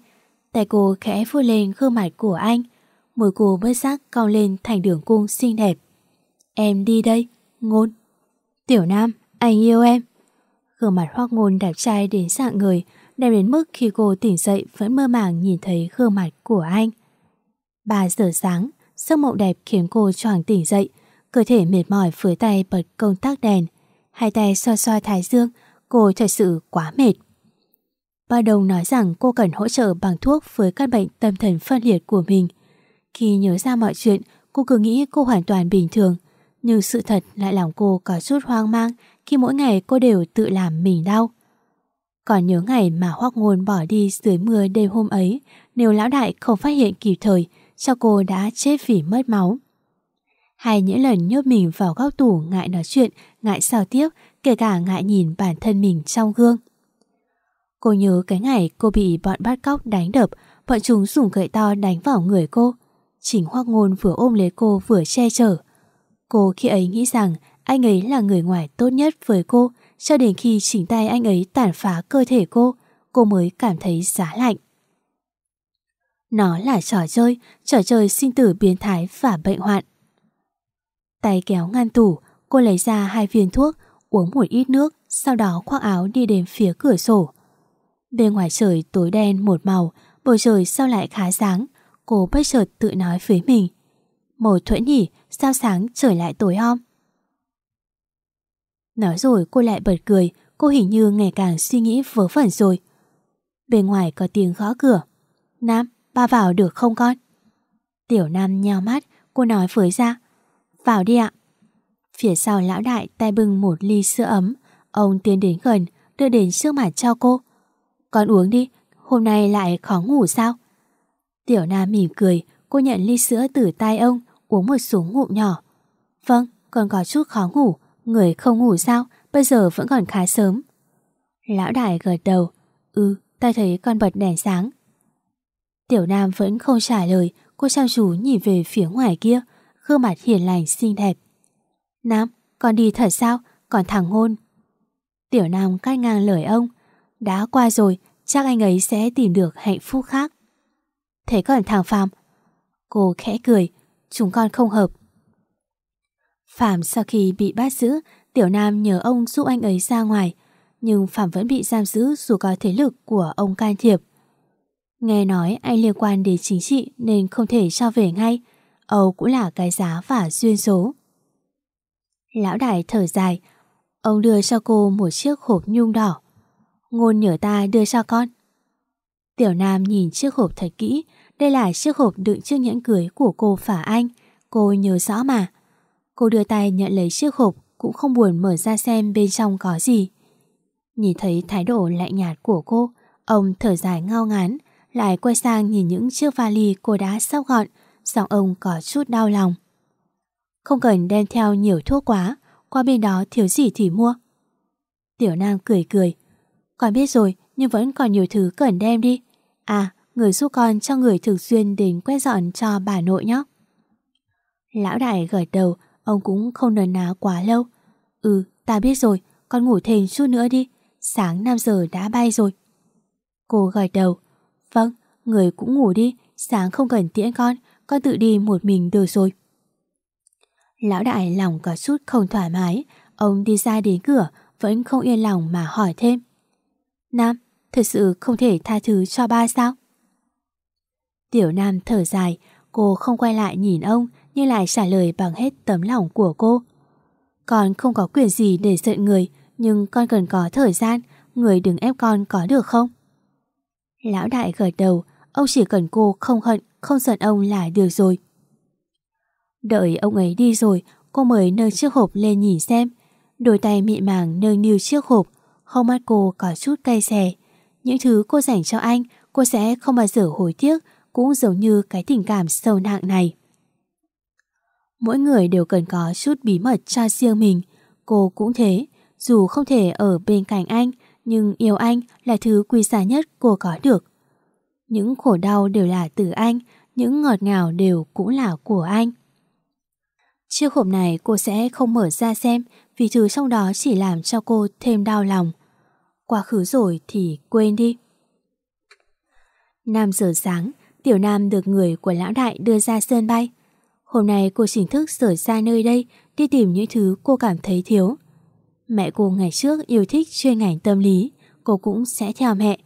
Tay cô khẽ vuốt lên gương mặt của anh. Môi cô bất giác cong lên thành đường cung xinh đẹp. Em đi đây, Ngôn. Tiểu Nam, anh yêu em. Gương mặt Hoác Ngôn đẹp trai đến dạng người, đẹp đến mức khi cô tỉnh dậy vẫn mơ màng nhìn thấy gương mặt của anh. 3 giờ sáng, giấc mộng đẹp khiến cô choàng tỉnh dậy, cơ thể mệt mỏi với tay bật công tắc đèn. Hai tay xoa xoa thái dương, cô thật sự quá mệt. Ba đầu nói rằng cô cần hỗ trợ bằng thuốc với căn bệnh tâm thần phân liệt của mình. Khi nhớ ra mọi chuyện, cô cứ nghĩ cô hoàn toàn bình thường. Nhưng sự thật lại làm cô có chút hoang mang khi mỗi ngày cô đều tự làm mình đau. Còn nhớ ngày mà Hoác Ngôn bỏ đi dưới mưa đêm hôm ấy, nếu lão đại không phát hiện kịp thời, cho cô đã chết vì mất máu. Hay những lần nhốt mình vào góc tủ ngại nói chuyện, ngại giao tiếp, kể cả ngại nhìn bản thân mình trong gương. Cô nhớ cái ngày cô bị bọn bắt cóc đánh đập, bọn chúng dùng gậy to đánh vào người cô. Chính Hoác Ngôn vừa ôm lấy cô vừa che chở. Cô khi ấy nghĩ rằng anh ấy là người ngoài tốt nhất với cô, cho đến khi chính tay anh ấy tàn phá cơ thể cô, cô mới cảm thấy giá lạnh. Nó là trò chơi, trò chơi sinh tử biến thái và bệnh hoạn. Tay kéo ngăn tủ, cô lấy ra hai viên thuốc, uống một ít nước, sau đó khoác áo đi đến phía cửa sổ. Bên ngoài trời tối đen một màu, bầu trời sao lại khá sáng, cô bất chợt tự nói với mình. Một thuẫn nhỉ, sao sáng trời lại tối om? Nói rồi cô lại bật cười, cô hình như ngày càng suy nghĩ vớ vẩn rồi. Bên ngoài có tiếng gõ cửa. Nam, ba vào được không con? Tiểu Nam nheo mắt, cô nói với ra. Vào đi ạ. Phía sau lão đại tay bưng một ly sữa ấm, ông tiến đến gần, đưa đến trước mặt cho cô. Con uống đi, hôm nay lại khó ngủ sao? Tiểu Nam mỉm cười, cô nhận ly sữa từ tay ông, uống một số ngụm nhỏ. Vâng, con có chút khó ngủ, người không ngủ sao, bây giờ vẫn còn khá sớm. Lão đại gật đầu, ừ, ta thấy con bật đèn sáng. Tiểu Nam vẫn không trả lời, cô chăm chú nhìn về phía ngoài kia, gương mặt hiền lành xinh đẹp. Nam, con đi thật sao? Còn thằng hôn. Tiểu Nam cắt ngang lời ông. Đã qua rồi, chắc anh ấy sẽ tìm được hạnh phúc khác. Thế còn thằng Phạm? Cô khẽ cười, chúng con không hợp. Phạm sau khi bị bắt giữ, Tiểu Nam nhờ ông giúp anh ấy ra ngoài, nhưng Phạm vẫn bị giam giữ dù có thế lực của ông can thiệp. Nghe nói anh liên quan đến chính trị nên không thể cho về ngay, Âu cũng là cái giá và duyên số. Lão đại thở dài, ông đưa cho cô một chiếc hộp nhung đỏ. Ngôn nhờ ta đưa cho con. Tiểu Nam nhìn chiếc hộp thật kỹ, đây là chiếc hộp đựng chiếc nhẫn cưới của cô Phả anh. Cô nhớ rõ mà. Cô đưa tay nhận lấy chiếc hộp, cũng không buồn mở ra xem bên trong có gì. Nhìn thấy thái độ lạnh nhạt của cô, ông thở dài ngao ngán, lại quay sang nhìn những chiếc vali cô đã sắp gọn, giọng ông có chút đau lòng. Không cần đem theo nhiều thuốc quá, qua bên đó thiếu gì thì mua. Tiểu Nam cười cười. Con biết rồi, nhưng vẫn còn nhiều thứ cần đem đi. À, người giúp con cho người thường xuyên đến quét dọn cho bà nội nhé. Lão đại gật đầu, ông cũng không nấn ná quá lâu. Ừ, ta biết rồi, con ngủ thêm chút nữa đi. Sáng 5 giờ đã bay rồi. Cô gật đầu. Vâng, người cũng ngủ đi, sáng không cần tiễn con, con tự đi một mình được rồi. Lão đại lòng có chút không thoải mái, ông đi ra đến cửa, vẫn không yên lòng mà hỏi thêm. Nam, thật sự không thể tha thứ cho ba sao? Tiểu Nam thở dài, cô không quay lại nhìn ông nhưng lại trả lời bằng hết tấm lòng của cô. Con không có quyền gì để giận người, nhưng con cần có thời gian, người đừng ép con có được không? Lão đại gật đầu, ông chỉ cần cô không hận, không giận ông là được rồi. Đợi ông ấy đi rồi, cô mới nâng chiếc hộp lên nhìn xem. Đôi tay mị màng nâng niu chiếc hộp, Hôm mắt cô có chút cay xè. Những thứ cô dành cho anh, cô sẽ không bao giờ hối tiếc, cũng giống như cái tình cảm sâu nặng này. Mỗi người đều cần có chút bí mật cho riêng mình. Cô cũng thế, dù không thể ở bên cạnh anh, nhưng yêu anh là thứ quý giá nhất cô có được. Những khổ đau đều là từ anh, những ngọt ngào đều cũng là của anh. Chiếc hộp này cô sẽ không mở ra xem vì thứ trong đó chỉ làm cho cô thêm đau lòng. Quá khứ rồi thì quên đi. 5 giờ sáng, Tiểu Nam được người của lão đại đưa ra sân bay. Hôm nay cô chính thức rời xa nơi đây đi tìm những thứ cô cảm thấy thiếu. Mẹ cô ngày trước yêu thích chuyên ngành tâm lý, cô cũng sẽ theo mẹ.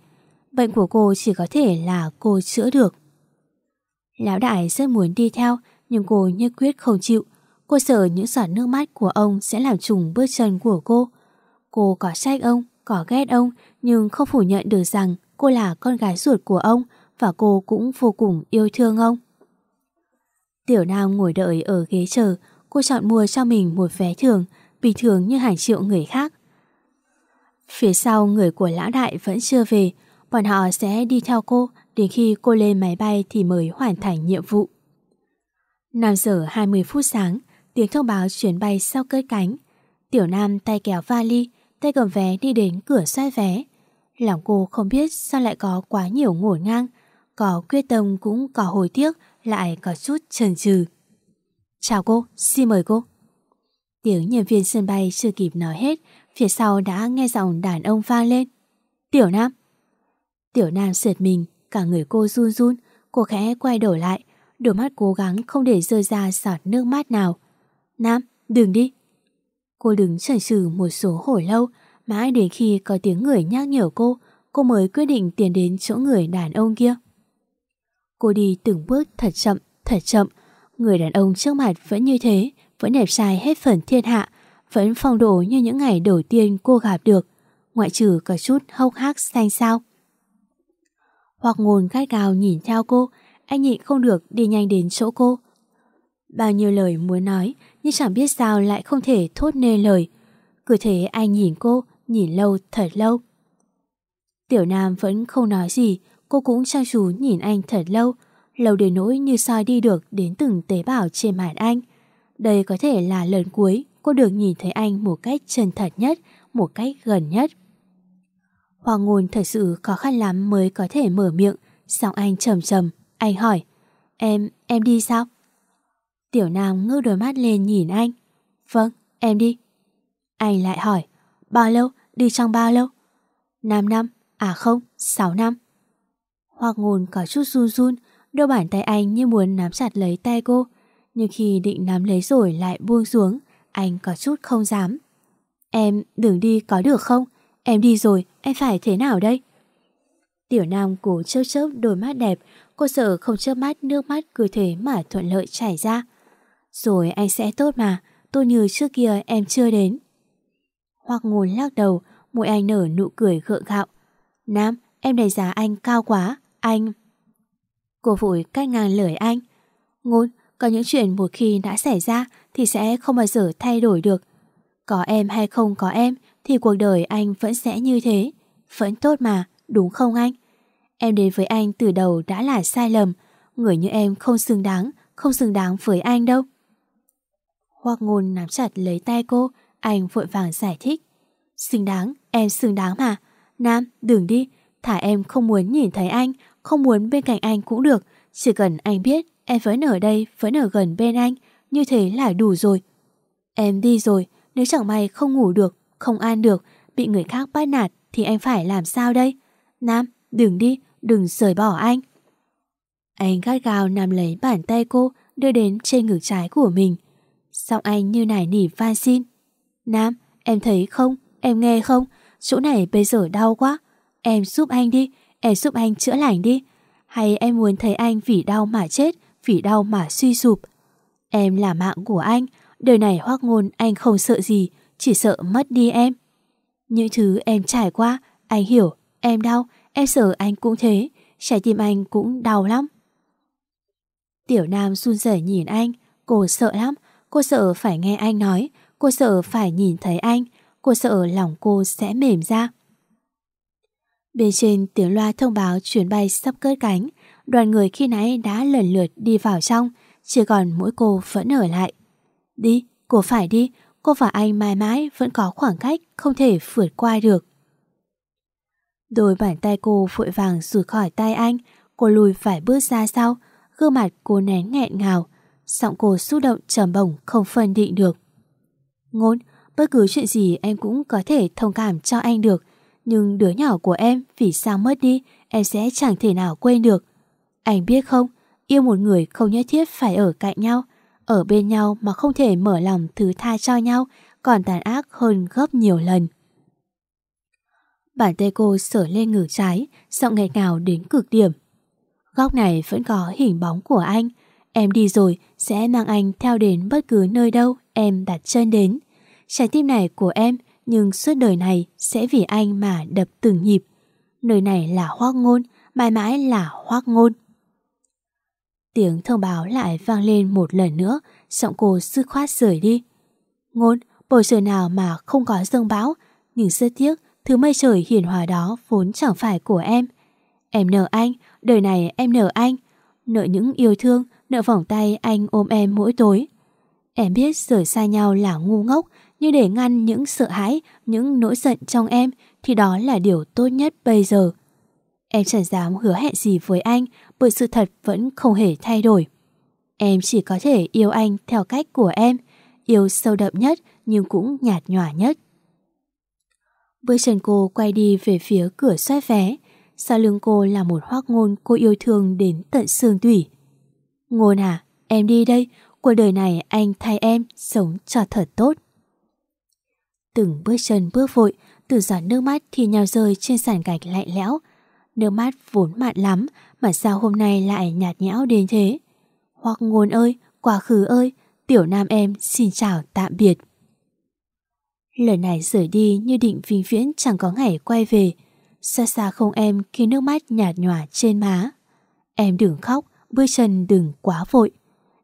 Bệnh của cô chỉ có thể là cô chữa được. Lão đại rất muốn đi theo, nhưng cô nhất quyết không chịu. Cô sợ những giọt nước mắt của ông sẽ làm trùng bước chân của cô. Cô có trách ông, có ghét ông, nhưng không phủ nhận được rằng cô là con gái ruột của ông và cô cũng vô cùng yêu thương ông. Tiểu Nam ngồi đợi ở ghế chờ, cô chọn mua cho mình một vé thường, bình thường như hàng triệu người khác. Phía sau người của lão đại vẫn chưa về, bọn họ sẽ đi theo cô đến khi cô lên máy bay thì mới hoàn thành nhiệm vụ. 5 giờ 20 phút sáng, tiếng thông báo chuyến bay sau cất cánh. Tiểu Nam tay kéo vali, tay cầm vé đi đến cửa xoay vé. Lòng cô không biết sao lại có quá nhiều ngổn ngang, có quyết tâm cũng có hồi tiếc, lại có chút chần chừ. Chào cô, xin mời cô. Tiếng nhân viên sân bay chưa kịp nói hết, phía sau đã nghe giọng đàn ông vang lên. Tiểu Nam. Tiểu Nam sượt mình, cả người cô run run, cô khẽ quay đổi lại, đôi mắt cố gắng không để rơi ra giọt nước mắt nào. Nam, đừng đi. Cô đứng chần chừ một số hồi lâu, mãi đến khi có tiếng người nhắc nhở cô, cô mới quyết định tiến đến chỗ người đàn ông kia. Cô đi từng bước thật chậm, thật chậm. Người đàn ông trước mặt vẫn như thế, vẫn đẹp trai hết phần thiên hạ, vẫn phong độ như những ngày đầu tiên cô gặp được, ngoại trừ có chút hốc hác xanh sao. Hoặc ngôn gắt gào nhìn theo cô, anh nhịn không được đi nhanh đến chỗ cô. Bao nhiêu lời muốn nói, nhưng chẳng biết sao lại không thể thốt nê lời. Cứ thế anh nhìn cô, nhìn lâu thật lâu. Tiểu Nam vẫn không nói gì, cô cũng trang chú nhìn anh thật lâu, lâu đến nỗi như soi đi được đến từng tế bào trên mặt anh. Đây có thể là lần cuối cô được nhìn thấy anh một cách chân thật nhất, một cách gần nhất. Hoàng ngôn thật sự khó khăn lắm mới có thể mở miệng, xong anh trầm trầm, anh hỏi, em, em đi sao? Tiểu Nam ngước đôi mắt lên nhìn anh. Vâng, em đi. Anh lại hỏi, bao lâu, đi trong bao lâu? 5 năm, à không, 6 năm. Hoặc ngôn có chút run run, đôi bàn tay anh như muốn nắm chặt lấy tay cô. Nhưng khi định nắm lấy rồi lại buông xuống, anh có chút không dám. Em đừng đi có được không? Em đi rồi, em phải thế nào đây? Tiểu Nam cố chớp chớp đôi mắt đẹp, cô sợ không chớp mắt nước mắt cứ thế mà thuận lợi chảy ra. Rồi anh sẽ tốt mà, tôi như trước kia em chưa đến. Hoặc ngôn lắc đầu, môi anh nở nụ cười gượng gạo. Nam, em đánh giá anh cao quá, anh... Cô vội cắt ngang lời anh. Ngôn, có những chuyện một khi đã xảy ra thì sẽ không bao giờ thay đổi được. Có em hay không có em thì cuộc đời anh vẫn sẽ như thế. Vẫn tốt mà, đúng không anh? Em đến với anh từ đầu đã là sai lầm. Người như em không xứng đáng, không xứng đáng với anh đâu. Hoác ngôn nắm chặt lấy tay cô, anh vội vàng giải thích. Xứng đáng, em xứng đáng mà. Nam, đừng đi, thả em không muốn nhìn thấy anh, không muốn bên cạnh anh cũng được. Chỉ cần anh biết em vẫn ở đây, vẫn ở gần bên anh, như thế là đủ rồi. Em đi rồi, nếu chẳng may không ngủ được, không ăn được, bị người khác bắt nạt thì anh phải làm sao đây? Nam, đừng đi, đừng rời bỏ anh. Anh gắt gao nắm lấy bàn tay cô đưa đến trên ngực trái của mình. Giọng anh như nải nỉ van xin. Nam, em thấy không? Em nghe không? Chỗ này bây giờ đau quá. Em giúp anh đi, em giúp anh chữa lành đi. Hay em muốn thấy anh vì đau mà chết, vì đau mà suy sụp. Em là mạng của anh, đời này hoác ngôn anh không sợ gì, chỉ sợ mất đi em. Những thứ em trải qua, anh hiểu, em đau, em sợ anh cũng thế, trái tim anh cũng đau lắm. Tiểu Nam run rẩy nhìn anh, cô sợ lắm, cô sợ phải nghe anh nói, cô sợ phải nhìn thấy anh, cô sợ lòng cô sẽ mềm ra. Bên trên tiếng loa thông báo chuyến bay sắp cất cánh, đoàn người khi nãy đã lần lượt đi vào trong, chỉ còn mỗi cô vẫn ở lại. Đi, cô phải đi, cô và anh mãi mãi vẫn có khoảng cách không thể vượt qua được. Đôi bàn tay cô vội vàng rụt khỏi tay anh, cô lùi phải bước ra sau, gương mặt cô nén nghẹn ngào, giọng cô xúc động trầm bổng không phân định được. Ngôn, bất cứ chuyện gì em cũng có thể thông cảm cho anh được, nhưng đứa nhỏ của em vì sao mất đi, em sẽ chẳng thể nào quên được. Anh biết không, yêu một người không nhất thiết phải ở cạnh nhau, ở bên nhau mà không thể mở lòng thứ tha cho nhau còn tàn ác hơn gấp nhiều lần. Bàn tay cô sửa lên ngực trái, giọng nghẹt ngào đến cực điểm. Góc này vẫn có hình bóng của anh. Em đi rồi sẽ mang anh theo đến bất cứ nơi đâu em đặt chân đến. Trái tim này của em nhưng suốt đời này sẽ vì anh mà đập từng nhịp. Nơi này là hoác ngôn, mãi mãi là hoác ngôn. Tiếng thông báo lại vang lên một lần nữa, giọng cô sức khoát rời đi. Ngôn, bầu trời nào mà không có dâng bão, nhưng rất tiếc, thứ mây trời hiền hòa đó vốn chẳng phải của em. Em nợ anh, đời này em nợ anh, nợ những yêu thương, nợ vòng tay anh ôm em mỗi tối. Em biết rời xa nhau là ngu ngốc, nhưng để ngăn những sợ hãi, những nỗi giận trong em thì đó là điều tốt nhất bây giờ. Em chẳng dám hứa hẹn gì với anh bởi sự thật vẫn không hề thay đổi. Em chỉ có thể yêu anh theo cách của em, yêu sâu đậm nhất nhưng cũng nhạt nhòa nhất. Bước chân cô quay đi về phía cửa xoát vé, sau lưng cô là một hoác ngôn cô yêu thương đến tận xương tủy. Ngôn à, em đi đây, cuộc đời này anh thay em sống cho thật tốt. Từng bước chân bước vội, từ giọt nước mắt thì nhào rơi trên sàn gạch lạnh lẽo. Nước mắt vốn mặn lắm mà sao hôm nay lại nhạt nhẽo đến thế. Hoặc ngôn ơi, quá khứ ơi, tiểu nam em xin chào tạm biệt. Lần này rời đi như định vinh viễn chẳng có ngày quay về. Xa xa không em khi nước mắt nhạt nhòa trên má. Em đừng khóc, bước chân đừng quá vội.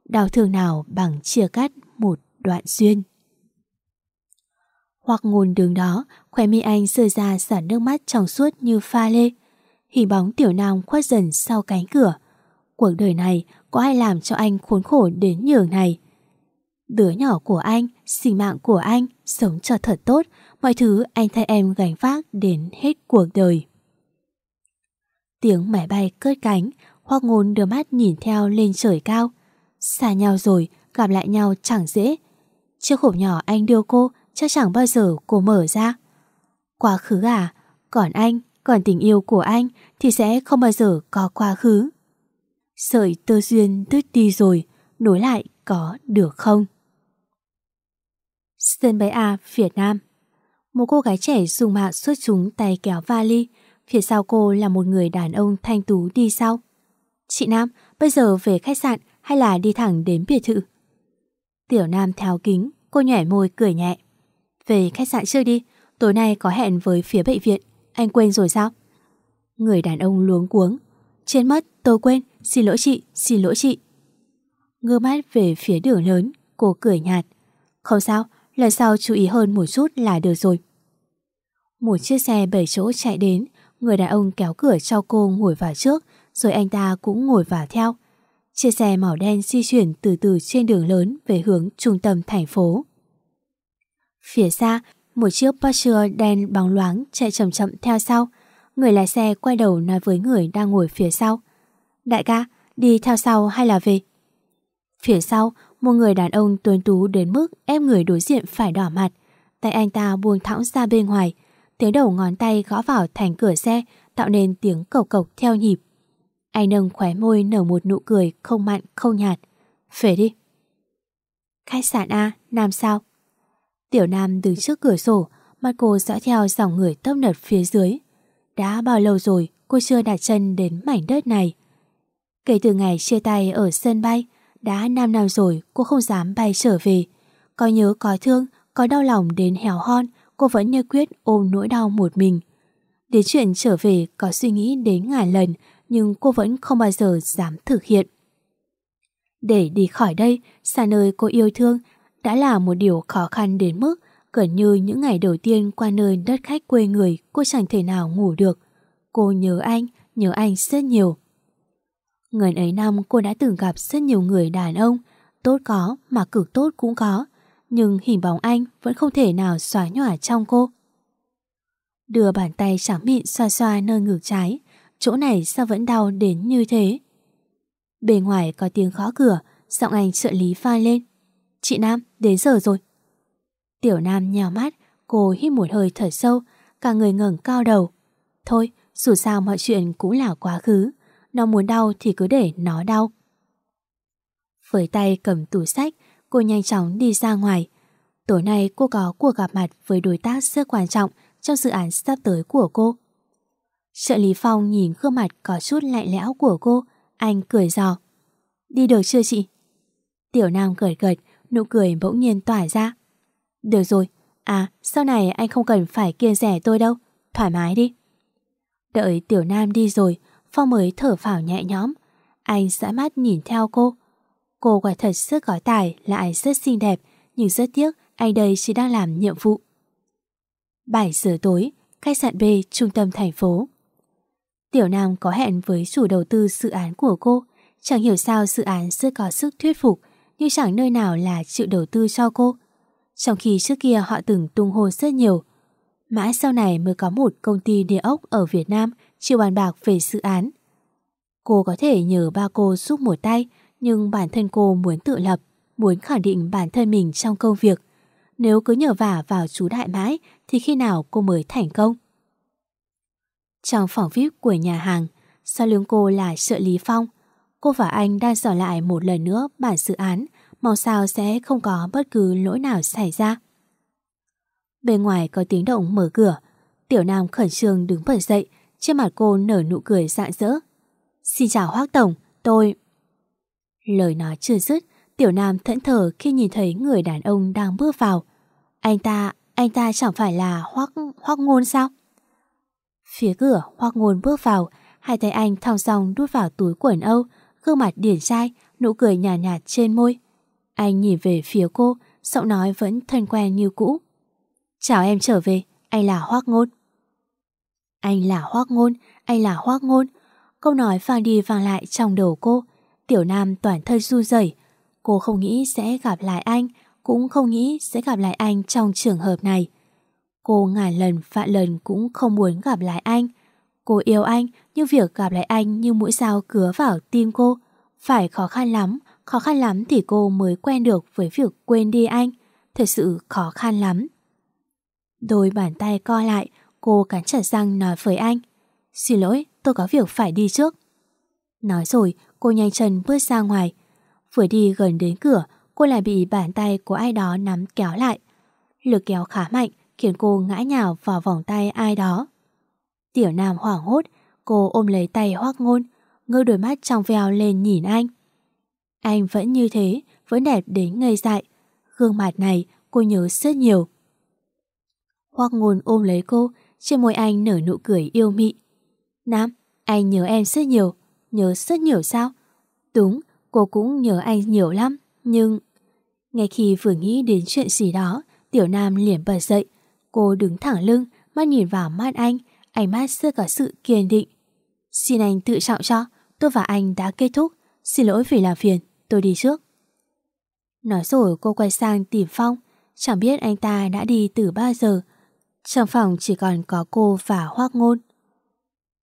Đau thương nào bằng chia cắt một đoạn duyên. Hoặc ngôn đường đó, khóe mi anh rơi ra giọt nước mắt trong suốt như pha lê. Hình bóng tiểu nam khuất dần sau cánh cửa. Cuộc đời này có ai làm cho anh khốn khổ đến nhường này? Đứa nhỏ của anh, sinh mạng của anh, sống cho thật tốt, mọi thứ anh thay em gánh vác đến hết cuộc đời. Tiếng máy bay cất cánh, Hoác ngôn đưa mắt nhìn theo lên trời cao. Xa nhau rồi, gặp lại nhau chẳng dễ. Chiếc hộp nhỏ anh đưa cô chắc chẳng bao giờ cô mở ra. Quá khứ à, còn anh, còn tình yêu của anh thì sẽ không bao giờ có quá khứ. Sợi tơ duyên tứt đi rồi, nối lại có được không? Sân bay A, Việt Nam Một cô gái trẻ dùng mạo xuất chúng tay kéo vali, phía sau cô là một người đàn ông thanh tú đi sau. Chị Nam, bây giờ về khách sạn hay là đi thẳng đến biệt thự? Tiểu Nam theo kính, cô nhảy môi cười nhẹ. Về khách sạn chơi đi, tối nay có hẹn với phía bệnh viện, anh quên rồi sao? Người đàn ông luống cuống. trên mất, tôi quên, xin lỗi chị, xin lỗi chị. Ngơ mắt về phía đường lớn, cô cười nhạt. Không sao, lần sau chú ý hơn một chút là được rồi. Một chiếc xe bảy chỗ chạy đến, người đàn ông kéo cửa cho cô ngồi vào trước, rồi anh ta cũng ngồi vào theo. Chiếc xe màu đen di chuyển từ từ trên đường lớn về hướng trung tâm thành phố. Phía xa, một chiếc Porsche đen bóng loáng chạy chậm chậm theo sau. Người lái xe quay đầu nói với người đang ngồi phía sau. Đại ca, đi theo sau hay là về? Phía sau, một người đàn ông tuấn tú đến mức ép người đối diện phải đỏ mặt. Tay anh ta buông thõng ra bên ngoài, tiếng đầu ngón tay gõ vào thành cửa xe tạo nên tiếng cầu cộc theo nhịp. Anh nâng khóe môi nở một nụ cười không mặn không nhạt. Phể đi. Khách sạn A, Nam sao? Tiểu Nam đứng trước cửa sổ, mắt cô dõi theo dòng người tấp nập phía dưới. Đã bao lâu rồi cô chưa đặt chân đến mảnh đất này. Kể từ ngày chia tay ở sân bay, đã 5 năm rồi cô không dám bay trở về. Có nhớ có thương, có đau lòng đến hèo hon, cô vẫn như quyết ôm nỗi đau một mình. Đến chuyện trở về có suy nghĩ đến ngàn lần, nhưng cô vẫn không bao giờ dám thực hiện. Để đi khỏi đây, xa nơi cô yêu thương, đã là một điều khó khăn đến mức gần như những ngày đầu tiên qua nơi đất khách quê người cô chẳng thể nào ngủ được. Cô nhớ anh, nhớ anh rất nhiều. người ấy năm cô đã từng gặp rất nhiều người đàn ông, tốt có mà cực tốt cũng có, nhưng hình bóng anh vẫn không thể nào xóa nhòa trong cô. Đưa bàn tay trắng mịn xoa xoa nơi ngực trái, chỗ này sao vẫn đau đến như thế. Bề ngoài có tiếng khó cửa, giọng anh trợ lý pha lên. Chị Nam, đến giờ rồi. Tiểu Nam nhào mắt, cô hít một hơi thở sâu, cả người ngẩng cao đầu. Thôi, dù sao mọi chuyện cũng là quá khứ. Nó muốn đau thì cứ để nó đau. Với tay cầm tủ sách, cô nhanh chóng đi ra ngoài. Tối nay cô có cuộc gặp mặt với đối tác rất quan trọng trong dự án sắp tới của cô. Trợ lý Phong nhìn gương mặt có chút lạnh lẽo của cô, anh cười giò. Đi được chưa chị? Tiểu Nam cười gật, nụ cười bỗng nhiên tỏa ra. Được rồi, à sau này anh không cần phải kiêng rẻ tôi đâu, thoải mái đi. Đợi Tiểu Nam đi rồi, Phong mới thở phào nhẹ nhõm. Anh dõi mắt nhìn theo cô. Cô quả thật rất có tài, lại rất xinh đẹp, nhưng rất tiếc anh đây chỉ đang làm nhiệm vụ. 7 giờ tối, khách sạn B, trung tâm thành phố. Tiểu Nam có hẹn với chủ đầu tư dự án của cô. Chẳng hiểu sao dự án rất có sức thuyết phục, nhưng chẳng nơi nào là chịu đầu tư cho cô. Trong khi trước kia họ từng tung hô rất nhiều. Mãi sau này mới có một công ty địa ốc ở Việt Nam chịu bàn bạc về dự án. Cô có thể nhờ ba cô giúp một tay, nhưng bản thân cô muốn tự lập, muốn khẳng định bản thân mình trong công việc. Nếu cứ nhờ vả vào chú đại mãi thì khi nào cô mới thành công? Trong phòng VIP của nhà hàng, sau lưng cô là trợ lý Phong. Cô và anh đang dò lại một lần nữa bản dự án, mong sao sẽ không có bất cứ lỗi nào xảy ra. Bên ngoài có tiếng động mở cửa, Tiểu Nam khẩn trương đứng bật dậy, trên mặt cô nở nụ cười rạng rỡ. Xin chào Hoác Tổng, tôi... Lời nói chưa dứt, Tiểu Nam thẫn thờ khi nhìn thấy người đàn ông đang bước vào. Anh ta, anh ta chẳng phải là Hoác, Hoác Ngôn sao? Phía cửa, hoắc Ngôn bước vào, hai tay anh thong song đút vào túi quần Âu, gương mặt điển trai, nụ cười nhạt, nhạt trên môi. Anh nhìn về phía cô, giọng nói vẫn thân quen như cũ. Chào em trở về, anh là Hoác Ngôn. Anh là Hoác Ngôn, anh là Hoác Ngôn. Câu nói vang đi vang lại trong đầu cô. Tiểu Nam toàn thân run rẩy. Cô không nghĩ sẽ gặp lại anh, cũng không nghĩ sẽ gặp lại anh trong trường hợp này. Cô ngàn lần vạn lần cũng không muốn gặp lại anh. Cô yêu anh, nhưng việc gặp lại anh như mũi dao cứa vào tim cô. Phải khó khăn lắm, khó khăn lắm thì cô mới quen được với việc quên đi anh. Thật sự khó khăn lắm. Đôi bàn tay co lại, cô cắn chặt răng nói với anh. Xin lỗi, tôi có việc phải đi trước. Nói rồi, cô nhanh chân bước ra ngoài. Vừa đi gần đến cửa, cô lại bị bàn tay của ai đó nắm kéo lại. Lực kéo khá mạnh, khiến cô ngã nhào vào vòng tay ai đó. Tiểu Nam hoảng hốt, cô ôm lấy tay hoác ngôn, ngơ đôi mắt trong veo lên nhìn anh. Anh vẫn như thế, vẫn đẹp đến ngây dại. Gương mặt này cô nhớ rất nhiều. Hoác ngôn ôm lấy cô, trên môi anh nở nụ cười yêu mị. Nam, anh nhớ em rất nhiều. nhớ rất nhiều sao? Đúng, cô cũng nhớ anh nhiều lắm, nhưng... Ngay khi vừa nghĩ đến chuyện gì đó, Tiểu Nam liền bật dậy. Cô đứng thẳng lưng, mắt nhìn vào mắt anh, ánh mắt xưa có sự kiên định. Xin anh tự trọng cho, tôi và anh đã kết thúc. Xin lỗi vì làm phiền, tôi đi trước. Nói rồi cô quay sang tìm Phong, chẳng biết anh ta đã đi từ bao giờ. Trong phòng chỉ còn có cô và Hoác Ngôn.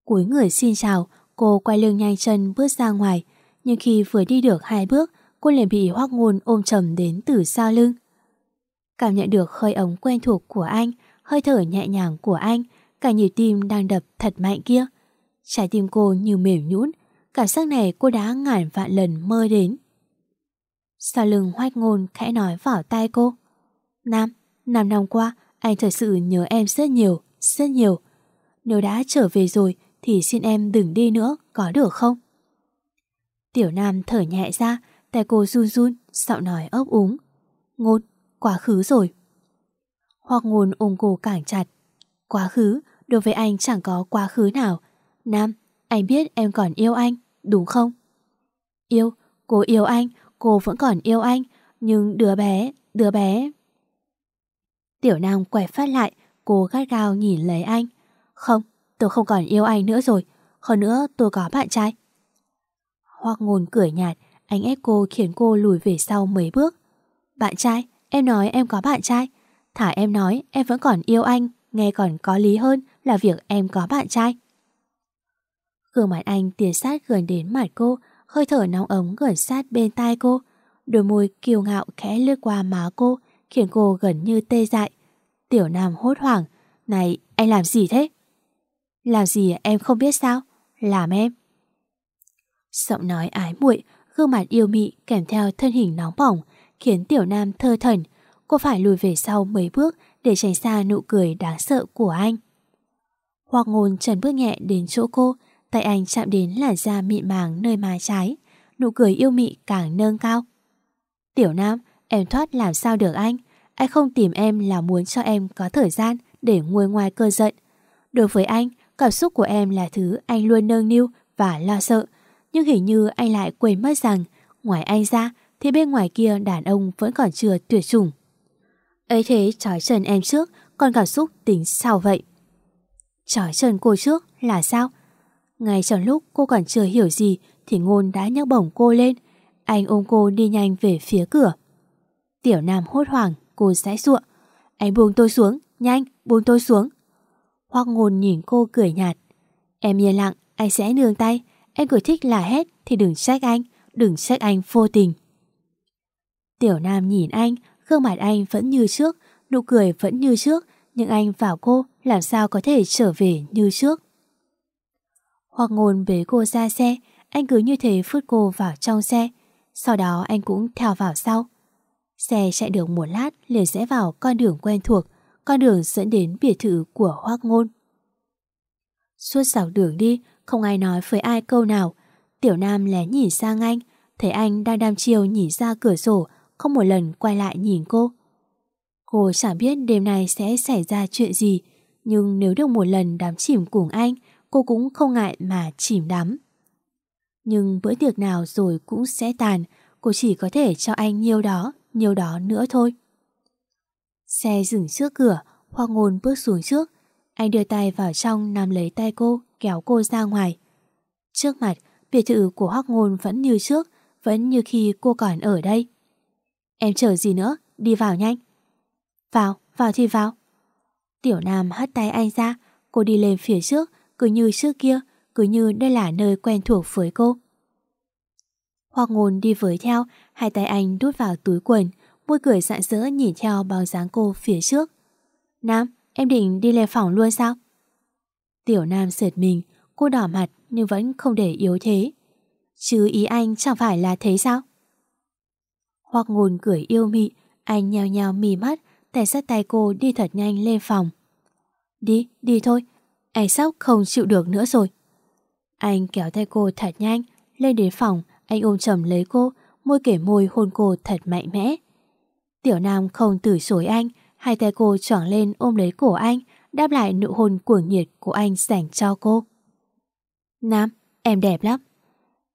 Cúi người xin chào, cô quay lưng nhanh chân bước ra ngoài, nhưng khi vừa đi được hai bước, cô liền bị Hoác Ngôn ôm chầm đến từ sau lưng. Cảm nhận được hơi ống quen thuộc của anh, hơi thở nhẹ nhàng của anh, cả nhịp tim đang đập thật mạnh kia. Trái tim cô như mềm nhũn, cảm giác này cô đã ngàn vạn lần mơ đến. Sau lưng hoách ngôn khẽ nói vào tai cô. Nam, năm năm qua, anh thật sự nhớ em rất nhiều, rất nhiều. Nếu đã trở về rồi thì xin em đừng đi nữa, có được không? Tiểu Nam thở nhẹ ra, tay cô run run, giọng nói ấp úng. Ngôn, quá khứ rồi. Hoặc ngôn ôm cô càng chặt. Quá khứ, đối với anh chẳng có quá khứ nào. Nam, anh biết em còn yêu anh, đúng không? Yêu, cô yêu anh, cô vẫn còn yêu anh, nhưng đứa bé, đứa bé... Tiểu Nam quay phát lại, cô gắt gao nhìn lấy anh. Không, tôi không còn yêu anh nữa rồi, hơn nữa tôi có bạn trai. Hoặc ngôn cười nhạt, anh ép cô khiến cô lùi về sau mấy bước. Bạn trai, em nói em có bạn trai. Thả em nói em vẫn còn yêu anh, nghe còn có lý hơn là việc em có bạn trai. Gương mặt anh tiến sát gần đến mặt cô, hơi thở nóng ấm gần sát bên tai cô. Đôi môi kiêu ngạo khẽ lướt qua má cô, khiến cô gần như tê dại. Tiểu Nam hốt hoảng, này anh làm gì thế? Làm gì em không biết sao? Làm em. Giọng nói ái muội, gương mặt yêu mị kèm theo thân hình nóng bỏng, khiến Tiểu Nam thơ thẩn. Cô phải lùi về sau mấy bước để tránh xa nụ cười đáng sợ của anh. Hoặc ngôn trần bước nhẹ đến chỗ cô, tay anh chạm đến làn da mịn màng nơi má trái, nụ cười yêu mị càng nâng cao. Tiểu Nam, em thoát làm sao được anh? Anh không tìm em là muốn cho em có thời gian để nguôi ngoài cơn giận. Đối với anh, cảm xúc của em là thứ anh luôn nâng niu và lo sợ. Nhưng hình như anh lại quên mất rằng, ngoài anh ra thì bên ngoài kia đàn ông vẫn còn chưa tuyệt chủng. ấy thế trói chân em trước, còn cảm xúc tính sao vậy? Trói chân cô trước là sao? Ngay trong lúc cô còn chưa hiểu gì thì ngôn đã nhấc bổng cô lên. Anh ôm cô đi nhanh về phía cửa. Tiểu Nam hốt hoảng, cô sẽ ruộng. Anh buông tôi xuống, nhanh, buông tôi xuống. Hoác ngôn nhìn cô cười nhạt. Em yên lặng, anh sẽ nương tay. Em cứ thích là hết thì đừng trách anh, đừng trách anh vô tình. Tiểu Nam nhìn anh, gương mặt anh vẫn như trước, nụ cười vẫn như trước, nhưng anh và cô làm sao có thể trở về như trước. Hoặc ngôn bế cô ra xe, anh cứ như thế phút cô vào trong xe. Sau đó anh cũng theo vào sau. Xe chạy được một lát liền rẽ vào con đường quen thuộc, con đường dẫn đến biệt thự của Hoác Ngôn. Suốt dọc đường đi, không ai nói với ai câu nào. Tiểu Nam lén nhìn sang anh, thấy anh đang đam chiêu nhìn ra cửa sổ, không một lần quay lại nhìn cô. Cô chẳng biết đêm nay sẽ xảy ra chuyện gì, nhưng nếu được một lần đám chìm cùng anh, cô cũng không ngại mà chìm đắm. Nhưng bữa tiệc nào rồi cũng sẽ tàn, cô chỉ có thể cho anh nhiều đó, nhiều đó nữa thôi. Xe dừng trước cửa, Hoa Ngôn bước xuống trước. Anh đưa tay vào trong nắm lấy tay cô, kéo cô ra ngoài. Trước mặt, biệt thự của Hoác Ngôn vẫn như trước, vẫn như khi cô còn ở đây. Em chờ gì nữa, đi vào nhanh. Vào, vào thì vào. Tiểu Nam hất tay anh ra, cô đi lên phía trước, cứ như trước kia, cứ như đây là nơi quen thuộc với cô. Hoặc ngôn đi với theo, hai tay anh đút vào túi quần, môi cười sạn sỡ nhìn theo bóng dáng cô phía trước. Nam, em định đi lên phòng luôn sao? Tiểu Nam sợt mình, cô đỏ mặt nhưng vẫn không để yếu thế. Chứ ý anh chẳng phải là thế sao? Hoặc ngồn cười yêu mị, anh nheo nheo mì mắt, tay sát tay cô đi thật nhanh lên phòng. Đi, đi thôi, anh sắp không chịu được nữa rồi. Anh kéo tay cô thật nhanh, lên đến phòng, anh ôm chầm lấy cô, môi kể môi hôn cô thật mạnh mẽ. Tiểu Nam không từ chối anh, hai tay cô choảng lên ôm lấy cổ anh, đáp lại nụ hôn cuồng nhiệt của anh dành cho cô. Nam, em đẹp lắm.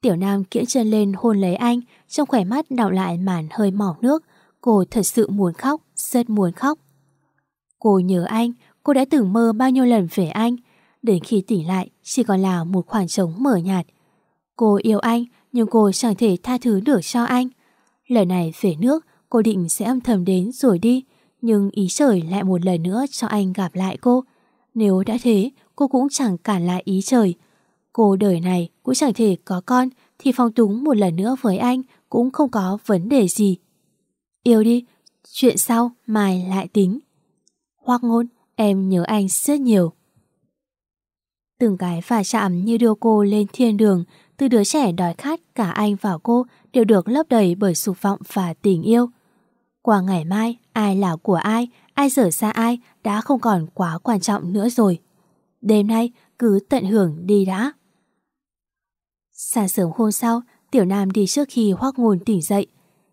Tiểu Nam kiễng chân lên hôn lấy anh, trong khỏe mắt đọng lại màn hơi mỏng nước. Cô thật sự muốn khóc, rất muốn khóc. Cô nhớ anh, cô đã từng mơ bao nhiêu lần về anh. Đến khi tỉnh lại, chỉ còn là một khoảng trống mở nhạt. Cô yêu anh, nhưng cô chẳng thể tha thứ được cho anh. Lần này về nước, cô định sẽ âm thầm đến rồi đi. Nhưng ý trời lại một lần nữa cho anh gặp lại cô. Nếu đã thế, cô cũng chẳng cản lại ý trời. Cô đời này cũng chẳng thể có con thì phong túng một lần nữa với anh cũng không có vấn đề gì. Yêu đi, chuyện sau mai lại tính. Hoác ngôn, em nhớ anh rất nhiều. Từng cái phà chạm như đưa cô lên thiên đường, từ đứa trẻ đói khát cả anh và cô đều được lấp đầy bởi dục vọng và tình yêu. Qua ngày mai, ai là của ai, ai rời xa ai đã không còn quá quan trọng nữa rồi. Đêm nay cứ tận hưởng đi đã. Sáng sớm hôm sau, Tiểu Nam đi trước khi hoắc Ngôn tỉnh dậy.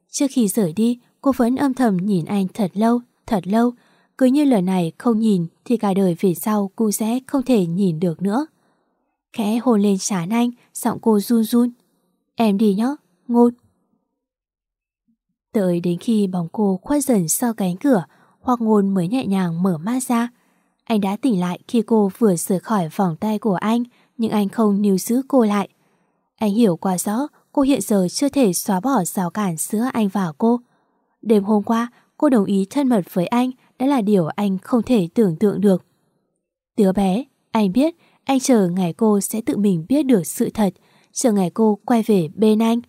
Trước khi rời đi, cô vẫn âm thầm nhìn anh thật lâu, thật lâu. Cứ như lời này không nhìn thì cả đời về sau cô sẽ không thể nhìn được nữa. Khẽ hôn lên trán anh, giọng cô run run. Em đi nhé, ngôn. Đợi đến khi bóng cô khuất dần sau cánh cửa, hoắc ngôn mới nhẹ nhàng mở mắt ra. Anh đã tỉnh lại khi cô vừa rời khỏi vòng tay của anh, nhưng anh không níu giữ cô lại. Anh hiểu quá rõ cô hiện giờ chưa thể xóa bỏ rào cản giữa anh và cô. Đêm hôm qua, cô đồng ý thân mật với anh đã là điều anh không thể tưởng tượng được. Đứa bé, anh biết anh chờ ngày cô sẽ tự mình biết được sự thật, chờ ngày cô quay về bên anh.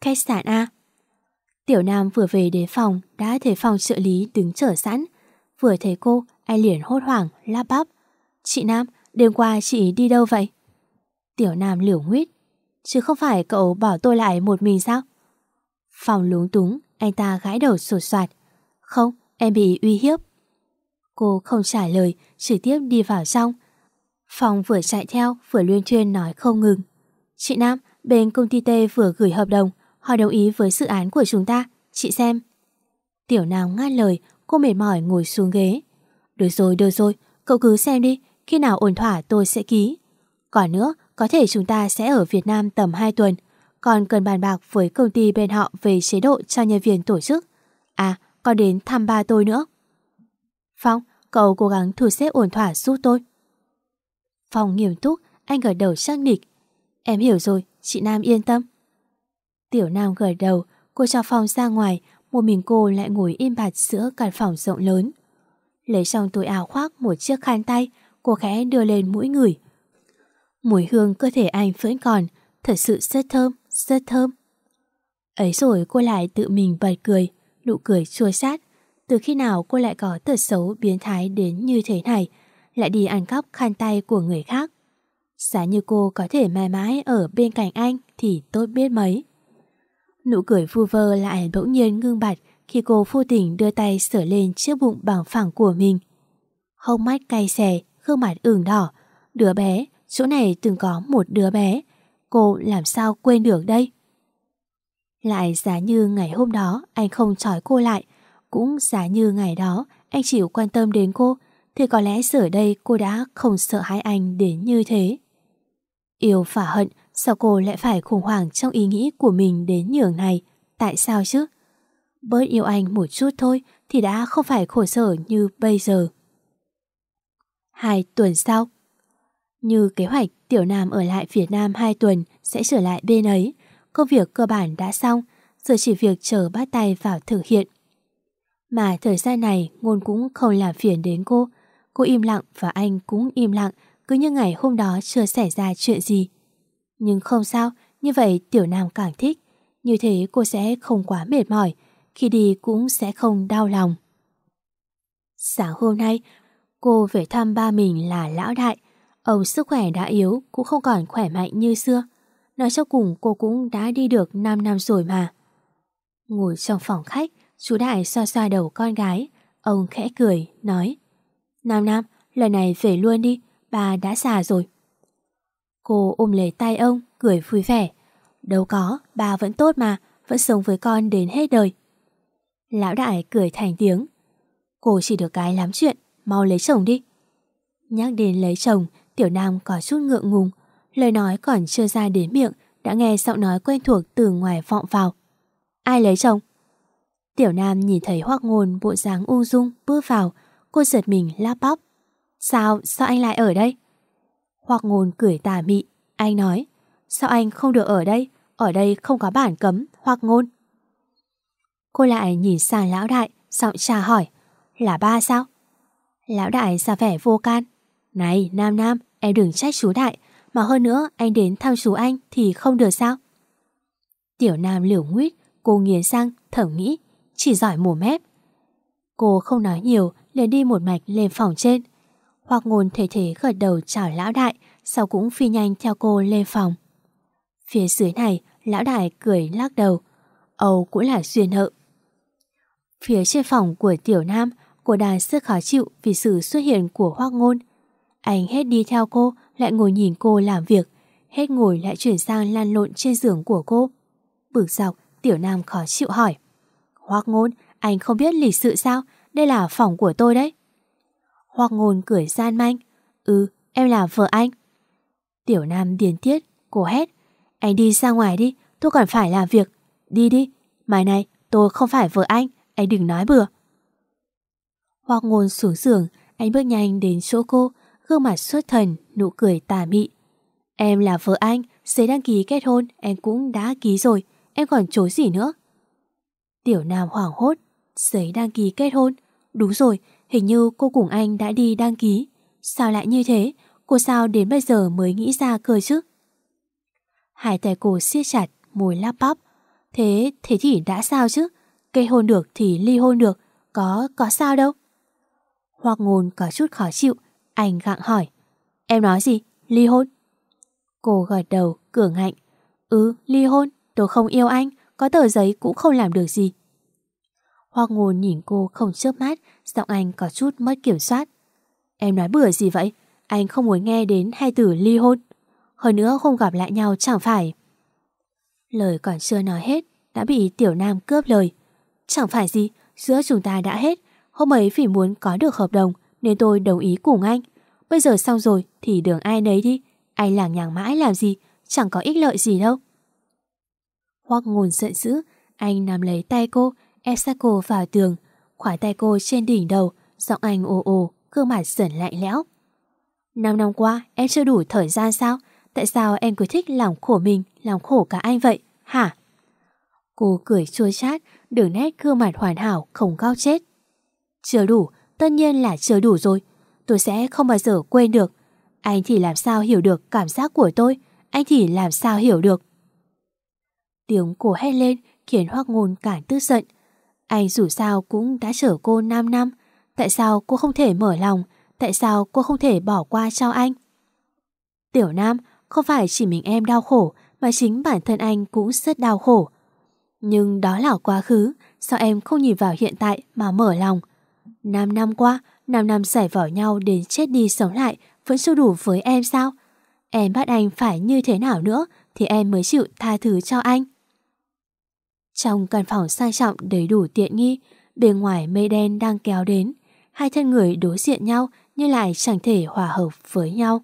Khách sạn A Tiểu Nam vừa về đến phòng đã thấy phòng trợ lý đứng chờ sẵn. Vừa thấy cô, anh liền hốt hoảng, lắp bắp. Chị Nam, đêm qua chị đi đâu vậy? Tiểu Nam liều nguyết. Chứ không phải cậu bỏ tôi lại một mình sao? Phòng lúng túng, anh ta gãi đầu sột soạt. Không, em bị uy hiếp. Cô không trả lời, trực tiếp đi vào trong. Phòng vừa chạy theo, vừa luyên thuyên nói không ngừng. Chị Nam, bên công ty T vừa gửi hợp đồng, họ đồng ý với dự án của chúng ta, chị xem. Tiểu Nam ngắt lời, cô mệt mỏi ngồi xuống ghế. Được rồi, được rồi, cậu cứ xem đi, khi nào ổn thỏa tôi sẽ ký. Còn nữa, có thể chúng ta sẽ ở Việt Nam tầm 2 tuần, còn cần bàn bạc với công ty bên họ về chế độ cho nhân viên tổ chức. À, còn đến thăm ba tôi nữa. Phong, cậu cố gắng thu xếp ổn thỏa giúp tôi. Phong nghiêm túc, anh gật đầu xác nịch. Em hiểu rồi, chị Nam yên tâm. Tiểu Nam gật đầu, cô cho Phong ra ngoài, một mình cô lại ngồi im bặt giữa căn phòng rộng lớn. Lấy trong túi áo khoác một chiếc khăn tay, cô khẽ đưa lên mũi người. Mùi hương cơ thể anh vẫn còn, thật sự rất thơm, rất thơm. Ấy rồi cô lại tự mình bật cười, nụ cười chua sát. Từ khi nào cô lại có tật xấu biến thái đến như thế này, lại đi ăn cắp khăn tay của người khác. Giá như cô có thể mãi mãi ở bên cạnh anh thì tốt biết mấy. Nụ cười vu vơ lại bỗng nhiên ngưng bặt khi cô vô tình đưa tay sửa lên chiếc bụng bằng phẳng của mình. Hông mắt cay xè, gương mặt ửng đỏ. Đứa bé, chỗ này từng có một đứa bé. Cô làm sao quên được đây? Lại giá như ngày hôm đó anh không trói cô lại, cũng giá như ngày đó anh chỉ quan tâm đến cô, thì có lẽ giờ đây cô đã không sợ hãi anh đến như thế. Yêu phả hận, sao cô lại phải khủng hoảng trong ý nghĩ của mình đến nhường này? Tại sao chứ? Bớt yêu anh một chút thôi thì đã không phải khổ sở như bây giờ. Hai tuần sau như kế hoạch, Tiểu Nam ở lại Việt Nam hai tuần sẽ trở lại bên ấy. Công việc cơ bản đã xong, giờ chỉ việc chờ bắt tay vào thực hiện. Mà thời gian này ngôn cũng không làm phiền đến cô. Cô im lặng và anh cũng im lặng, cứ như ngày hôm đó chưa xảy ra chuyện gì. Nhưng không sao, như vậy Tiểu Nam càng thích. Như thế cô sẽ không quá mệt mỏi, khi đi cũng sẽ không đau lòng. Sáng hôm nay, cô về thăm ba mình là lão đại. Ông sức khỏe đã yếu, cũng không còn khỏe mạnh như xưa. Nói cho cùng cô cũng đã đi được 5 năm rồi mà. Ngồi trong phòng khách, chú đại xoa xoa đầu con gái. Ông khẽ cười, nói Nam Nam, lần này về luôn đi, bà đã già rồi. Cô ôm lấy tay ông, cười vui vẻ. Đâu có, bà vẫn tốt mà, vẫn sống với con đến hết đời. Lão đại cười thành tiếng. Cô chỉ được cái lắm chuyện, mau lấy chồng đi. Nhắc đến lấy chồng, tiểu nam có chút ngượng ngùng. Lời nói còn chưa ra đến miệng, đã nghe giọng nói quen thuộc từ ngoài vọng vào. Ai lấy chồng? Tiểu Nam nhìn thấy Hoắc Ngôn bộ dáng ung dung bước vào, cô giật mình lắp bắp. Sao, sao anh lại ở đây? Hoắc Ngôn cười tà mị, anh nói, sao anh không được ở đây? Ở đây không có bản cấm, Hoắc Ngôn. Cô lại nhìn sang lão đại, giọng trà hỏi, là ba sao? Lão đại ra vẻ vô can. Này, Nam Nam, em đừng trách chú đại, mà hơn nữa anh đến thăm chú anh thì không được sao? Tiểu Nam liều nguyết, cô nghiến răng, thẩm nghĩ, chỉ giỏi mồm mép. Cô không nói nhiều, liền đi một mạch lên phòng trên. Hoặc ngôn thể thế gật đầu chào lão đại, sau cũng phi nhanh theo cô lên phòng. Phía dưới này, lão đại cười lắc đầu. Âu cũng là duyên nợ. Phía trên phòng của tiểu nam, cô đang rất khó chịu vì sự xuất hiện của hoác ngôn. Anh hết đi theo cô, lại ngồi nhìn cô làm việc, hết ngồi lại chuyển sang lan lộn trên giường của cô. Bực dọc, tiểu nam khó chịu hỏi. Hoác ngôn, anh không biết lịch sự sao? Đây là phòng của tôi đấy. Hoác ngôn cười gian manh. Ừ, em là vợ anh. Tiểu nam điền tiết, cô hét. Anh đi ra ngoài đi, tôi còn phải làm việc. Đi đi, mai này tôi không phải vợ anh, anh đừng nói bừa. Hoác ngôn xuống giường, anh bước nhanh đến chỗ cô, gương mặt xuất thần, nụ cười tà mị. Em là vợ anh, giấy đăng ký kết hôn em cũng đã ký rồi, em còn chối gì nữa. Tiểu Nam hoảng hốt, giấy đăng ký kết hôn. Đúng rồi, hình như cô cùng anh đã đi đăng ký. Sao lại như thế? Cô sao đến bây giờ mới nghĩ ra cơ chứ? Hai tay cô siết chặt, môi lắp bắp. Thế, thế thì đã sao chứ? Kết hôn được thì ly hôn được, có, có sao đâu? Hoặc ngôn có chút khó chịu, anh gặng hỏi. Em nói gì? Ly hôn? Cô gật đầu, cường hạnh. Ừ, ly hôn, tôi không yêu anh, có tờ giấy cũng không làm được gì. Hoa ngôn nhìn cô không chớp mắt, giọng anh có chút mất kiểm soát. Em nói bừa gì vậy? Anh không muốn nghe đến hai từ ly hôn. Hơn nữa không gặp lại nhau chẳng phải. Lời còn chưa nói hết, đã bị Tiểu Nam cướp lời. Chẳng phải gì, giữa chúng ta đã hết. Hôm ấy vì muốn có được hợp đồng nên tôi đồng ý cùng anh. Bây giờ xong rồi thì đường ai nấy đi. Anh làng nhàng mãi làm gì, chẳng có ích lợi gì đâu. Hoác ngôn giận dữ, anh nắm lấy tay cô, ép sát cô vào tường, khỏa tay cô trên đỉnh đầu, giọng anh ồ ồ, gương mặt sẩn lạnh lẽo. Năm năm qua, em chưa đủ thời gian sao? Tại sao em cứ thích làm khổ mình, làm khổ cả anh vậy, hả? Cô cười chua chát, đường nét gương mặt hoàn hảo, không cao chết. Chưa đủ, tất nhiên là chưa đủ rồi. Tôi sẽ không bao giờ quên được. Anh thì làm sao hiểu được cảm giác của tôi, anh thì làm sao hiểu được. Tiếng cô hét lên khiến Hoác Ngôn càng tức giận. Anh dù sao cũng đã chở cô 5 năm. Tại sao cô không thể mở lòng? Tại sao cô không thể bỏ qua cho anh? Tiểu Nam, không phải chỉ mình em đau khổ mà chính bản thân anh cũng rất đau khổ. Nhưng đó là quá khứ, sao em không nhìn vào hiện tại mà mở lòng? 5 năm qua, 5 năm giải vỏ nhau đến chết đi sống lại vẫn chưa đủ với em sao? Em bắt anh phải như thế nào nữa thì em mới chịu tha thứ cho anh. Trong căn phòng sang trọng đầy đủ tiện nghi, bên ngoài mây đen đang kéo đến, hai thân người đối diện nhau nhưng lại chẳng thể hòa hợp với nhau.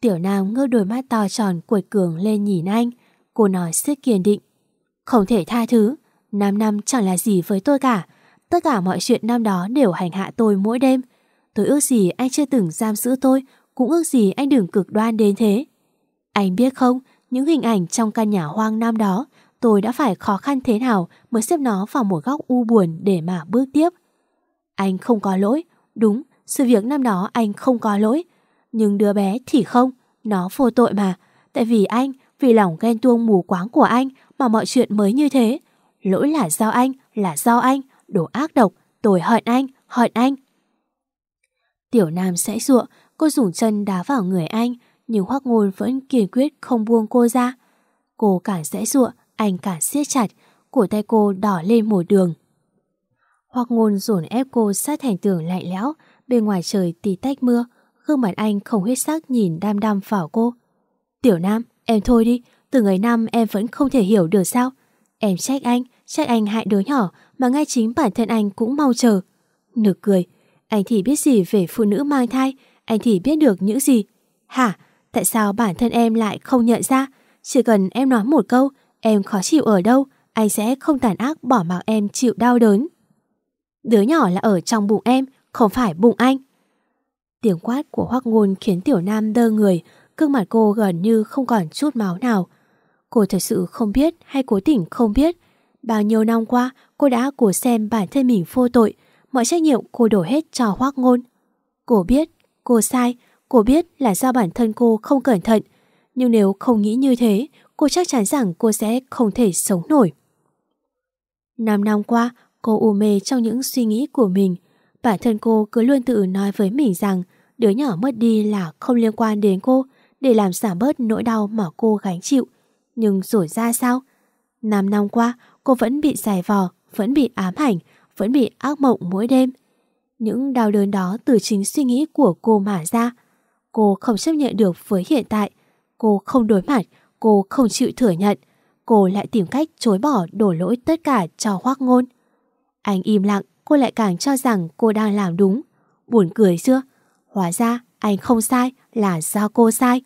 Tiểu Nam ngơ đôi mắt to tròn cuột cường lên nhìn anh, cô nói rất kiên định. Không thể tha thứ, 5 năm chẳng là gì với tôi cả, tất cả mọi chuyện năm đó đều hành hạ tôi mỗi đêm. Tôi ước gì anh chưa từng giam giữ tôi, cũng ước gì anh đừng cực đoan đến thế. Anh biết không, những hình ảnh trong căn nhà hoang năm đó tôi đã phải khó khăn thế nào mới xếp nó vào một góc u buồn để mà bước tiếp. Anh không có lỗi, đúng, sự việc năm đó anh không có lỗi. Nhưng đứa bé thì không, nó vô tội mà. Tại vì anh, vì lòng ghen tuông mù quáng của anh mà mọi chuyện mới như thế. Lỗi là do anh, là do anh, đồ ác độc, tôi hận anh, hận anh. Tiểu Nam sẽ ruộng, cô dùng chân đá vào người anh, nhưng Hoắc Ngôn vẫn kiên quyết không buông cô ra. Cô càng sẽ ruộng, anh càng siết chặt, cổ tay cô đỏ lên một đường. Hoắc ngôn dồn ép cô sát thành tường lạnh lẽo, bên ngoài trời tí tách mưa, gương mặt anh không huyết sắc nhìn đam đam vào cô. Tiểu Nam, em thôi đi, từ ngày năm em vẫn không thể hiểu được sao. Em trách anh, trách anh hại đứa nhỏ mà ngay chính bản thân anh cũng mau chờ. Nực cười, anh thì biết gì về phụ nữ mang thai, anh thì biết được những gì. Hả, Tại sao bản thân em lại không nhận ra? Chỉ cần em nói một câu, em khó chịu ở đâu, anh sẽ không tàn ác bỏ mặc em chịu đau đớn. Đứa nhỏ là ở trong bụng em, không phải bụng anh. Tiếng quát của Hoắc Ngôn khiến Tiểu Nam đơ người, gương mặt cô gần như không còn chút máu nào. Cô thật sự không biết hay cố tình không biết. Bao nhiêu năm qua, cô đã cố xem bản thân mình vô tội, mọi trách nhiệm cô đổ hết cho Hoắc Ngôn. Cô biết, cô sai, cô biết là do bản thân cô không cẩn thận. Nhưng nếu không nghĩ như thế, cô chắc chắn rằng cô sẽ không thể sống nổi. Năm năm qua, cô u mê trong những suy nghĩ của mình. Bản thân cô cứ luôn tự nói với mình rằng đứa nhỏ mất đi là không liên quan đến cô để làm giảm bớt nỗi đau mà cô gánh chịu. Nhưng rồi ra sao? Năm năm qua, cô vẫn bị giải vò, vẫn bị ám ảnh, vẫn bị ác mộng mỗi đêm. Những đau đớn đó từ chính suy nghĩ của cô mà ra. Cô không chấp nhận được với hiện tại. Cô không đối mặt, cô không chịu thừa nhận. Cô lại tìm cách chối bỏ đổ lỗi tất cả cho hoác ngôn. Anh im lặng, cô lại càng cho rằng cô đang làm đúng. Buồn cười chưa? Hóa ra anh không sai là do cô sai.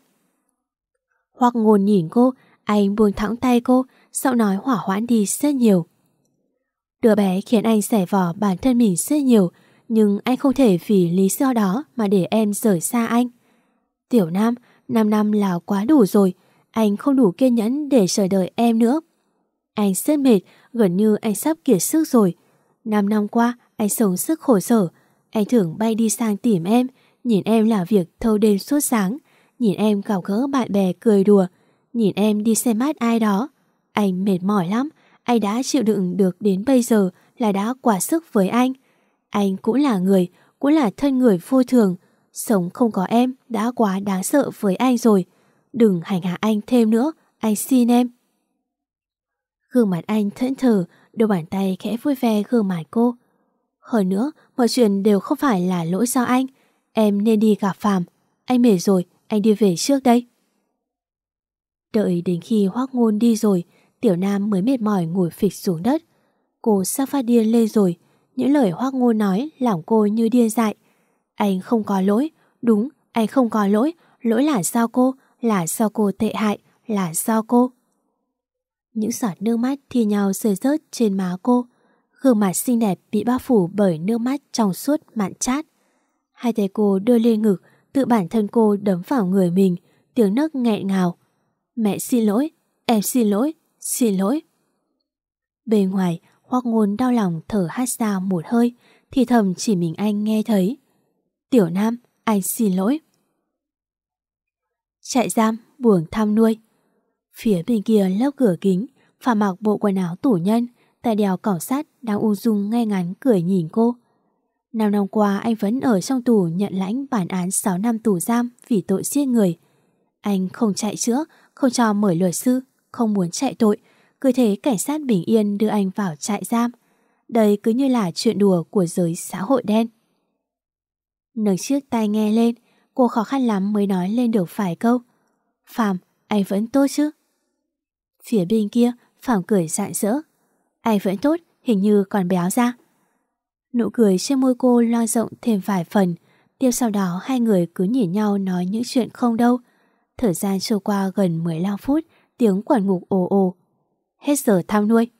Hoác ngôn nhìn cô, anh buông thẳng tay cô, giọng nói hỏa hoãn đi rất nhiều. Đứa bé khiến anh xẻ vỏ bản thân mình rất nhiều, nhưng anh không thể vì lý do đó mà để em rời xa anh. Tiểu Nam, 5 năm là quá đủ rồi, anh không đủ kiên nhẫn để chờ đợi em nữa. Anh rất mệt, gần như anh sắp kiệt sức rồi. 5 năm qua, anh sống sức khổ sở. Anh thường bay đi sang tìm em, nhìn em làm việc thâu đêm suốt sáng, nhìn em gặp gỡ bạn bè cười đùa, nhìn em đi xem mát ai đó. Anh mệt mỏi lắm, anh đã chịu đựng được đến bây giờ là đã quá sức với anh. Anh cũng là người, cũng là thân người vô thường. Sống không có em đã quá đáng sợ với anh rồi. Đừng hành hạ anh thêm nữa, anh xin em. Gương mặt anh thẫn thờ, đôi bàn tay khẽ vui vẻ gương mặt cô. Hơn nữa, mọi chuyện đều không phải là lỗi do anh. Em nên đi gặp Phạm. Anh mệt rồi, anh đi về trước đây. Đợi đến khi Hoác Ngôn đi rồi, Tiểu Nam mới mệt mỏi ngồi phịch xuống đất. Cô sắp phát điên lên rồi. Những lời Hoác Ngôn nói làm cô như điên dại. Anh không có lỗi. Đúng, anh không có lỗi. Lỗi là sao cô, là do cô tệ hại, là do cô. Những giọt nước mắt thi nhau rơi rớt trên má cô. Gương mặt xinh đẹp bị bao phủ bởi nước mắt trong suốt mặn chát. Hai tay cô đưa lên ngực, tự bản thân cô đấm vào người mình, tiếng nấc nghẹn ngào. Mẹ xin lỗi, em xin lỗi, xin lỗi. Bên ngoài, Hoác Ngôn đau lòng thở hát ra một hơi, thì thầm chỉ mình anh nghe thấy. Tiểu Nam, anh xin lỗi. Trại giam, buồng thăm nuôi. Phía bên kia lớp cửa kính, Phạm mặc bộ quần áo tủ nhân, tại đèo cỏ sát đang u dung ngay ngắn cười nhìn cô. Năm năm qua anh vẫn ở trong tù nhận lãnh bản án 6 năm tù giam vì tội giết người. Anh không chạy chữa, không cho mời luật sư, không muốn chạy tội, cứ thế cảnh sát bình yên đưa anh vào trại giam. Đây cứ như là chuyện đùa của giới xã hội đen. Nâng chiếc tai nghe lên, cô khó khăn lắm mới nói lên được vài câu. Phạm, anh vẫn tốt chứ? Phía bên kia, Phạm cười rạng rỡ. Anh vẫn tốt, hình như còn béo ra. Nụ cười trên môi cô lo rộng thêm vài phần, tiếp sau đó hai người cứ nhìn nhau nói những chuyện không đâu. Thời gian trôi qua gần 15 phút, tiếng quản ngục ồ ồ. Hết giờ thăm nuôi.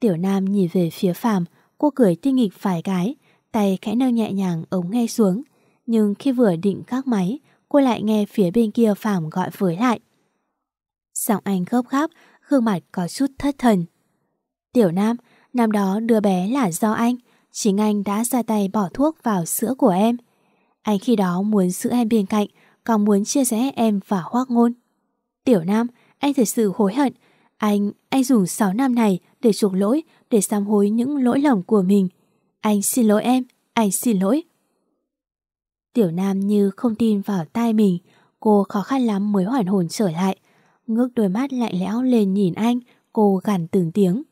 Tiểu Nam nhìn về phía phàm cô cười tinh nghịch vài cái, tay khẽ nâng nhẹ nhàng ống nghe xuống. Nhưng khi vừa định các máy, cô lại nghe phía bên kia phàm gọi với lại. Giọng anh gấp gáp, gương mặt có chút thất thần. Tiểu Nam, năm đó đứa bé là do anh, chính anh đã ra tay bỏ thuốc vào sữa của em. Anh khi đó muốn giữ em bên cạnh, còn muốn chia rẽ em và hoác ngôn. Tiểu Nam, anh thật sự hối hận. Anh, anh dùng 6 năm này để chuộc lỗi, để sám hối những lỗi lầm của mình. Anh xin lỗi em, anh xin lỗi. Tiểu Nam như không tin vào tai mình, cô khó khăn lắm mới hoàn hồn trở lại. Ngước đôi mắt lạnh lẽo lên nhìn anh, cô gằn từng tiếng.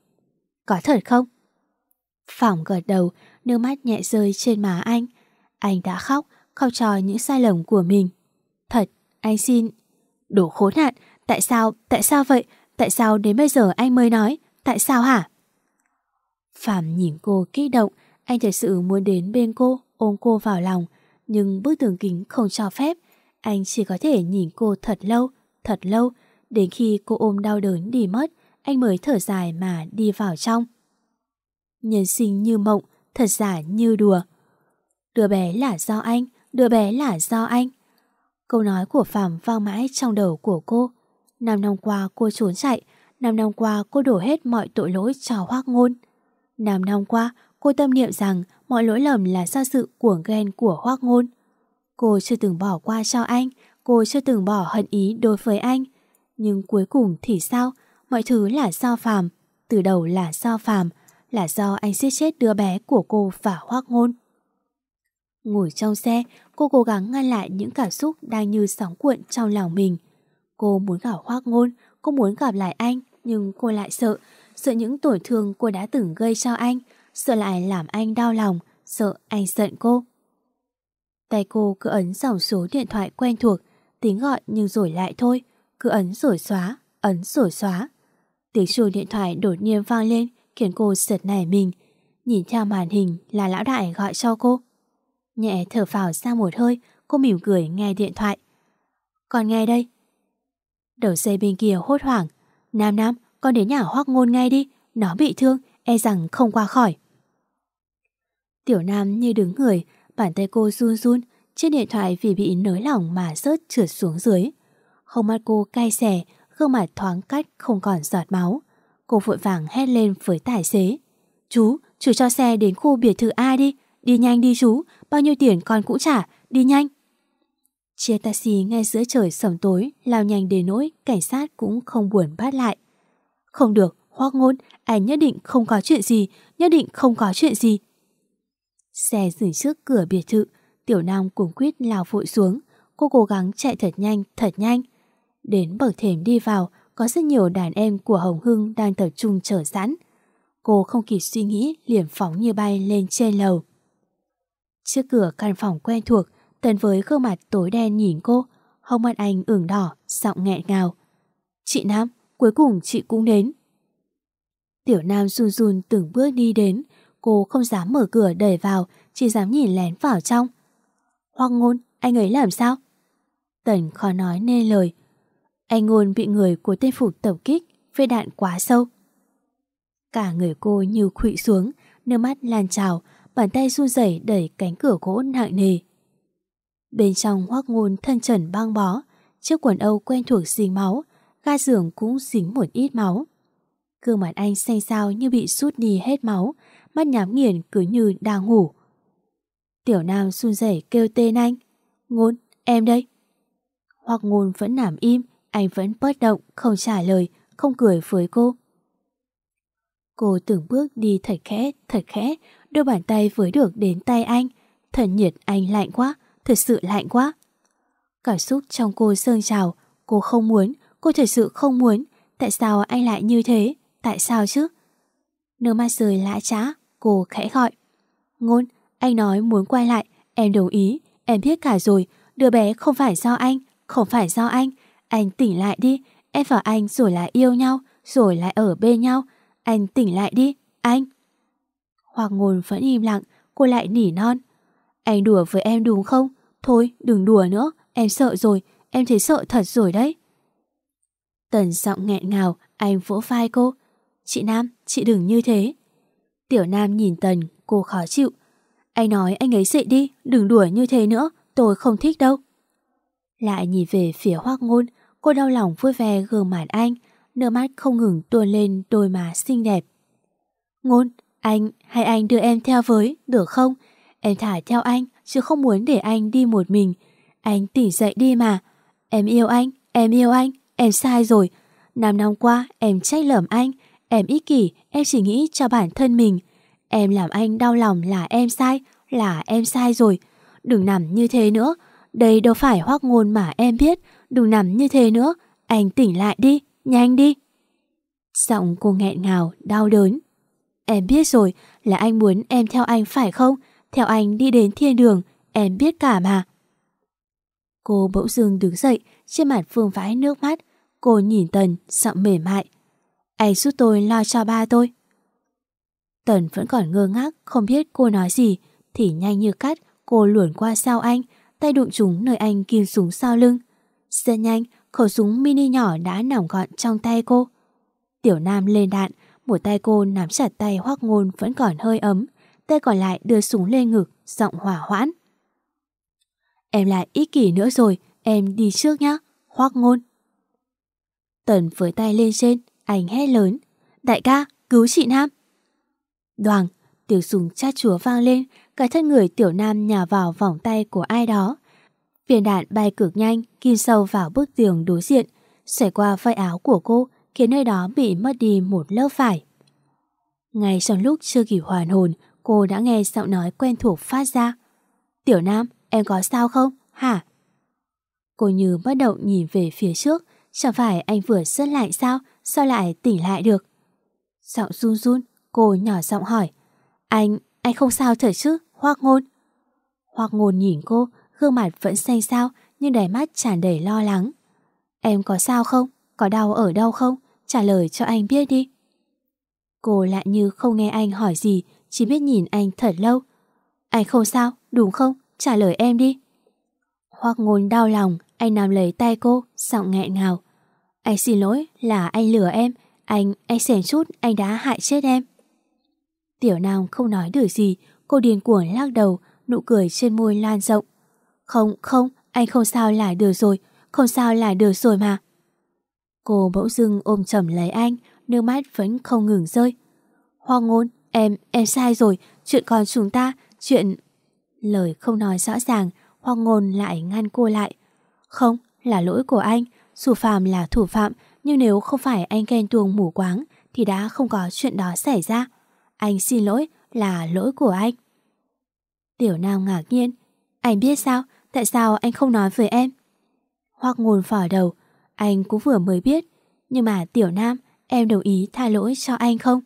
Có thật không? Phỏng gật đầu, nước mắt nhẹ rơi trên má anh. Anh đã khóc, khóc trò những sai lầm của mình. Thật, anh xin. Đồ khốn nạn, tại sao, tại sao vậy? Tại sao đến bây giờ anh mới nói? Tại sao hả? Phạm nhìn cô kích động, anh thật sự muốn đến bên cô, ôm cô vào lòng, nhưng bức tường kính không cho phép. Anh chỉ có thể nhìn cô thật lâu, thật lâu, đến khi cô ôm đau đớn đi mất, anh mới thở dài mà đi vào trong. Nhân sinh như mộng, thật giả như đùa. Đứa bé là do anh, đứa bé là do anh. Câu nói của Phạm vang mãi trong đầu của cô. Năm năm qua cô trốn chạy, năm năm qua cô đổ hết mọi tội lỗi cho hoác ngôn. Năm năm qua cô tâm niệm rằng mọi lỗi lầm là do sự của ghen của hoác ngôn. Cô chưa từng bỏ qua cho anh, cô chưa từng bỏ hận ý đối với anh. Nhưng cuối cùng thì sao? Mọi thứ là do phàm, từ đầu là do phàm, là do anh giết chết đứa bé của cô và hoác ngôn. Ngồi trong xe, cô cố gắng ngăn lại những cảm xúc đang như sóng cuộn trong lòng mình. Cô muốn gặp hoác ngôn, cô muốn gặp lại anh, nhưng cô lại sợ, sợ những tổn thương cô đã từng gây cho anh, sợ lại làm anh đau lòng, sợ anh giận cô. Tay cô cứ ấn dòng số điện thoại quen thuộc, tính gọi nhưng rồi lại thôi, cứ ấn rồi xóa, ấn rồi xóa. Tiếng chuông điện thoại đột nhiên vang lên khiến cô giật nảy mình. Nhìn theo màn hình là lão đại gọi cho cô. Nhẹ thở phào ra một hơi, cô mỉm cười nghe điện thoại. Còn nghe đây. Đầu dây bên kia hốt hoảng. Nam Nam, con đến nhà hoác ngôn ngay đi. Nó bị thương, e rằng không qua khỏi. Tiểu Nam như đứng người, bàn tay cô run run, chiếc điện thoại vì bị nới lỏng mà rớt trượt xuống dưới. Không mắt cô cay xè, gương mặt thoáng cách không còn giọt máu. Cô vội vàng hét lên với tài xế. Chú, chú cho xe đến khu biệt thự A đi, đi nhanh đi chú, bao nhiêu tiền con cũng trả, đi nhanh. Chia taxi ngay giữa trời sầm tối, lao nhanh đến nỗi cảnh sát cũng không buồn bắt lại. Không được, hoác ngôn, anh nhất định không có chuyện gì, nhất định không có chuyện gì. Xe dừng trước cửa biệt thự, tiểu nam cuống quýt lao vội xuống, cô cố gắng chạy thật nhanh, thật nhanh. Đến bậc thềm đi vào, có rất nhiều đàn em của Hồng Hưng đang tập trung chờ sẵn. Cô không kịp suy nghĩ liền phóng như bay lên trên lầu. Trước cửa căn phòng quen thuộc, Tần với gương mặt tối đen nhìn cô, hông mắt anh ửng đỏ, giọng nghẹn ngào. Chị Nam, cuối cùng chị cũng đến. Tiểu Nam run run từng bước đi đến, cô không dám mở cửa đẩy vào, chỉ dám nhìn lén vào trong. Hoang ngôn, anh ấy làm sao? Tần khó nói nên lời. Anh ngôn bị người của tên phục tập kích, Phê đạn quá sâu. Cả người cô như khụy xuống, nước mắt lan trào, bàn tay run rẩy đẩy cánh cửa gỗ nặng nề. Bên trong hoác ngôn thân trần băng bó, chiếc quần âu quen thuộc dính máu, ga giường cũng dính một ít máu. Gương mặt anh xanh xao như bị sút đi hết máu, mắt nhắm nghiền cứ như đang ngủ. Tiểu Nam run rẩy kêu tên anh. Ngôn, em đây. Hoặc ngôn vẫn nằm im, anh vẫn bất động, không trả lời, không cười với cô. Cô từng bước đi thật khẽ, thật khẽ, đưa bàn tay với được đến tay anh. Thần nhiệt anh lạnh quá, thật sự lạnh quá. Cảm xúc trong cô sương trào, cô không muốn, cô thật sự không muốn. Tại sao anh lại như thế? Tại sao chứ? Nước mắt rơi lã trá, cô khẽ gọi. Ngôn, anh nói muốn quay lại, em đồng ý, em biết cả rồi, đứa bé không phải do anh, không phải do anh. Anh tỉnh lại đi, em và anh rồi lại yêu nhau, rồi lại ở bên nhau. Anh tỉnh lại đi, anh. Hoặc ngôn vẫn im lặng, cô lại nỉ non. Anh đùa với em đúng không? Thôi, đừng đùa nữa, em sợ rồi, em thấy sợ thật rồi đấy. Tần giọng nghẹn ngào, anh vỗ vai cô. Chị Nam, chị đừng như thế. Tiểu Nam nhìn Tần, cô khó chịu. Anh nói anh ấy dậy đi, đừng đùa như thế nữa, tôi không thích đâu. Lại nhìn về phía hoác ngôn, cô đau lòng vui vẻ gương mặt anh, nước mắt không ngừng tuôn lên đôi má xinh đẹp. Ngôn, anh hay anh đưa em theo với, được không? Em thả theo anh, chứ không muốn để anh đi một mình. Anh tỉnh dậy đi mà. Em yêu anh, em yêu anh, em sai rồi. Năm năm qua em trách lầm anh, em ích kỷ, em chỉ nghĩ cho bản thân mình. Em làm anh đau lòng là em sai, là em sai rồi. Đừng nằm như thế nữa, đây đâu phải hoác ngôn mà em biết, đừng nằm như thế nữa, anh tỉnh lại đi, nhanh đi. Giọng cô nghẹn ngào, đau đớn. Em biết rồi là anh muốn em theo anh phải không? Theo anh đi đến thiên đường, em biết cả mà. Cô bỗng dưng đứng dậy, trên mặt phương vãi nước mắt. Cô nhìn Tần, giọng mềm mại. Anh giúp tôi lo cho ba tôi. Tần vẫn còn ngơ ngác, không biết cô nói gì, thì nhanh như cắt, cô luồn qua sau anh, tay đụng trúng nơi anh kim súng sau lưng. Rất nhanh, khẩu súng mini nhỏ đã nằm gọn trong tay cô. Tiểu Nam lên đạn, một tay cô nắm chặt tay Hoắc Ngôn vẫn còn hơi ấm, tay còn lại đưa súng lên ngực, giọng hỏa hoãn. Em lại ích kỷ nữa rồi, em đi trước nhá, khoác Ngôn. Tần với tay lên trên, anh hét lớn. Đại ca, cứu chị Nam. Đoàn, tiếng súng chát chúa vang lên, cả thân người tiểu nam nhào vào vòng tay của ai đó. Viên đạn bay cực nhanh, kim sâu vào bức tường đối diện, xảy qua vai áo của cô, khiến nơi đó bị mất đi một lớp vải. Ngay trong lúc chưa kịp hoàn hồn, cô đã nghe giọng nói quen thuộc phát ra. Tiểu Nam, em có sao không? Hả? Cô như bất động nhìn về phía trước, chẳng phải anh vừa rất lạnh sao, sao lại tỉnh lại được? Giọng run run, cô nhỏ giọng hỏi. Anh, anh không sao thật chứ, Hoác Ngôn? Hoác Ngôn nhìn cô, gương mặt vẫn xanh xao nhưng đáy mắt tràn đầy lo lắng. Em có sao không? Có đau ở đâu không? Trả lời cho anh biết đi. Cô lại như không nghe anh hỏi gì, chỉ biết nhìn anh thật lâu. Anh không sao, đúng không? Trả lời em đi. Hoác ngôn đau lòng, anh nắm lấy tay cô, giọng nghẹn ngào. Anh xin lỗi là anh lừa em, anh, anh xèn chút anh đã hại chết em. Tiểu Nam không nói được gì, cô điên cuồng lắc đầu, nụ cười trên môi lan rộng. Không, không, anh không sao là được rồi, không sao là được rồi mà. Cô bỗng dưng ôm chầm lấy anh, nước mắt vẫn không ngừng rơi. Hoa ngôn, em, em sai rồi, chuyện còn chúng ta, chuyện... Lời không nói rõ ràng, hoang ngôn lại ngăn cô lại. Không, là lỗi của anh, dù phạm là thủ phạm, nhưng nếu không phải anh ghen tuông mù quáng, thì đã không có chuyện đó xảy ra. Anh xin lỗi, là lỗi của anh. Tiểu Nam ngạc nhiên. Anh biết sao? Tại sao anh không nói với em? Hoặc ngôn phỏ đầu, anh cũng vừa mới biết. Nhưng mà Tiểu Nam, em đồng ý tha lỗi cho anh không?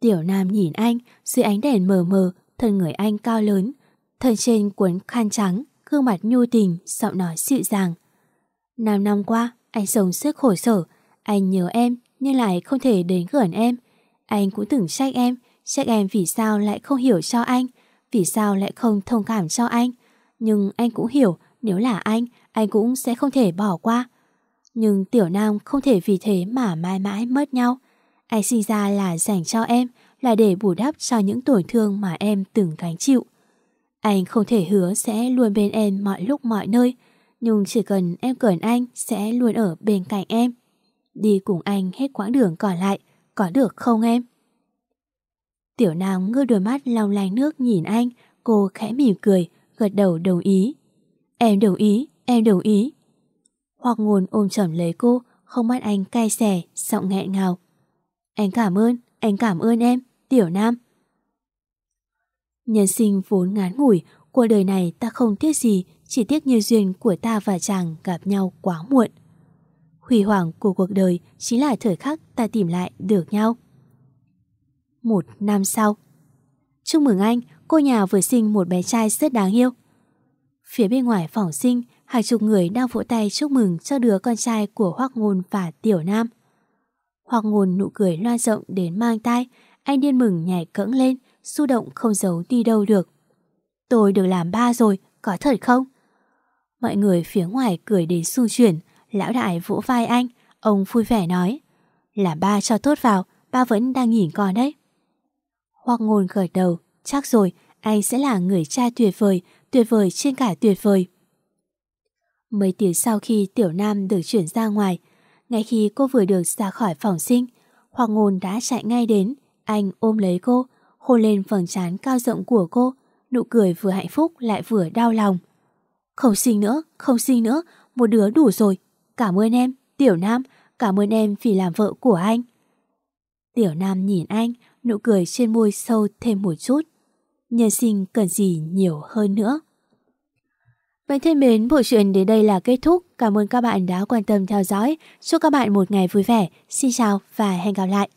Tiểu Nam nhìn anh, dưới ánh đèn mờ mờ, thân người anh cao lớn, thân trên cuốn khăn trắng, gương mặt nhu tình, giọng nói dịu dàng. Năm năm qua, anh sống rất khổ sở, anh nhớ em nhưng lại không thể đến gần em. Anh cũng từng trách em, trách em vì sao lại không hiểu cho anh, vì sao lại không thông cảm cho anh. Nhưng anh cũng hiểu, nếu là anh, anh cũng sẽ không thể bỏ qua. Nhưng Tiểu Nam không thể vì thế mà mãi mãi mất nhau. Anh sinh ra là dành cho em, là để bù đắp cho những tổn thương mà em từng gánh chịu. Anh không thể hứa sẽ luôn bên em mọi lúc mọi nơi, nhưng chỉ cần em cần anh sẽ luôn ở bên cạnh em. Đi cùng anh hết quãng đường còn lại, có được không em? Tiểu Nam ngơ đôi mắt long lanh nước nhìn anh, cô khẽ mỉm cười, gật đầu đồng ý. Em đồng ý, em đồng ý. Hoặc ngôn ôm chầm lấy cô, không mắt anh cay xè, giọng nghẹn ngào. Anh cảm ơn, anh cảm ơn em, Tiểu Nam. Nhân sinh vốn ngắn ngủi, cuộc đời này ta không tiếc gì, chỉ tiếc như duyên của ta và chàng gặp nhau quá muộn. Hủy hoàng của cuộc đời chính là thời khắc ta tìm lại được nhau. Một năm sau Chúc mừng anh, cô nhà vừa sinh một bé trai rất đáng yêu. Phía bên ngoài phòng sinh, hàng chục người đang vỗ tay chúc mừng cho đứa con trai của Hoác Ngôn và Tiểu Nam hoặc Ngôn nụ cười loa rộng đến mang tai, anh điên mừng nhảy cẫng lên, xu động không giấu đi đâu được. Tôi được làm ba rồi, có thật không? Mọi người phía ngoài cười đến xu chuyển, lão đại vỗ vai anh, ông vui vẻ nói. Làm ba cho tốt vào, ba vẫn đang nhìn con đấy. Hoặc ngôn gật đầu, chắc rồi, anh sẽ là người cha tuyệt vời, tuyệt vời trên cả tuyệt vời. Mấy tiếng sau khi Tiểu Nam được chuyển ra ngoài, ngay khi cô vừa được ra khỏi phòng sinh, Hoàng Ngôn đã chạy ngay đến, anh ôm lấy cô, hôn lên phần trán cao rộng của cô, nụ cười vừa hạnh phúc lại vừa đau lòng. Không sinh nữa, không sinh nữa, một đứa đủ rồi. Cảm ơn em, Tiểu Nam, cảm ơn em vì làm vợ của anh. Tiểu Nam nhìn anh, nụ cười trên môi sâu thêm một chút. Nhân sinh cần gì nhiều hơn nữa. Vậy thân mến, bộ truyện đến đây là kết thúc. Cảm ơn các bạn đã quan tâm theo dõi. Chúc các bạn một ngày vui vẻ. Xin chào và hẹn gặp lại.